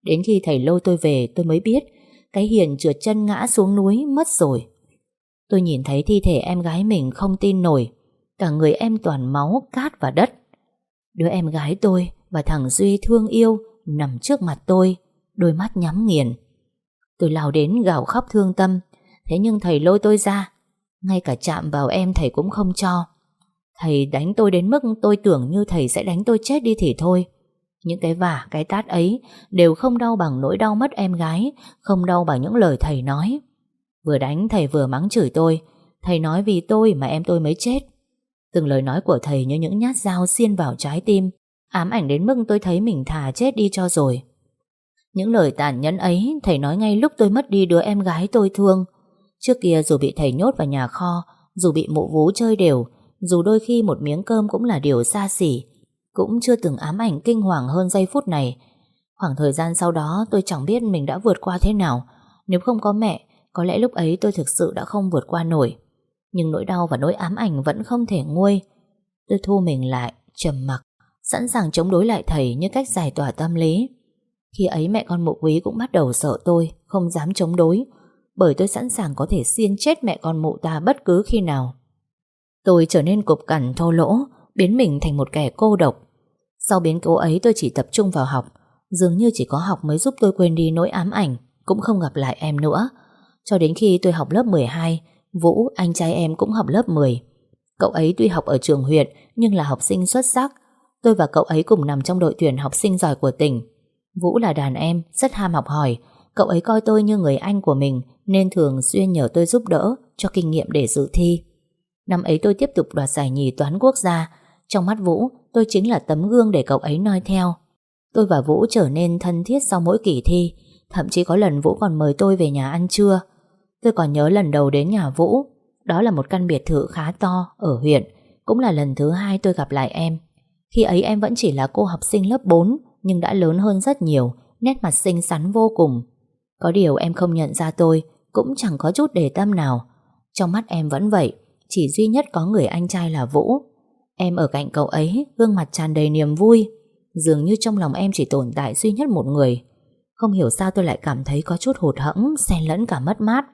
Đến khi thầy lôi tôi về tôi mới biết cái hiền trượt chân ngã xuống núi mất rồi. Tôi nhìn thấy thi thể em gái mình không tin nổi. Cả người em toàn máu, cát và đất. Đứa em gái tôi và thằng Duy thương yêu nằm trước mặt tôi, đôi mắt nhắm nghiền. Tôi lao đến gào khóc thương tâm, thế nhưng thầy lôi tôi ra. Ngay cả chạm vào em thầy cũng không cho. Thầy đánh tôi đến mức tôi tưởng như thầy sẽ đánh tôi chết đi thì thôi. Những cái vả, cái tát ấy đều không đau bằng nỗi đau mất em gái, không đau bằng những lời thầy nói. Vừa đánh thầy vừa mắng chửi tôi, thầy nói vì tôi mà em tôi mới chết. Từng lời nói của thầy như những nhát dao xiên vào trái tim, ám ảnh đến mức tôi thấy mình thà chết đi cho rồi. Những lời tàn nhẫn ấy thầy nói ngay lúc tôi mất đi đứa em gái tôi thương. Trước kia dù bị thầy nhốt vào nhà kho, dù bị mụ vú chơi đều, dù đôi khi một miếng cơm cũng là điều xa xỉ, cũng chưa từng ám ảnh kinh hoàng hơn giây phút này. Khoảng thời gian sau đó tôi chẳng biết mình đã vượt qua thế nào. Nếu không có mẹ, có lẽ lúc ấy tôi thực sự đã không vượt qua nổi. Nhưng nỗi đau và nỗi ám ảnh vẫn không thể nguôi. Tôi thu mình lại, trầm mặc, sẵn sàng chống đối lại thầy như cách giải tỏa tâm lý. Khi ấy mẹ con mụ quý cũng bắt đầu sợ tôi, không dám chống đối, bởi tôi sẵn sàng có thể xiên chết mẹ con mụ ta bất cứ khi nào. Tôi trở nên cục cằn thô lỗ, biến mình thành một kẻ cô độc. Sau biến cố ấy tôi chỉ tập trung vào học, dường như chỉ có học mới giúp tôi quên đi nỗi ám ảnh, cũng không gặp lại em nữa. Cho đến khi tôi học lớp 12, Vũ, anh trai em cũng học lớp 10. Cậu ấy tuy học ở trường huyện nhưng là học sinh xuất sắc. Tôi và cậu ấy cùng nằm trong đội tuyển học sinh giỏi của tỉnh. Vũ là đàn em, rất ham học hỏi. Cậu ấy coi tôi như người anh của mình nên thường xuyên nhờ tôi giúp đỡ cho kinh nghiệm để dự thi. Năm ấy tôi tiếp tục đoạt giải nhì toán quốc gia. Trong mắt Vũ, tôi chính là tấm gương để cậu ấy noi theo. Tôi và Vũ trở nên thân thiết sau mỗi kỳ thi. Thậm chí có lần Vũ còn mời tôi về nhà ăn trưa. Tôi còn nhớ lần đầu đến nhà Vũ. Đó là một căn biệt thự khá to ở huyện. Cũng là lần thứ hai tôi gặp lại em. Khi ấy em vẫn chỉ là cô học sinh lớp 4 nhưng đã lớn hơn rất nhiều, nét mặt xinh xắn vô cùng. Có điều em không nhận ra tôi, cũng chẳng có chút để tâm nào. Trong mắt em vẫn vậy, chỉ duy nhất có người anh trai là Vũ. Em ở cạnh cậu ấy, gương mặt tràn đầy niềm vui. Dường như trong lòng em chỉ tồn tại duy nhất một người. Không hiểu sao tôi lại cảm thấy có chút hụt hẫng, xen lẫn cả mất mát.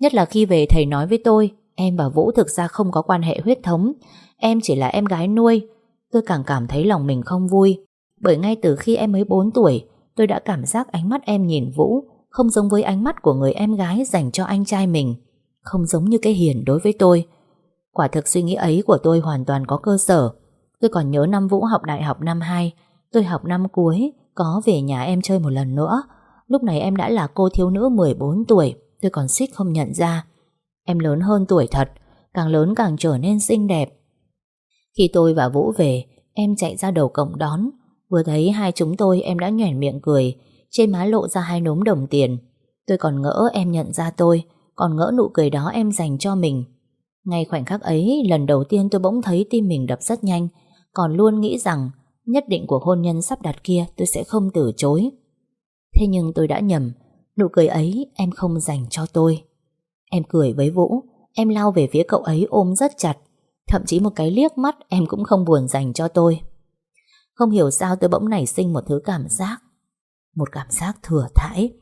Nhất là khi về thầy nói với tôi, em và Vũ thực ra không có quan hệ huyết thống, em chỉ là em gái nuôi. Tôi càng cảm thấy lòng mình không vui, bởi ngay từ khi em mới 4 tuổi, tôi đã cảm giác ánh mắt em nhìn Vũ không giống với ánh mắt của người em gái dành cho anh trai mình, không giống như cái hiền đối với tôi. Quả thực suy nghĩ ấy của tôi hoàn toàn có cơ sở. Tôi còn nhớ năm Vũ học đại học năm 2, tôi học năm cuối, có về nhà em chơi một lần nữa. Lúc này em đã là cô thiếu nữ 14 tuổi, tôi còn suýt không nhận ra. Em lớn hơn tuổi thật, càng lớn càng trở nên xinh đẹp. Khi tôi và Vũ về, em chạy ra đầu cổng đón, Vừa thấy hai chúng tôi em đã nhoẻn miệng cười Trên má lộ ra hai nốm đồng tiền Tôi còn ngỡ em nhận ra tôi Còn ngỡ nụ cười đó em dành cho mình Ngay khoảnh khắc ấy Lần đầu tiên tôi bỗng thấy tim mình đập rất nhanh Còn luôn nghĩ rằng Nhất định của hôn nhân sắp đặt kia Tôi sẽ không từ chối Thế nhưng tôi đã nhầm Nụ cười ấy em không dành cho tôi. Em cười với Vũ, Em lao về phía cậu ấy ôm rất chặt. Thậm chí một cái liếc mắt em cũng không buồn dành cho tôi. Không hiểu sao tôi bỗng nảy sinh một thứ cảm giác. Một cảm giác thừa thãi.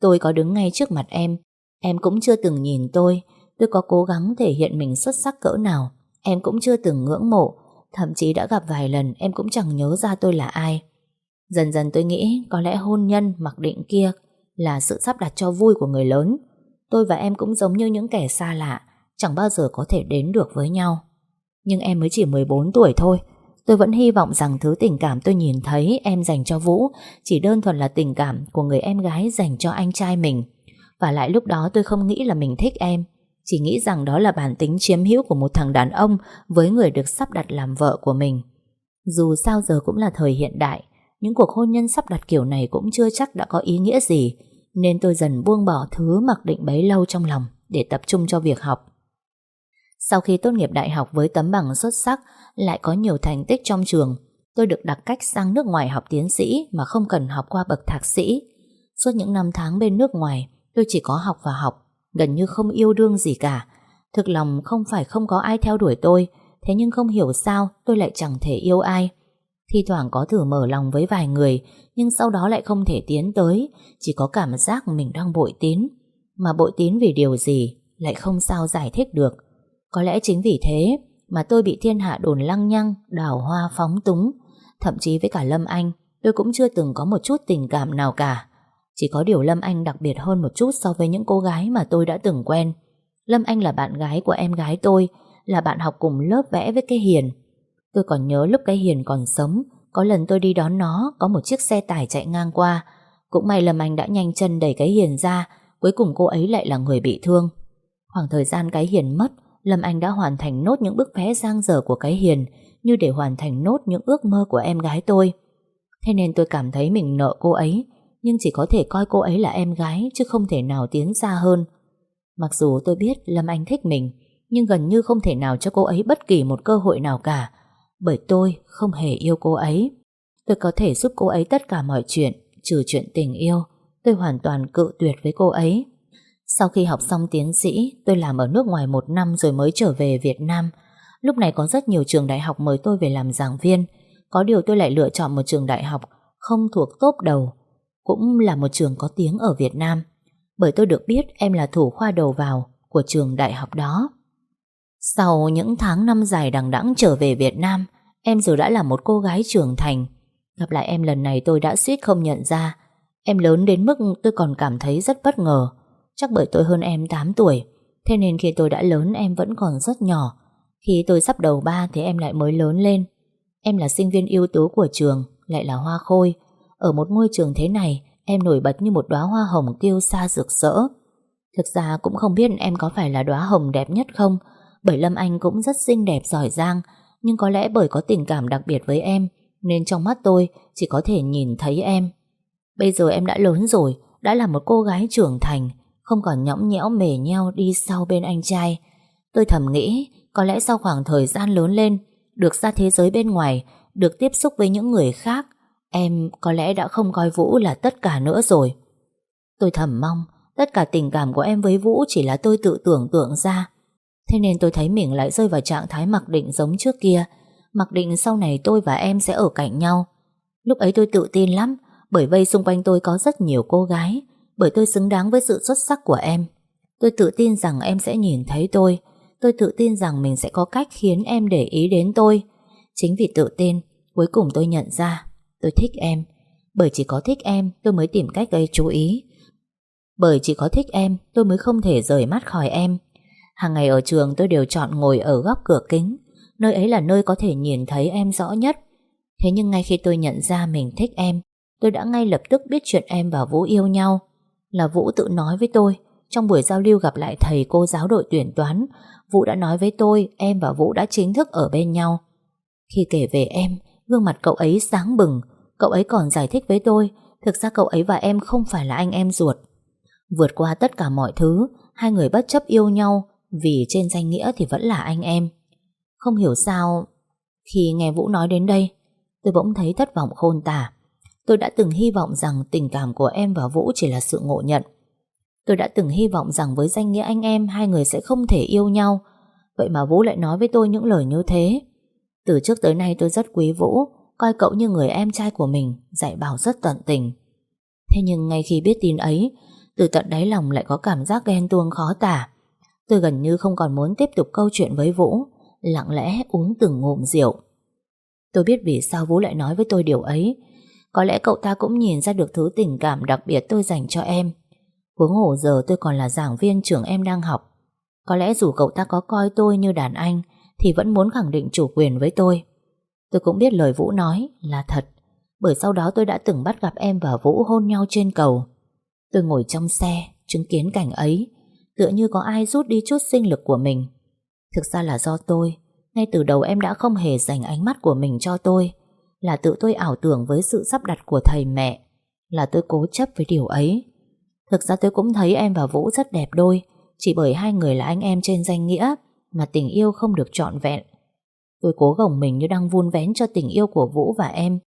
Tôi có đứng ngay trước mặt em. Em cũng chưa từng nhìn tôi. Tôi có cố gắng thể hiện mình xuất sắc cỡ nào. Em cũng chưa từng ngưỡng mộ. Thậm chí đã gặp vài lần Em cũng chẳng nhớ ra tôi là ai. Dần dần tôi nghĩ có lẽ hôn nhân mặc định kia là sự sắp đặt cho vui của người lớn Tôi và em cũng giống như những kẻ xa lạ Chẳng bao giờ có thể đến được với nhau Nhưng em mới chỉ 14 tuổi thôi Tôi vẫn hy vọng rằng thứ tình cảm tôi nhìn thấy em dành cho Vũ chỉ đơn thuần là tình cảm của người em gái dành cho anh trai mình. Và lại lúc đó tôi không nghĩ là mình thích em. Chỉ nghĩ rằng đó là bản tính chiếm hữu của một thằng đàn ông với người được sắp đặt làm vợ của mình. Dù sao giờ cũng là thời hiện đại, những cuộc hôn nhân sắp đặt kiểu này cũng chưa chắc đã có ý nghĩa gì, nên tôi dần buông bỏ thứ mặc định bấy lâu trong lòng để tập trung cho việc học. Sau khi tốt nghiệp đại học với tấm bằng xuất sắc, lại có nhiều thành tích trong trường, tôi được đặt cách sang nước ngoài học tiến sĩ mà không cần học qua bậc thạc sĩ. Suốt những năm tháng bên nước ngoài, tôi chỉ có học và học, gần như không yêu đương gì cả. Thực lòng không phải không có ai theo đuổi tôi, thế nhưng không hiểu sao tôi lại chẳng thể yêu ai. Thi thoảng có thử mở lòng với vài người, nhưng sau đó lại không thể tiến tới, chỉ có cảm giác mình đang bội tín. Mà bội tín vì điều gì lại không sao giải thích được. Có lẽ chính vì thế mà tôi bị thiên hạ đồn lăng nhăng, đào hoa phóng túng. Thậm chí với cả Lâm Anh, tôi cũng chưa từng có một chút tình cảm nào cả. Chỉ có điều Lâm Anh đặc biệt hơn một chút so với những cô gái mà tôi đã từng quen. Lâm Anh là bạn gái của em gái tôi, là bạn học cùng lớp vẽ với cái Hiền. Tôi còn nhớ lúc cái Hiền còn sống, Có lần tôi đi đón nó Có một chiếc xe tải chạy ngang qua. Cũng may Lâm Anh đã nhanh chân đẩy cái hiền ra Cuối cùng cô ấy lại là người bị thương. Khoảng thời gian cái hiền mất Lâm Anh đã hoàn thành nốt những bức vẽ giang dở của cái hiền Như để hoàn thành nốt những ước mơ của em gái tôi. Thế nên tôi cảm thấy mình nợ cô ấy Nhưng chỉ có thể coi cô ấy là em gái Chứ không thể nào tiến xa hơn. Mặc dù tôi biết Lâm Anh thích mình Nhưng gần như không thể nào cho cô ấy bất kỳ một cơ hội nào cả. Bởi tôi không hề yêu cô ấy. Tôi có thể giúp cô ấy tất cả mọi chuyện, Trừ chuyện tình yêu. Tôi hoàn toàn cự tuyệt với cô ấy. Sau khi học xong tiến sĩ, Tôi làm ở nước ngoài một năm rồi mới trở về Việt Nam. Lúc này có rất nhiều trường đại học mời tôi về làm giảng viên. Có điều tôi lại lựa chọn một trường đại học Không thuộc top đầu, Cũng là một trường có tiếng ở Việt Nam. Bởi tôi được biết em là thủ khoa đầu vào Của trường đại học đó. Sau những tháng năm dài đằng đẵng trở về Việt Nam, Em giờ đã là một cô gái trưởng thành, Gặp lại em lần này tôi đã suýt không nhận ra. Em lớn đến mức tôi còn cảm thấy rất bất ngờ. Chắc bởi tôi hơn em 8 tuổi, Thế nên khi tôi đã lớn em vẫn còn rất nhỏ. Khi tôi sắp đầu ba thì em lại mới lớn lên. Em là sinh viên ưu tú của trường, Lại là hoa khôi. Ở một ngôi trường thế này, Em nổi bật như một đóa hoa hồng kiêu sa rực rỡ. Thực ra cũng không biết em có phải là đóa hồng đẹp nhất không bởi Lâm Anh cũng rất xinh đẹp, giỏi giang, Nhưng có lẽ bởi có tình cảm đặc biệt với em, Nên trong mắt tôi chỉ có thể nhìn thấy em. Bây giờ em đã lớn rồi, Đã là một cô gái trưởng thành, Không còn nhõng nhẽo mề nheo đi sau bên anh trai. Tôi thầm nghĩ, Có lẽ sau khoảng thời gian lớn lên, Được ra thế giới bên ngoài, Được tiếp xúc với những người khác, Em có lẽ đã không coi Vũ là tất cả nữa rồi. Tôi thầm mong, Tất cả tình cảm của em với Vũ Chỉ là tôi tự tưởng tượng ra. Thế nên tôi thấy mình lại rơi vào trạng thái mặc định giống trước kia. Mặc định sau này tôi và em sẽ ở cạnh nhau. Lúc ấy tôi tự tin lắm, bởi vây xung quanh tôi có rất nhiều cô gái, Bởi tôi xứng đáng với sự xuất sắc của em. Tôi tự tin rằng em sẽ nhìn thấy tôi. Tôi tự tin rằng mình sẽ có cách khiến em để ý đến tôi. Chính vì tự tin, Cuối cùng tôi nhận ra Tôi thích em. Bởi chỉ có thích em, tôi mới tìm cách gây chú ý. Bởi chỉ có thích em, tôi mới không thể rời mắt khỏi em. Hàng ngày ở trường tôi đều chọn ngồi ở góc cửa kính. Nơi ấy là nơi có thể nhìn thấy em rõ nhất. Thế nhưng ngay khi tôi nhận ra mình thích em, Tôi đã ngay lập tức biết chuyện em và Vũ yêu nhau. Là Vũ tự nói với tôi, Trong buổi giao lưu gặp lại thầy cô giáo đội tuyển toán, Vũ đã nói với tôi Em và Vũ đã chính thức ở bên nhau. Khi kể về em, Gương mặt cậu ấy sáng bừng. Cậu ấy còn giải thích với tôi, Thực ra cậu ấy và em không phải là anh em ruột. Vượt qua tất cả mọi thứ, Hai người bất chấp yêu nhau vì trên danh nghĩa thì vẫn là anh em Không hiểu sao Khi nghe Vũ nói đến đây Tôi bỗng thấy thất vọng khôn tả Tôi đã từng hy vọng rằng tình cảm của em và Vũ chỉ là sự ngộ nhận. Tôi đã từng hy vọng rằng với danh nghĩa anh em hai người sẽ không thể yêu nhau. Vậy mà Vũ lại nói với tôi những lời như thế. Từ trước tới nay tôi rất quý Vũ, coi cậu như người em trai của mình, dạy bảo rất tận tình. Thế nhưng ngay khi biết tin ấy, từ tận đáy lòng lại có cảm giác ghen tuông khó tả. Tôi gần như không còn muốn tiếp tục câu chuyện với Vũ, lặng lẽ uống từng ngụm rượu. Tôi biết vì sao Vũ lại nói với tôi điều ấy, có lẽ cậu ta cũng nhìn ra được thứ tình cảm đặc biệt tôi dành cho em. Huống hồ giờ tôi còn là giảng viên trường em đang học. Có lẽ dù cậu ta có coi tôi như đàn anh Thì vẫn muốn khẳng định chủ quyền với tôi. Tôi cũng biết lời Vũ nói là thật Bởi sau đó tôi đã từng bắt gặp em và Vũ hôn nhau trên cầu. Tôi ngồi trong xe Chứng kiến cảnh ấy Tựa như có ai rút đi chút sinh lực của mình Thực ra là do tôi Ngay từ đầu em đã không hề dành ánh mắt của mình cho tôi là tự tôi ảo tưởng với sự sắp đặt của thầy mẹ, là tôi cố chấp với điều ấy. Thực ra tôi cũng thấy em và Vũ rất đẹp đôi, chỉ bởi hai người là anh em trên danh nghĩa mà tình yêu không được trọn vẹn. Tôi cố gồng mình như đang vun vén cho tình yêu của Vũ và em.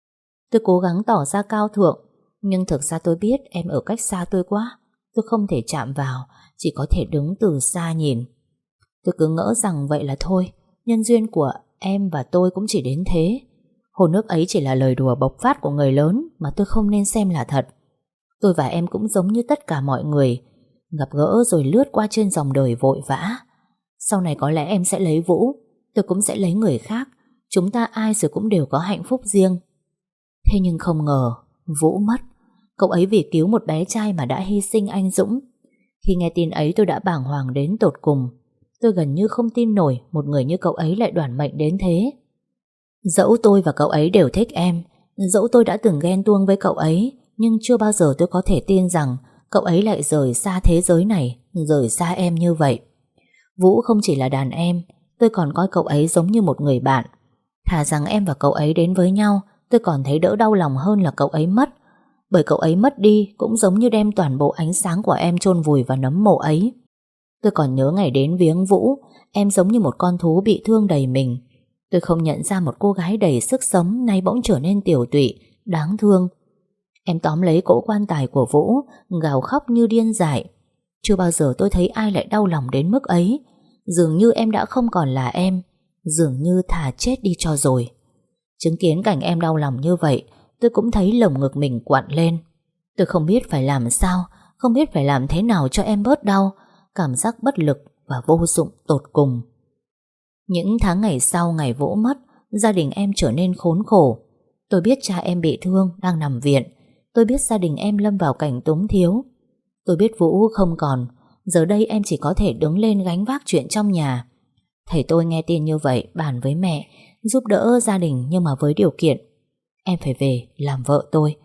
Tôi cố gắng tỏ ra cao thượng, nhưng thực ra tôi biết em ở cách xa tôi quá. Tôi không thể chạm vào, chỉ có thể đứng từ xa nhìn. Tôi cứ ngỡ rằng vậy là thôi, nhân duyên của em và tôi cũng chỉ đến thế. Hồ nước ấy chỉ là lời đùa bộc phát của người lớn mà tôi không nên xem là thật. Tôi và em cũng giống như tất cả mọi người, gặp gỡ rồi lướt qua trên dòng đời vội vã. Sau này có lẽ em sẽ lấy Vũ, tôi cũng sẽ lấy người khác, chúng ta ai rồi cũng đều có hạnh phúc riêng. Thế nhưng không ngờ, Vũ mất. Cậu ấy vì cứu một bé trai mà đã hy sinh anh Dũng. Khi nghe tin ấy tôi đã bàng hoàng đến tột cùng. Tôi gần như không tin nổi một người như cậu ấy lại đoàn mệnh đến thế. Dẫu tôi và cậu ấy đều thích em, Dẫu tôi đã từng ghen tuông với cậu ấy, Nhưng chưa bao giờ tôi có thể tin rằng Cậu ấy lại rời xa thế giới này, Rời xa em như vậy Vũ không chỉ là đàn em, Tôi còn coi cậu ấy giống như một người bạn Thà rằng em và cậu ấy đến với nhau, Tôi còn thấy đỡ đau lòng hơn là cậu ấy mất bởi cậu ấy mất đi Cũng giống như đem toàn bộ ánh sáng của em chôn vùi vào nấm mộ ấy. Tôi còn nhớ ngày đến viếng Vũ, Em giống như một con thú bị thương đầy mình. Tôi không nhận ra một cô gái đầy sức sống Nay bỗng trở nên tiểu tụy, Đáng thương. Em tóm lấy cỗ quan tài của Vũ, Gào khóc như điên dại. Chưa bao giờ tôi thấy ai lại đau lòng đến mức ấy. Dường như em đã không còn là em, Dường như thà chết đi cho rồi. Chứng kiến cảnh em đau lòng như vậy Tôi cũng thấy lồng ngực mình quặn lên. Tôi không biết phải làm sao, Không biết phải làm thế nào cho em bớt đau, Cảm giác bất lực và vô dụng tột cùng. Những tháng ngày sau ngày vỗ mất Gia đình em trở nên khốn khổ. Tôi biết cha em bị thương, Đang nằm viện. Tôi biết gia đình em lâm vào cảnh túng thiếu. Tôi biết Vũ không còn. Giờ đây em chỉ có thể đứng lên gánh vác chuyện trong nhà. Thầy tôi nghe tin như vậy, Bàn với mẹ, Giúp đỡ gia đình nhưng mà với điều kiện Em phải về, làm vợ tôi.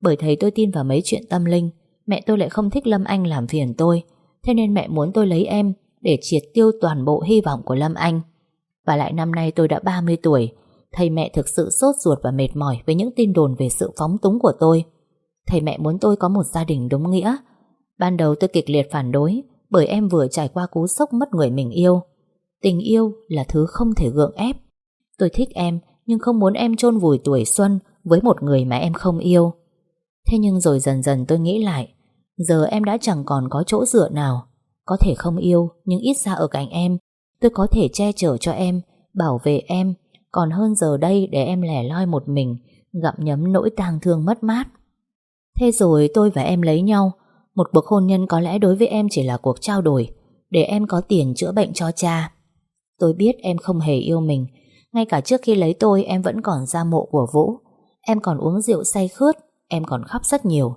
Bởi thấy tôi tin vào mấy chuyện tâm linh, Mẹ tôi lại không thích Lâm Anh làm phiền tôi. Thế nên mẹ muốn tôi lấy em Để triệt tiêu toàn bộ hy vọng của Lâm Anh. Và lại năm nay tôi đã 30 tuổi, Thầy mẹ thực sự sốt ruột và mệt mỏi Với những tin đồn về sự phóng túng của tôi. Thầy mẹ muốn tôi có một gia đình đúng nghĩa. Ban đầu tôi kịch liệt phản đối, Bởi em vừa trải qua cú sốc mất người mình yêu. Tình yêu là thứ không thể gượng ép. Tôi thích em nhưng không muốn em chôn vùi tuổi xuân Với một người mà em không yêu. Thế nhưng rồi dần dần tôi nghĩ lại, Giờ em đã chẳng còn có chỗ dựa nào. Có thể không yêu, Nhưng ít ra ở cạnh em, Tôi có thể che chở cho em, Bảo vệ em. Còn hơn giờ đây để em lẻ loi một mình, Gặm nhấm nỗi tang thương mất mát. Thế rồi tôi và em lấy nhau. Một cuộc hôn nhân có lẽ đối với em chỉ là cuộc trao đổi, Để em có tiền chữa bệnh cho cha. Tôi biết em không hề yêu mình ngay cả trước khi lấy tôi, em vẫn còn ra mộ của Vũ. Em còn uống rượu say khướt, Em còn khóc rất nhiều.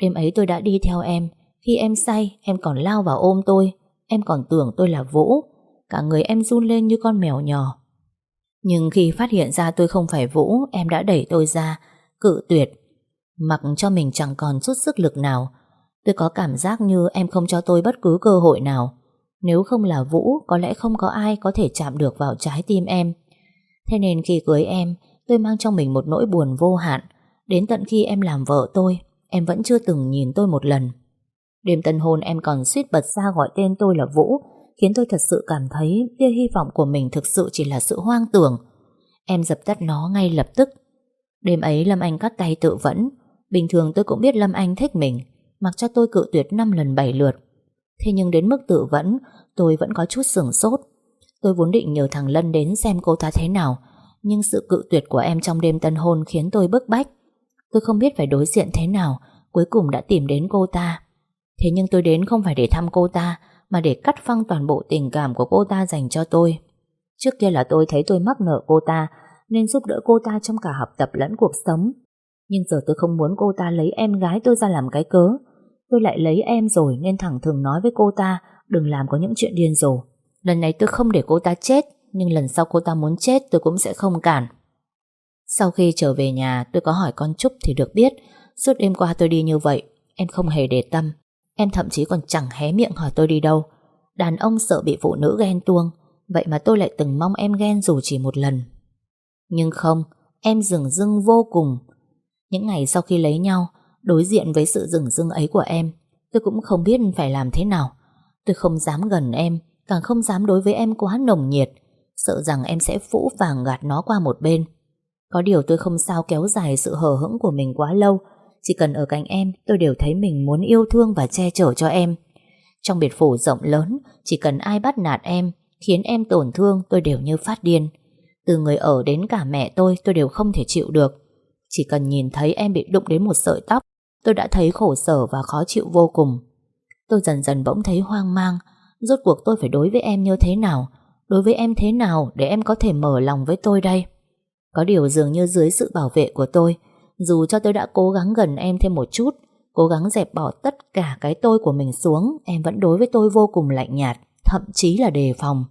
Đêm ấy tôi đã đi theo em. Khi em say, em còn lao vào ôm tôi. Em còn tưởng tôi là Vũ. Cả người em run lên như con mèo nhỏ. Nhưng khi phát hiện ra tôi không phải Vũ, Em đã đẩy tôi ra, Cự tuyệt. Mặc cho mình chẳng còn chút sức lực nào, Tôi có cảm giác như em không cho tôi bất cứ cơ hội nào. Nếu không là Vũ, Có lẽ không có ai có thể chạm được vào trái tim em. Thế nên khi cưới em, Tôi mang trong mình một nỗi buồn vô hạn. Đến tận khi em làm vợ tôi, Em vẫn chưa từng nhìn tôi một lần. Đêm tân hôn em còn suýt bật ra gọi tên tôi là Vũ, Khiến tôi thật sự cảm thấy Tia hy vọng của mình thực sự chỉ là sự hoang tưởng. Em dập tắt nó ngay lập tức. Đêm ấy Lâm Anh cắt tay tự vẫn. Bình thường tôi cũng biết Lâm Anh thích mình, Mặc cho tôi cự tuyệt 5 lần 7 lượt. Thế nhưng đến mức tự vẫn, Tôi vẫn có chút sửng sốt. Tôi vốn định nhờ thằng Lân đến xem cô ta thế nào, Nhưng sự cự tuyệt của em trong đêm tân hôn Khiến tôi bức bách. Tôi không biết phải đối diện thế nào, Cuối cùng đã tìm đến cô ta. Thế nhưng tôi đến không phải để thăm cô ta, Mà để cắt phăng toàn bộ tình cảm của cô ta dành cho tôi. Trước kia là tôi thấy tôi mắc nợ cô ta, Nên giúp đỡ cô ta trong cả học tập lẫn cuộc sống. Nhưng giờ tôi không muốn cô ta lấy em gái tôi ra làm cái cớ. Tôi lại lấy em rồi Nên thẳng thường nói với cô ta, Đừng làm có những chuyện điên rồ. Lần này tôi không để cô ta chết, Nhưng lần sau cô ta muốn chết tôi cũng sẽ không cản. Sau khi trở về nhà, tôi có hỏi con Trúc thì được biết, Suốt đêm qua tôi đi như vậy, Em không hề để tâm. Em thậm chí còn chẳng hé miệng hỏi tôi đi đâu. Đàn ông sợ bị phụ nữ ghen tuông, Vậy mà tôi lại từng mong em ghen dù chỉ một lần. Nhưng không, Em dừng dưng vô cùng. Những ngày sau khi lấy nhau, Đối diện với sự dừng dưng ấy của em, Tôi cũng không biết phải làm thế nào. Tôi không dám gần em Càng không dám đối với em quá nồng nhiệt. Sợ rằng em sẽ phũ vàng gạt nó qua một bên. Có điều tôi không sao kéo dài sự hờ hững của mình quá lâu. Chỉ cần ở cạnh em, tôi đều thấy mình muốn yêu thương và che chở cho em. Trong biệt phủ rộng lớn, Chỉ cần ai bắt nạt em, Khiến em tổn thương, tôi đều như phát điên. Từ người ở đến cả mẹ tôi tôi đều không thể chịu được. Chỉ cần nhìn thấy em bị đụng đến một sợi tóc, Tôi đã thấy khổ sở và khó chịu vô cùng. Tôi dần dần bỗng thấy hoang mang Rốt cuộc tôi phải đối với em như thế nào? Đối với em thế nào để em có thể mở lòng với tôi đây? Có điều dường như dưới sự bảo vệ của tôi, Dù cho tôi đã cố gắng gần em thêm một chút, Cố gắng dẹp bỏ tất cả cái tôi của mình xuống, Em vẫn đối với tôi vô cùng lạnh nhạt, Thậm chí là đề phòng.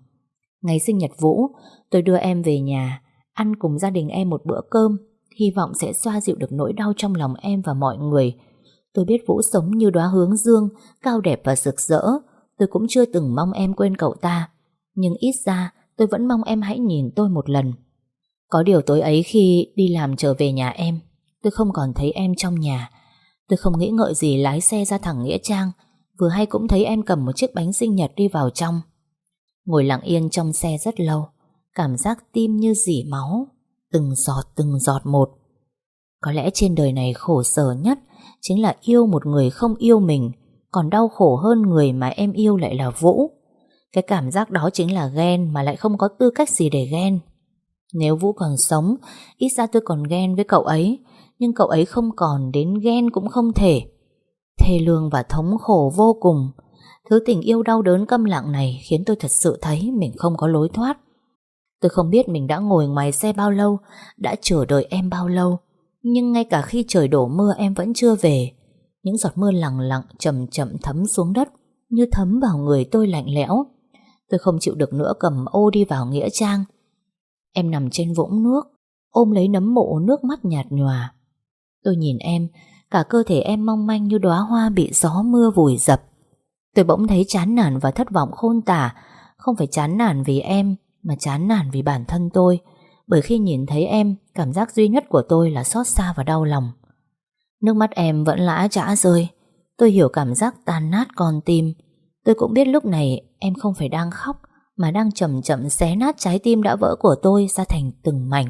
Ngày sinh nhật Vũ, Tôi đưa em về nhà, Ăn cùng gia đình em một bữa cơm, Hy vọng sẽ xoa dịu được nỗi đau trong lòng em và mọi người. Tôi biết Vũ sống như đóa hướng dương, Cao đẹp và rực rỡ Tôi cũng chưa từng mong em quên cậu ta, Nhưng ít ra tôi vẫn mong em hãy nhìn tôi một lần. Có điều tối ấy khi đi làm trở về nhà em, Tôi không còn thấy em trong nhà. Tôi không nghĩ ngợi gì lái xe ra thẳng Nghĩa Trang, Vừa hay cũng thấy em cầm một chiếc bánh sinh nhật đi vào trong. Ngồi lặng yên trong xe rất lâu, Cảm giác tim như dỉ máu, Từng giọt từng giọt một. Có lẽ trên đời này khổ sở nhất Chính là yêu một người không yêu mình còn đau khổ hơn người mà em yêu lại là Vũ. Cái cảm giác đó chính là ghen Mà lại không có tư cách gì để ghen. Nếu Vũ còn sống, Ít ra tôi còn ghen với cậu ấy, Nhưng cậu ấy không còn đến ghen cũng không thể. Thê lương và thống khổ vô cùng. Thứ tình yêu đau đớn câm lặng này Khiến tôi thật sự thấy mình không có lối thoát. Tôi không biết mình đã ngồi ngoài xe bao lâu, Đã chờ đợi em bao lâu, Nhưng ngay cả khi trời đổ mưa em vẫn chưa về. Những giọt mưa lặng lặng chậm chậm thấm xuống đất, Như thấm vào người tôi lạnh lẽo. Tôi không chịu được nữa cầm ô đi vào Nghĩa Trang. Em nằm trên vũng nước, Ôm lấy nấm mộ nước mắt nhạt nhòa. Tôi nhìn em, Cả cơ thể em mong manh như đóa hoa bị gió mưa vùi dập. Tôi bỗng thấy chán nản và thất vọng khôn tả. Không phải chán nản vì em, Mà chán nản vì bản thân tôi. Bởi khi nhìn thấy em, Cảm giác duy nhất của tôi là xót xa và đau lòng. Nước mắt em vẫn lã chã rơi. Tôi hiểu cảm giác tan nát con tim. Tôi cũng biết lúc này Em không phải đang khóc, Mà đang chậm chậm xé nát trái tim đã vỡ của tôi Ra thành từng mảnh.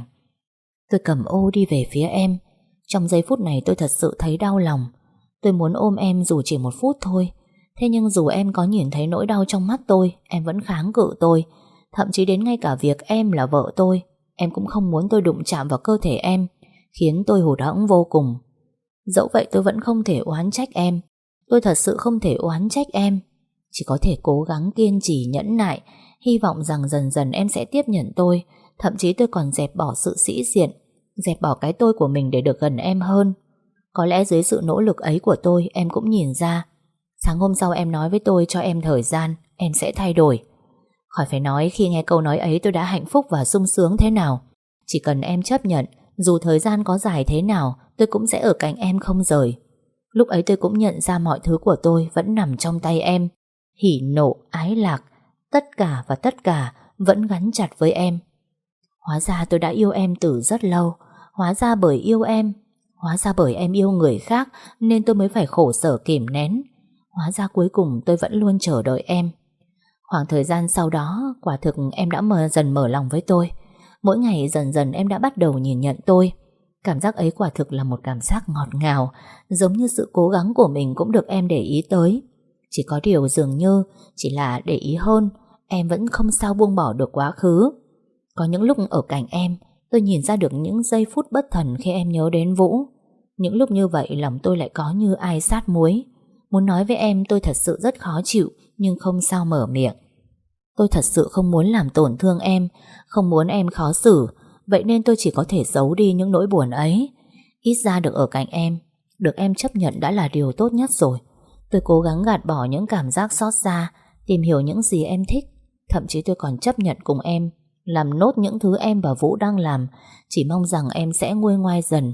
Tôi cầm ô đi về phía em. Trong giây phút này tôi thật sự thấy đau lòng. Tôi muốn ôm em dù chỉ một phút thôi. Thế nhưng dù em có nhìn thấy nỗi đau trong mắt tôi, Em vẫn kháng cự tôi. Thậm chí đến ngay cả việc em là vợ tôi, Em cũng không muốn tôi đụng chạm vào cơ thể em, Khiến tôi hụt hẫng vô cùng. Dẫu vậy tôi vẫn không thể oán trách em. Tôi thật sự không thể oán trách em. Chỉ có thể cố gắng kiên trì nhẫn nại, Hy vọng rằng dần dần em sẽ tiếp nhận tôi. Thậm chí tôi còn dẹp bỏ sự sĩ diện, Dẹp bỏ cái tôi của mình để được gần em hơn. Có lẽ dưới sự nỗ lực ấy của tôi, Em cũng nhìn ra. Sáng hôm sau em nói với tôi cho em thời gian, Em sẽ thay đổi. Khỏi phải nói khi nghe câu nói ấy tôi đã hạnh phúc và sung sướng thế nào. Chỉ cần em chấp nhận dù thời gian có dài thế nào Tôi cũng sẽ ở cạnh em không rời. Lúc ấy tôi cũng nhận ra mọi thứ của tôi Vẫn nằm trong tay em. Hỉ nộ, ái lạc Tất cả và tất cả vẫn gắn chặt với em. Hóa ra tôi đã yêu em từ rất lâu. Hóa ra bởi yêu em Hóa ra bởi em yêu người khác Nên tôi mới phải khổ sở kìm nén. Hóa ra cuối cùng tôi vẫn luôn chờ đợi em. Khoảng thời gian sau đó Quả thực em đã mờ dần mở lòng với tôi. Mỗi ngày dần dần em đã bắt đầu nhìn nhận tôi. Cảm giác ấy quả thực là một cảm giác ngọt ngào, Giống như sự cố gắng của mình cũng được em để ý tới. Chỉ có điều dường như Chỉ là để ý hơn, Em vẫn không sao buông bỏ được quá khứ. Có những lúc ở cạnh em, Tôi nhìn ra được những giây phút bất thần Khi em nhớ đến Vũ. Những lúc như vậy lòng tôi lại có như ai sát muối. Muốn nói với em tôi thật sự rất khó chịu, Nhưng không sao mở miệng. Tôi thật sự không muốn làm tổn thương em, Không muốn em khó xử, Vậy nên tôi chỉ có thể giấu đi những nỗi buồn ấy. Ít ra được ở cạnh em, Được em chấp nhận đã là điều tốt nhất rồi. Tôi cố gắng gạt bỏ những cảm giác xót xa, Tìm hiểu những gì em thích. Thậm chí tôi còn chấp nhận cùng em, Làm nốt những thứ em và Vũ đang làm, Chỉ mong rằng em sẽ nguôi ngoai dần.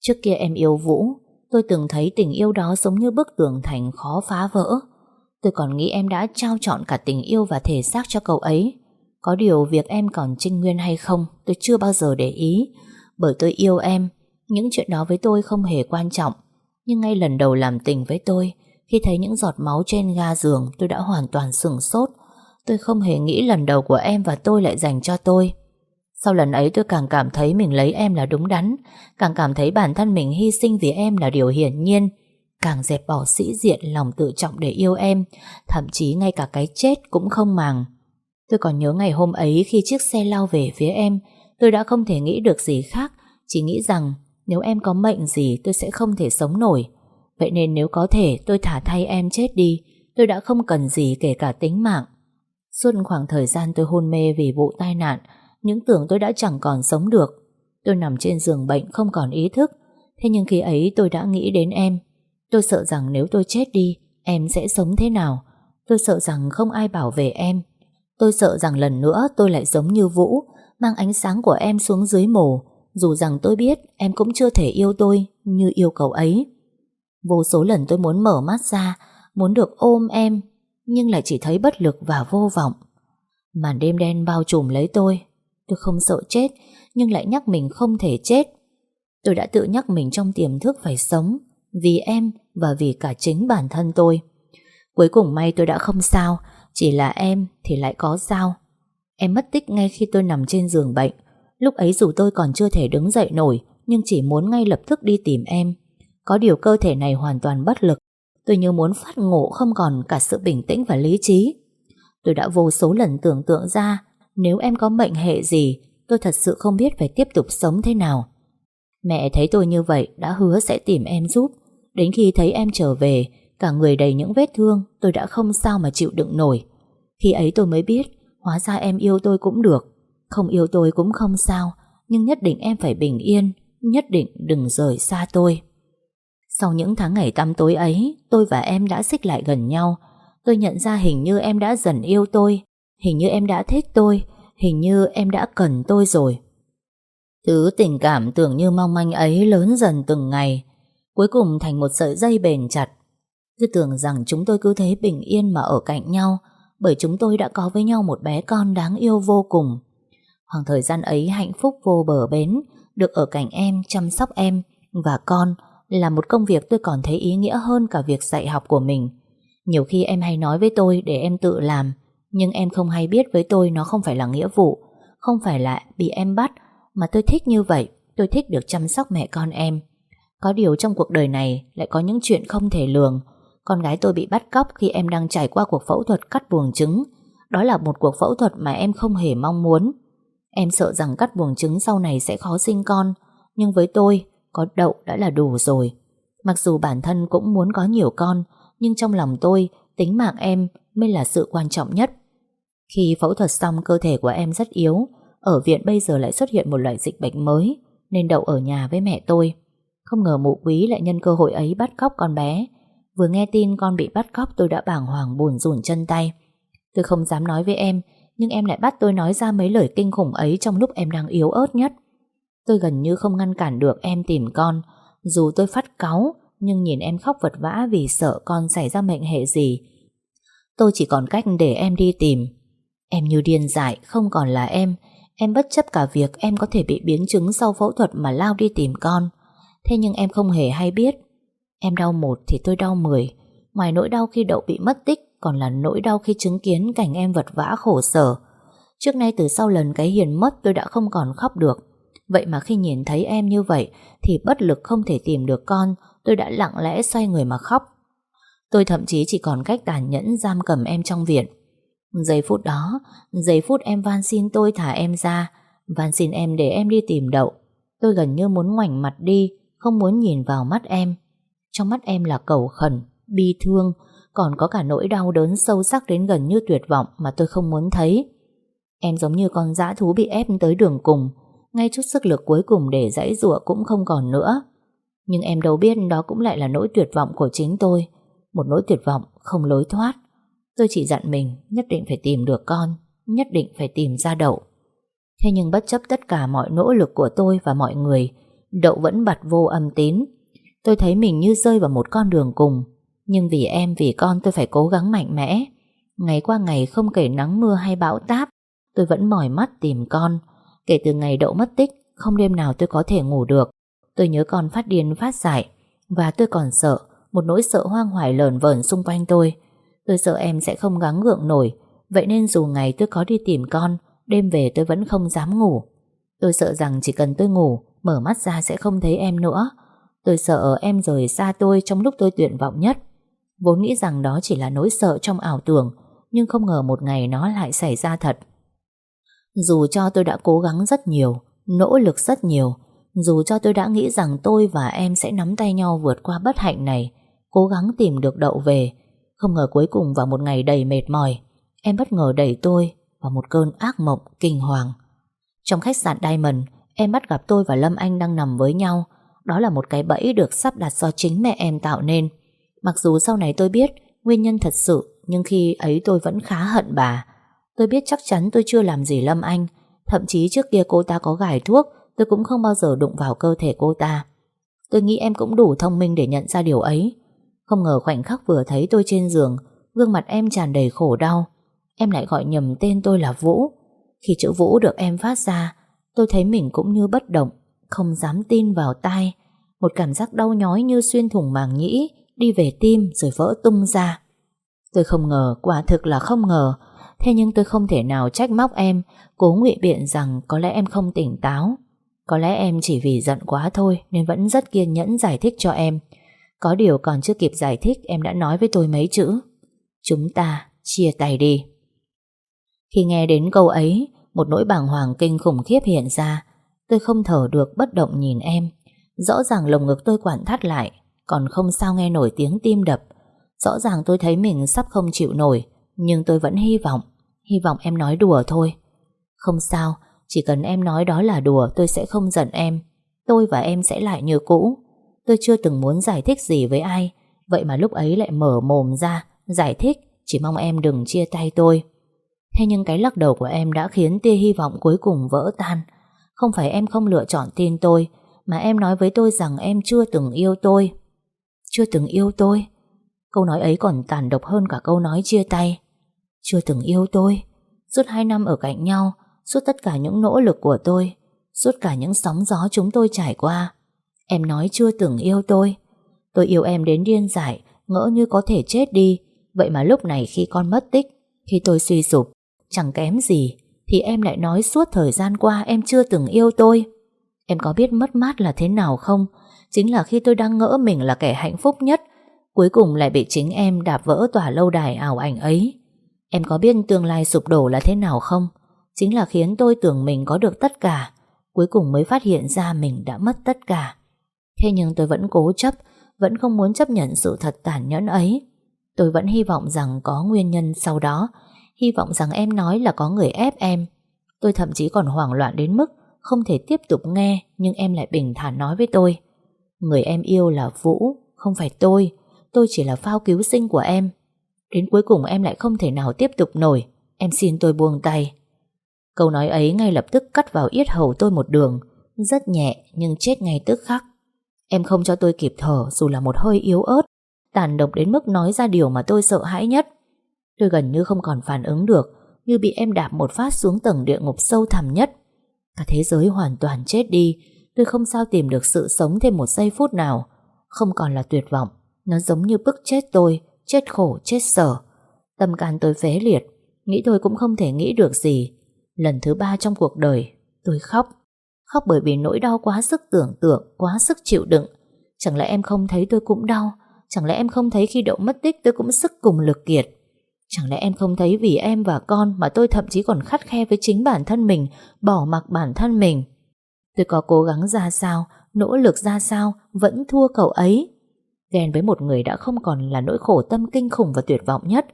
Trước kia em yêu Vũ, Tôi từng thấy tình yêu đó giống như bức tường thành khó phá vỡ. Tôi còn nghĩ em đã trao chọn cả tình yêu và thể xác cho cậu ấy. Có điều việc em còn trinh nguyên hay không tôi chưa bao giờ để ý. Bởi tôi yêu em, những chuyện đó với tôi không hề quan trọng. Nhưng ngay lần đầu làm tình với tôi, khi thấy những giọt máu trên ga giường tôi đã hoàn toàn sửng sốt. Tôi không hề nghĩ lần đầu của em và tôi lại dành cho tôi. Sau lần ấy tôi càng cảm thấy mình lấy em là đúng đắn Càng cảm thấy bản thân mình hy sinh vì em là điều hiển nhiên Càng dẹp bỏ sĩ diện lòng tự trọng để yêu em, Thậm chí ngay cả cái chết cũng không màng. Tôi còn nhớ ngày hôm ấy khi chiếc xe lao về phía em, Tôi đã không thể nghĩ được gì khác, Chỉ nghĩ rằng nếu em có mệnh gì tôi sẽ không thể sống nổi. Vậy nên nếu có thể tôi thả thay em chết đi, Tôi đã không cần gì kể cả tính mạng. Suốt khoảng thời gian tôi hôn mê vì vụ tai nạn, những tưởng tôi đã chẳng còn sống được. Tôi nằm trên giường bệnh không còn ý thức, Thế nhưng khi ấy tôi đã nghĩ đến em. Tôi sợ rằng nếu tôi chết đi Em sẽ sống thế nào Tôi sợ rằng không ai bảo vệ em Tôi sợ rằng lần nữa tôi lại giống như Vũ Mang ánh sáng của em xuống dưới mồ Dù rằng tôi biết em cũng chưa thể yêu tôi như yêu cậu ấy. Vô số lần tôi muốn mở mắt ra, muốn được ôm em, nhưng lại chỉ thấy bất lực và vô vọng. Màn đêm đen bao trùm lấy tôi. Tôi không sợ chết, nhưng lại nhắc mình không thể chết. Tôi đã tự nhắc mình trong tiềm thức phải sống, vì em và vì cả chính bản thân tôi. Cuối cùng may tôi đã không sao, chỉ là em thì lại có sao. Em mất tích ngay khi tôi nằm trên giường bệnh. Lúc ấy dù tôi còn chưa thể đứng dậy nổi, nhưng chỉ muốn ngay lập tức đi tìm em. Có điều cơ thể này hoàn toàn bất lực. Tôi như muốn phát ngộ không còn cả sự bình tĩnh và lý trí. Tôi đã vô số lần tưởng tượng ra nếu em có mệnh hệ gì, tôi thật sự không biết phải tiếp tục sống thế nào. Mẹ thấy tôi như vậy đã hứa sẽ tìm em giúp. Đến khi thấy em trở về, cả người đầy những vết thương, tôi đã không sao mà chịu đựng nổi. Khi ấy tôi mới biết, hóa ra em yêu tôi cũng được. Không yêu tôi cũng không sao, nhưng nhất định em phải bình yên, nhất định đừng rời xa tôi. Sau những tháng ngày tăm tối ấy, tôi và em đã xích lại gần nhau. Tôi nhận ra hình như em đã dần yêu tôi, hình như em đã thích tôi, hình như em đã cần tôi rồi. Thứ tình cảm tưởng như mong manh ấy lớn dần từng ngày, cuối cùng thành một sợi dây bền chặt. cứ tưởng rằng chúng tôi cứ thế bình yên mà ở cạnh nhau, bởi chúng tôi đã có với nhau một bé con đáng yêu vô cùng. Khoảng thời gian ấy hạnh phúc vô bờ bến, được ở cạnh em, chăm sóc em và con là một công việc tôi còn thấy ý nghĩa hơn cả việc dạy học của mình. Nhiều khi em hay nói với tôi để em tự làm, nhưng em không hay biết với tôi nó không phải là nghĩa vụ, không phải là bị em bắt, mà tôi thích như vậy, tôi thích được chăm sóc mẹ con em. Có điều trong cuộc đời này lại có những chuyện không thể lường. Con gái tôi bị bắt cóc khi em đang trải qua cuộc phẫu thuật cắt buồng trứng. Đó là một cuộc phẫu thuật mà em không hề mong muốn. Em sợ rằng cắt buồng trứng sau này sẽ khó sinh con, nhưng với tôi, có đậu đã là đủ rồi. Mặc dù bản thân cũng muốn có nhiều con, nhưng trong lòng tôi, tính mạng em mới là sự quan trọng nhất. Khi phẫu thuật xong cơ thể của em rất yếu, ở viện bây giờ lại xuất hiện một loại dịch bệnh mới, nên đậu ở nhà với mẹ tôi. Không ngờ mụ quý lại nhân cơ hội ấy bắt cóc con bé. Vừa nghe tin con bị bắt cóc tôi đã bàng hoàng buồn rủn chân tay. Tôi không dám nói với em, nhưng em lại bắt tôi nói ra mấy lời kinh khủng ấy trong lúc em đang yếu ớt nhất. Tôi gần như không ngăn cản được em tìm con, dù tôi phát cáu, nhưng nhìn em khóc vật vã vì sợ con xảy ra mệnh hệ gì. Tôi chỉ còn cách để em đi tìm. Em như điên dại, không còn là em. Em bất chấp cả việc em có thể bị biến chứng sau phẫu thuật mà lao đi tìm con. Thế nhưng em không hề hay biết. Em đau một thì tôi đau mười. Ngoài nỗi đau khi đậu bị mất tích, còn là nỗi đau khi chứng kiến cảnh em vật vã khổ sở. Trước nay từ sau lần cái hiền mất tôi đã không còn khóc được. Vậy mà khi nhìn thấy em như vậy thì bất lực không thể tìm được con, tôi đã lặng lẽ xoay người mà khóc. Tôi thậm chí chỉ còn cách tàn nhẫn giam cầm em trong viện. Giây phút đó, giây phút em van xin tôi thả em ra, van xin em để em đi tìm đậu. Tôi gần như muốn ngoảnh mặt đi, không muốn nhìn vào mắt em. Trong mắt em là cầu khẩn, bi thương, còn có cả nỗi đau đớn sâu sắc đến gần như tuyệt vọng mà tôi không muốn thấy. Em giống như con dã thú bị ép tới đường cùng, ngay chút sức lực cuối cùng để dãy rụa cũng không còn nữa. Nhưng em đâu biết đó cũng lại là nỗi tuyệt vọng của chính tôi, một nỗi tuyệt vọng không lối thoát. Tôi chỉ dặn mình nhất định phải tìm được con, nhất định phải tìm ra đậu. Thế nhưng bất chấp tất cả mọi nỗ lực của tôi và mọi người, đậu vẫn bật vô âm tín. Tôi thấy mình như rơi vào một con đường cùng, nhưng vì em, vì con tôi phải cố gắng mạnh mẽ. Ngày qua ngày không kể nắng mưa hay bão táp, tôi vẫn mỏi mắt tìm con. Kể từ ngày đậu mất tích, không đêm nào tôi có thể ngủ được. Tôi nhớ con phát điên phát dại, và tôi còn sợ, một nỗi sợ hoang hoài lờn vờn xung quanh tôi. Tôi sợ em sẽ không gắng gượng nổi, vậy nên dù ngày tôi có đi tìm con, đêm về tôi vẫn không dám ngủ. Tôi sợ rằng chỉ cần tôi ngủ, mở mắt ra sẽ không thấy em nữa. Tôi sợ em rời xa tôi trong lúc tôi tuyệt vọng nhất. Vốn nghĩ rằng đó chỉ là nỗi sợ trong ảo tưởng, nhưng không ngờ một ngày nó lại xảy ra thật. Dù cho tôi đã cố gắng rất nhiều, nỗ lực rất nhiều, dù cho tôi đã nghĩ rằng tôi và em sẽ nắm tay nhau vượt qua bất hạnh này, cố gắng tìm được đậu về, không ngờ cuối cùng vào một ngày đầy mệt mỏi, em bất ngờ đẩy tôi vào một cơn ác mộng kinh hoàng. Trong khách sạn Diamond, em bắt gặp tôi và Lâm Anh đang nằm với nhau. Đó là một cái bẫy được sắp đặt do chính mẹ em tạo nên. Mặc dù sau này tôi biết nguyên nhân thật sự, nhưng khi ấy tôi vẫn khá hận bà. Tôi biết chắc chắn tôi chưa làm gì Lâm Anh, thậm chí trước kia cô ta có gài thuốc tôi cũng không bao giờ đụng vào cơ thể cô ta. Tôi nghĩ em cũng đủ thông minh để nhận ra điều ấy. Không ngờ khoảnh khắc vừa thấy tôi trên giường, gương mặt em tràn đầy khổ đau. Em lại gọi nhầm tên tôi là Vũ. Khi chữ Vũ được em phát ra, tôi thấy mình cũng như bất động, không dám tin vào tai. Một cảm giác đau nhói như xuyên thủng màng nhĩ, đi về tim rồi vỡ tung ra. Tôi không ngờ, quả thực là không ngờ. Thế nhưng tôi không thể nào trách móc em, cố ngụy biện rằng có lẽ em không tỉnh táo. Có lẽ em chỉ vì giận quá thôi nên vẫn rất kiên nhẫn giải thích cho em. Có điều còn chưa kịp giải thích em đã nói với tôi mấy chữ. Chúng ta chia tay đi. Khi nghe đến câu ấy, một nỗi bàng hoàng kinh khủng khiếp hiện ra. Tôi không thở được bất động nhìn em. Rõ ràng lồng ngực tôi quản thắt lại, còn không sao nghe nổi tiếng tim đập. Rõ ràng tôi thấy mình sắp không chịu nổi, nhưng tôi vẫn hy vọng, hy vọng em nói đùa thôi. Không sao, chỉ cần em nói đó là đùa tôi sẽ không giận em. Tôi và em sẽ lại như cũ. Tôi chưa từng muốn giải thích gì với ai, vậy mà lúc ấy lại mở mồm ra, giải thích, chỉ mong em đừng chia tay tôi. Thế nhưng cái lắc đầu của em đã khiến tia hy vọng cuối cùng vỡ tan. Không phải em không lựa chọn tin tôi, mà em nói với tôi rằng em chưa từng yêu tôi. Chưa từng yêu tôi? Câu nói ấy còn tàn độc hơn cả câu nói chia tay. Chưa từng yêu tôi. Suốt hai năm ở cạnh nhau, suốt tất cả những nỗ lực của tôi, suốt cả những sóng gió chúng tôi trải qua. Em nói chưa từng yêu tôi. Tôi yêu em đến điên dại, ngỡ như có thể chết đi. Vậy mà lúc này khi con mất tích, khi tôi suy sụp, chẳng kém gì, thì em lại nói suốt thời gian qua em chưa từng yêu tôi. Em có biết mất mát là thế nào không? Chính là khi tôi đang ngỡ mình là kẻ hạnh phúc nhất, cuối cùng lại bị chính em đạp vỡ tòa lâu đài ảo ảnh ấy. Em có biết tương lai sụp đổ là thế nào không? Chính là khiến tôi tưởng mình có được tất cả, cuối cùng mới phát hiện ra mình đã mất tất cả. Thế nhưng tôi vẫn cố chấp, vẫn không muốn chấp nhận sự thật tàn nhẫn ấy. Tôi vẫn hy vọng rằng có nguyên nhân sau đó, hy vọng rằng em nói là có người ép em. Tôi thậm chí còn hoảng loạn đến mức không thể tiếp tục nghe nhưng em lại bình thản nói với tôi. Người em yêu là Vũ, không phải tôi. Tôi chỉ là phao cứu sinh của em. Đến cuối cùng em lại không thể nào tiếp tục nổi. Em xin tôi buông tay. Câu nói ấy ngay lập tức cắt vào yết hầu tôi một đường. Rất nhẹ nhưng chết ngay tức khắc. Em không cho tôi kịp thở dù là một hơi yếu ớt. Tàn độc đến mức nói ra điều mà tôi sợ hãi nhất. Tôi gần như không còn phản ứng được Như bị em đạp một phát xuống tầng địa ngục sâu thẳm nhất. Cả thế giới hoàn toàn chết đi Tôi không sao tìm được sự sống thêm một giây phút nào. Không còn là tuyệt vọng Nó giống như bức chết tôi Chết khổ, chết sở. Tâm can tôi phế liệt Nghĩ tôi cũng không thể nghĩ được gì. Lần thứ ba trong cuộc đời Tôi khóc. Khóc bởi vì nỗi đau quá sức tưởng tượng Quá sức chịu đựng. Chẳng lẽ em không thấy tôi cũng đau? Chẳng lẽ em không thấy khi đậu mất tích tôi cũng sức cùng lực kiệt? Chẳng lẽ em không thấy vì em và con mà tôi thậm chí còn khắt khe với chính bản thân mình, bỏ mặc bản thân mình. Tôi có cố gắng ra sao, nỗ lực ra sao, vẫn thua cậu ấy. Ghen với một người đã không còn là nỗi khổ tâm kinh khủng và tuyệt vọng nhất.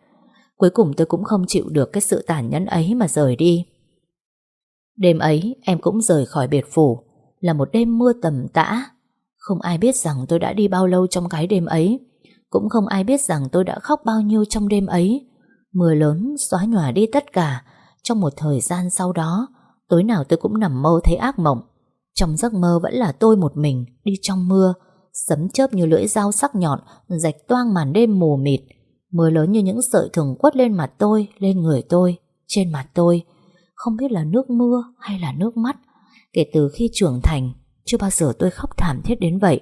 Cuối cùng tôi cũng không chịu được cái sự tàn nhẫn ấy mà rời đi. Đêm ấy em cũng rời khỏi biệt phủ, là một đêm mưa tầm tã. Không ai biết rằng tôi đã đi bao lâu trong cái đêm ấy, cũng không ai biết rằng tôi đã khóc bao nhiêu trong đêm ấy. Mưa lớn xóa nhòa đi tất cả. Trong một thời gian sau đó Tối nào tôi cũng nằm mơ thấy ác mộng. Trong giấc mơ vẫn là tôi một mình Đi trong mưa Sấm chớp như lưỡi dao sắc nhọn Rạch toang màn đêm mù mịt. Mưa lớn như những sợi thừng quất lên mặt tôi Lên người tôi, trên mặt tôi. Không biết là nước mưa hay là nước mắt. Kể từ khi trưởng thành Chưa bao giờ tôi khóc thảm thiết đến vậy.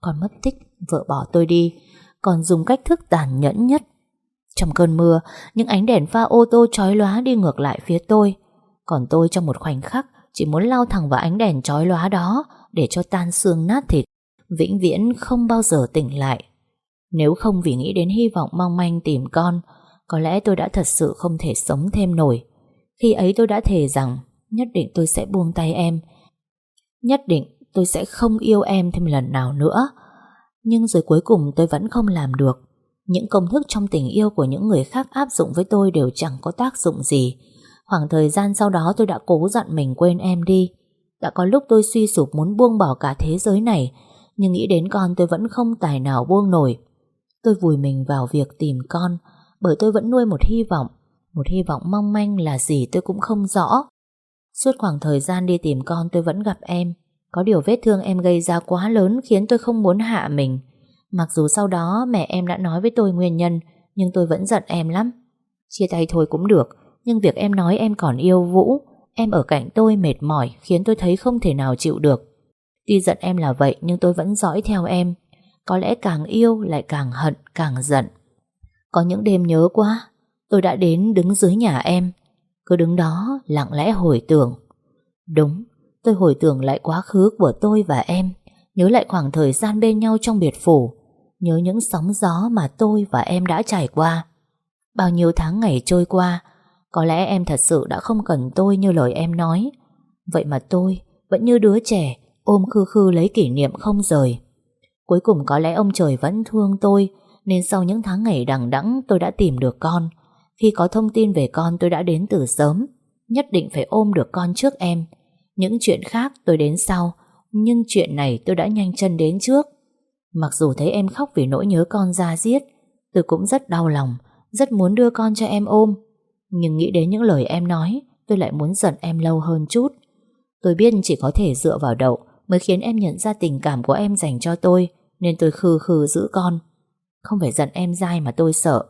Còn mất tích, vợ bỏ tôi đi. Còn dùng cách thức tàn nhẫn nhất trong cơn mưa, những ánh đèn pha ô tô chói lóa đi ngược lại phía tôi. Còn tôi trong một khoảnh khắc chỉ muốn lao thẳng vào ánh đèn chói lóa đó để cho tan xương nát thịt, vĩnh viễn không bao giờ tỉnh lại. Nếu không vì nghĩ đến hy vọng mong manh tìm con, có lẽ tôi đã thật sự không thể sống thêm nổi. Khi ấy tôi đã thề rằng nhất định tôi sẽ buông tay em. Nhất định tôi sẽ không yêu em thêm lần nào nữa. Nhưng rồi cuối cùng tôi vẫn không làm được. Những công thức trong tình yêu của những người khác áp dụng với tôi đều chẳng có tác dụng gì. Khoảng thời gian sau đó tôi đã cố dặn mình quên em đi. Đã có lúc tôi suy sụp muốn buông bỏ cả thế giới này, nhưng nghĩ đến con tôi vẫn không tài nào buông nổi. Tôi vùi mình vào việc tìm con, bởi tôi vẫn nuôi một hy vọng, một hy vọng mong manh là gì tôi cũng không rõ. Suốt khoảng thời gian đi tìm con tôi vẫn gặp em Có điều vết thương em gây ra quá lớn Khiến tôi không muốn hạ mình Mặc dù sau đó mẹ em đã nói với tôi nguyên nhân, Nhưng tôi vẫn giận em lắm. Chia tay thôi cũng được, Nhưng việc em nói em còn yêu Vũ, Em ở cạnh tôi mệt mỏi, Khiến tôi thấy không thể nào chịu được. Tuy giận em là vậy, nhưng tôi vẫn dõi theo em. Có lẽ càng yêu lại càng hận, Càng giận. Có những đêm nhớ quá, Tôi đã đến đứng dưới nhà em. Cứ đứng đó, lặng lẽ hồi tưởng. Đúng, Tôi hồi tưởng lại quá khứ của tôi và em, Nhớ lại khoảng thời gian bên nhau trong biệt phủ. Nhớ những sóng gió mà tôi và em đã trải qua. Bao nhiêu tháng ngày trôi qua, Có lẽ em thật sự đã không cần tôi như lời em nói. Vậy mà tôi vẫn như đứa trẻ Ôm khư khư lấy kỷ niệm không rời. Cuối cùng có lẽ ông trời vẫn thương tôi, Nên sau những tháng ngày đằng đẵng tôi đã tìm được con. Khi có thông tin về con, tôi đã đến từ sớm, Nhất định phải ôm được con trước em. Những chuyện khác tôi đến sau, Nhưng chuyện này tôi đã nhanh chân đến trước. Mặc dù thấy em khóc vì nỗi nhớ con ra giết Tôi cũng rất đau lòng, Rất muốn đưa con cho em ôm. Nhưng nghĩ đến những lời em nói, Tôi lại muốn giận em lâu hơn chút. Tôi biết chỉ có thể dựa vào đậu Mới khiến em nhận ra tình cảm của em dành cho tôi, Nên tôi khư khư giữ con. Không phải giận em dai mà tôi sợ.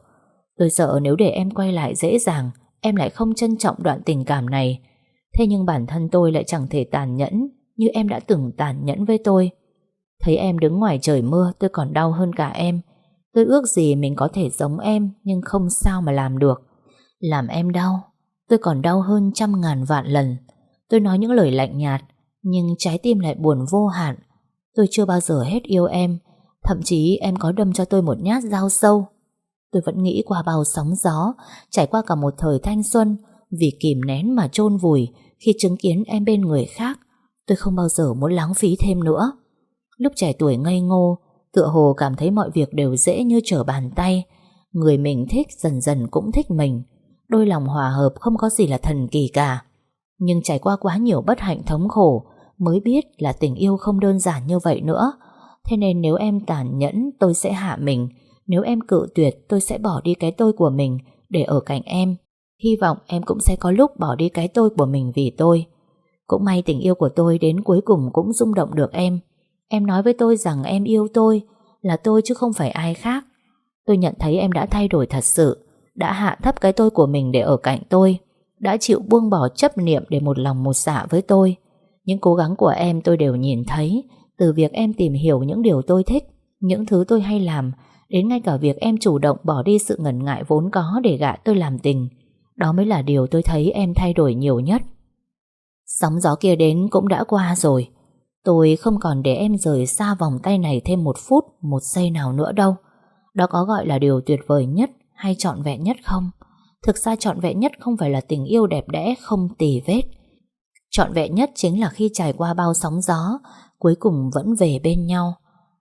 Tôi sợ nếu để em quay lại dễ dàng, Em lại không trân trọng đoạn tình cảm này. Thế nhưng bản thân tôi lại chẳng thể tàn nhẫn Như em đã từng tàn nhẫn với tôi. Thấy em đứng ngoài trời mưa, Tôi còn đau hơn cả em. Tôi ước gì mình có thể giống em, Nhưng không sao mà làm được. Làm em đau, Tôi còn đau hơn trăm ngàn vạn lần. Tôi nói những lời lạnh nhạt, Nhưng trái tim lại buồn vô hạn. Tôi chưa bao giờ hết yêu em, Thậm chí em có đâm cho tôi một nhát dao sâu. Tôi vẫn nghĩ qua bao sóng gió, Trải qua cả một thời thanh xuân, Vì kìm nén mà chôn vùi Khi chứng kiến em bên người khác. Tôi không bao giờ muốn lãng phí thêm nữa. Lúc trẻ tuổi ngây ngô, Tựa hồ cảm thấy mọi việc đều dễ như trở bàn tay. Người mình thích dần dần cũng thích mình. Đôi lòng hòa hợp không có gì là thần kỳ cả. Nhưng trải qua quá nhiều bất hạnh thống khổ, Mới biết là tình yêu không đơn giản như vậy nữa. Thế nên nếu em tàn nhẫn, tôi sẽ hạ mình. Nếu em cự tuyệt, tôi sẽ bỏ đi cái tôi của mình Để ở cạnh em. Hy vọng em cũng sẽ có lúc bỏ đi cái tôi của mình vì tôi. Cũng may tình yêu của tôi đến cuối cùng cũng rung động được em. Em nói với tôi rằng em yêu tôi Là tôi chứ không phải ai khác. Tôi nhận thấy em đã thay đổi thật sự, Đã hạ thấp cái tôi của mình để ở cạnh tôi, Đã chịu buông bỏ chấp niệm Để một lòng một dạ với tôi. Những cố gắng của em tôi đều nhìn thấy, Từ việc em tìm hiểu những điều tôi thích, Những thứ tôi hay làm, Đến ngay cả việc em chủ động bỏ đi sự ngần ngại vốn có Để gạ tôi làm tình. Đó mới là điều tôi thấy em thay đổi nhiều nhất. Sóng gió kia đến cũng đã qua rồi. Tôi không còn để em rời xa vòng tay này thêm một phút, một giây nào nữa đâu. Đó có gọi là điều tuyệt vời nhất hay trọn vẹn nhất không? Thực ra trọn vẹn nhất không phải là tình yêu đẹp đẽ không tì vết. Trọn vẹn nhất chính là khi trải qua bao sóng gió, cuối cùng vẫn về bên nhau.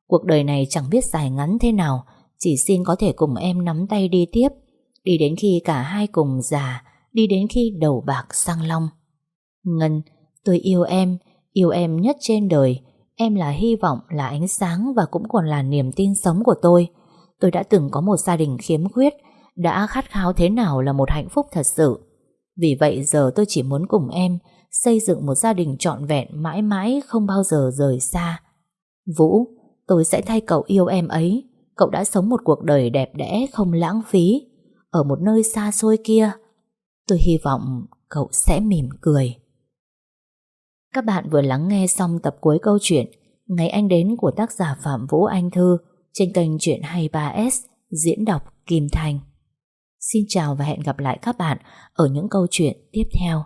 Cuộc đời này chẳng biết dài ngắn thế nào, chỉ xin có thể cùng em nắm tay đi tiếp, đi đến khi cả hai cùng già, đi đến khi đầu bạc sang long. Ngân, tôi yêu em, Yêu em nhất trên đời. Em là hy vọng, là ánh sáng Và cũng còn là niềm tin sống của tôi. Tôi đã từng có một gia đình khiếm khuyết Đã khát khao thế nào là một hạnh phúc thật sự. Vì vậy giờ tôi chỉ muốn cùng em Xây dựng một gia đình trọn vẹn Mãi mãi không bao giờ rời xa. Vũ Tôi sẽ thay cậu yêu em ấy. Cậu đã sống một cuộc đời đẹp đẽ Không lãng phí. Ở một nơi xa xôi kia Tôi hy vọng cậu sẽ mỉm cười các bạn vừa lắng nghe xong tập cuối câu chuyện Ngày Anh Đến của tác giả Phạm Vũ Anh Thư trên kênh Chuyện 23S diễn đọc Kim Thành. Xin chào và hẹn gặp lại các bạn ở những câu chuyện tiếp theo.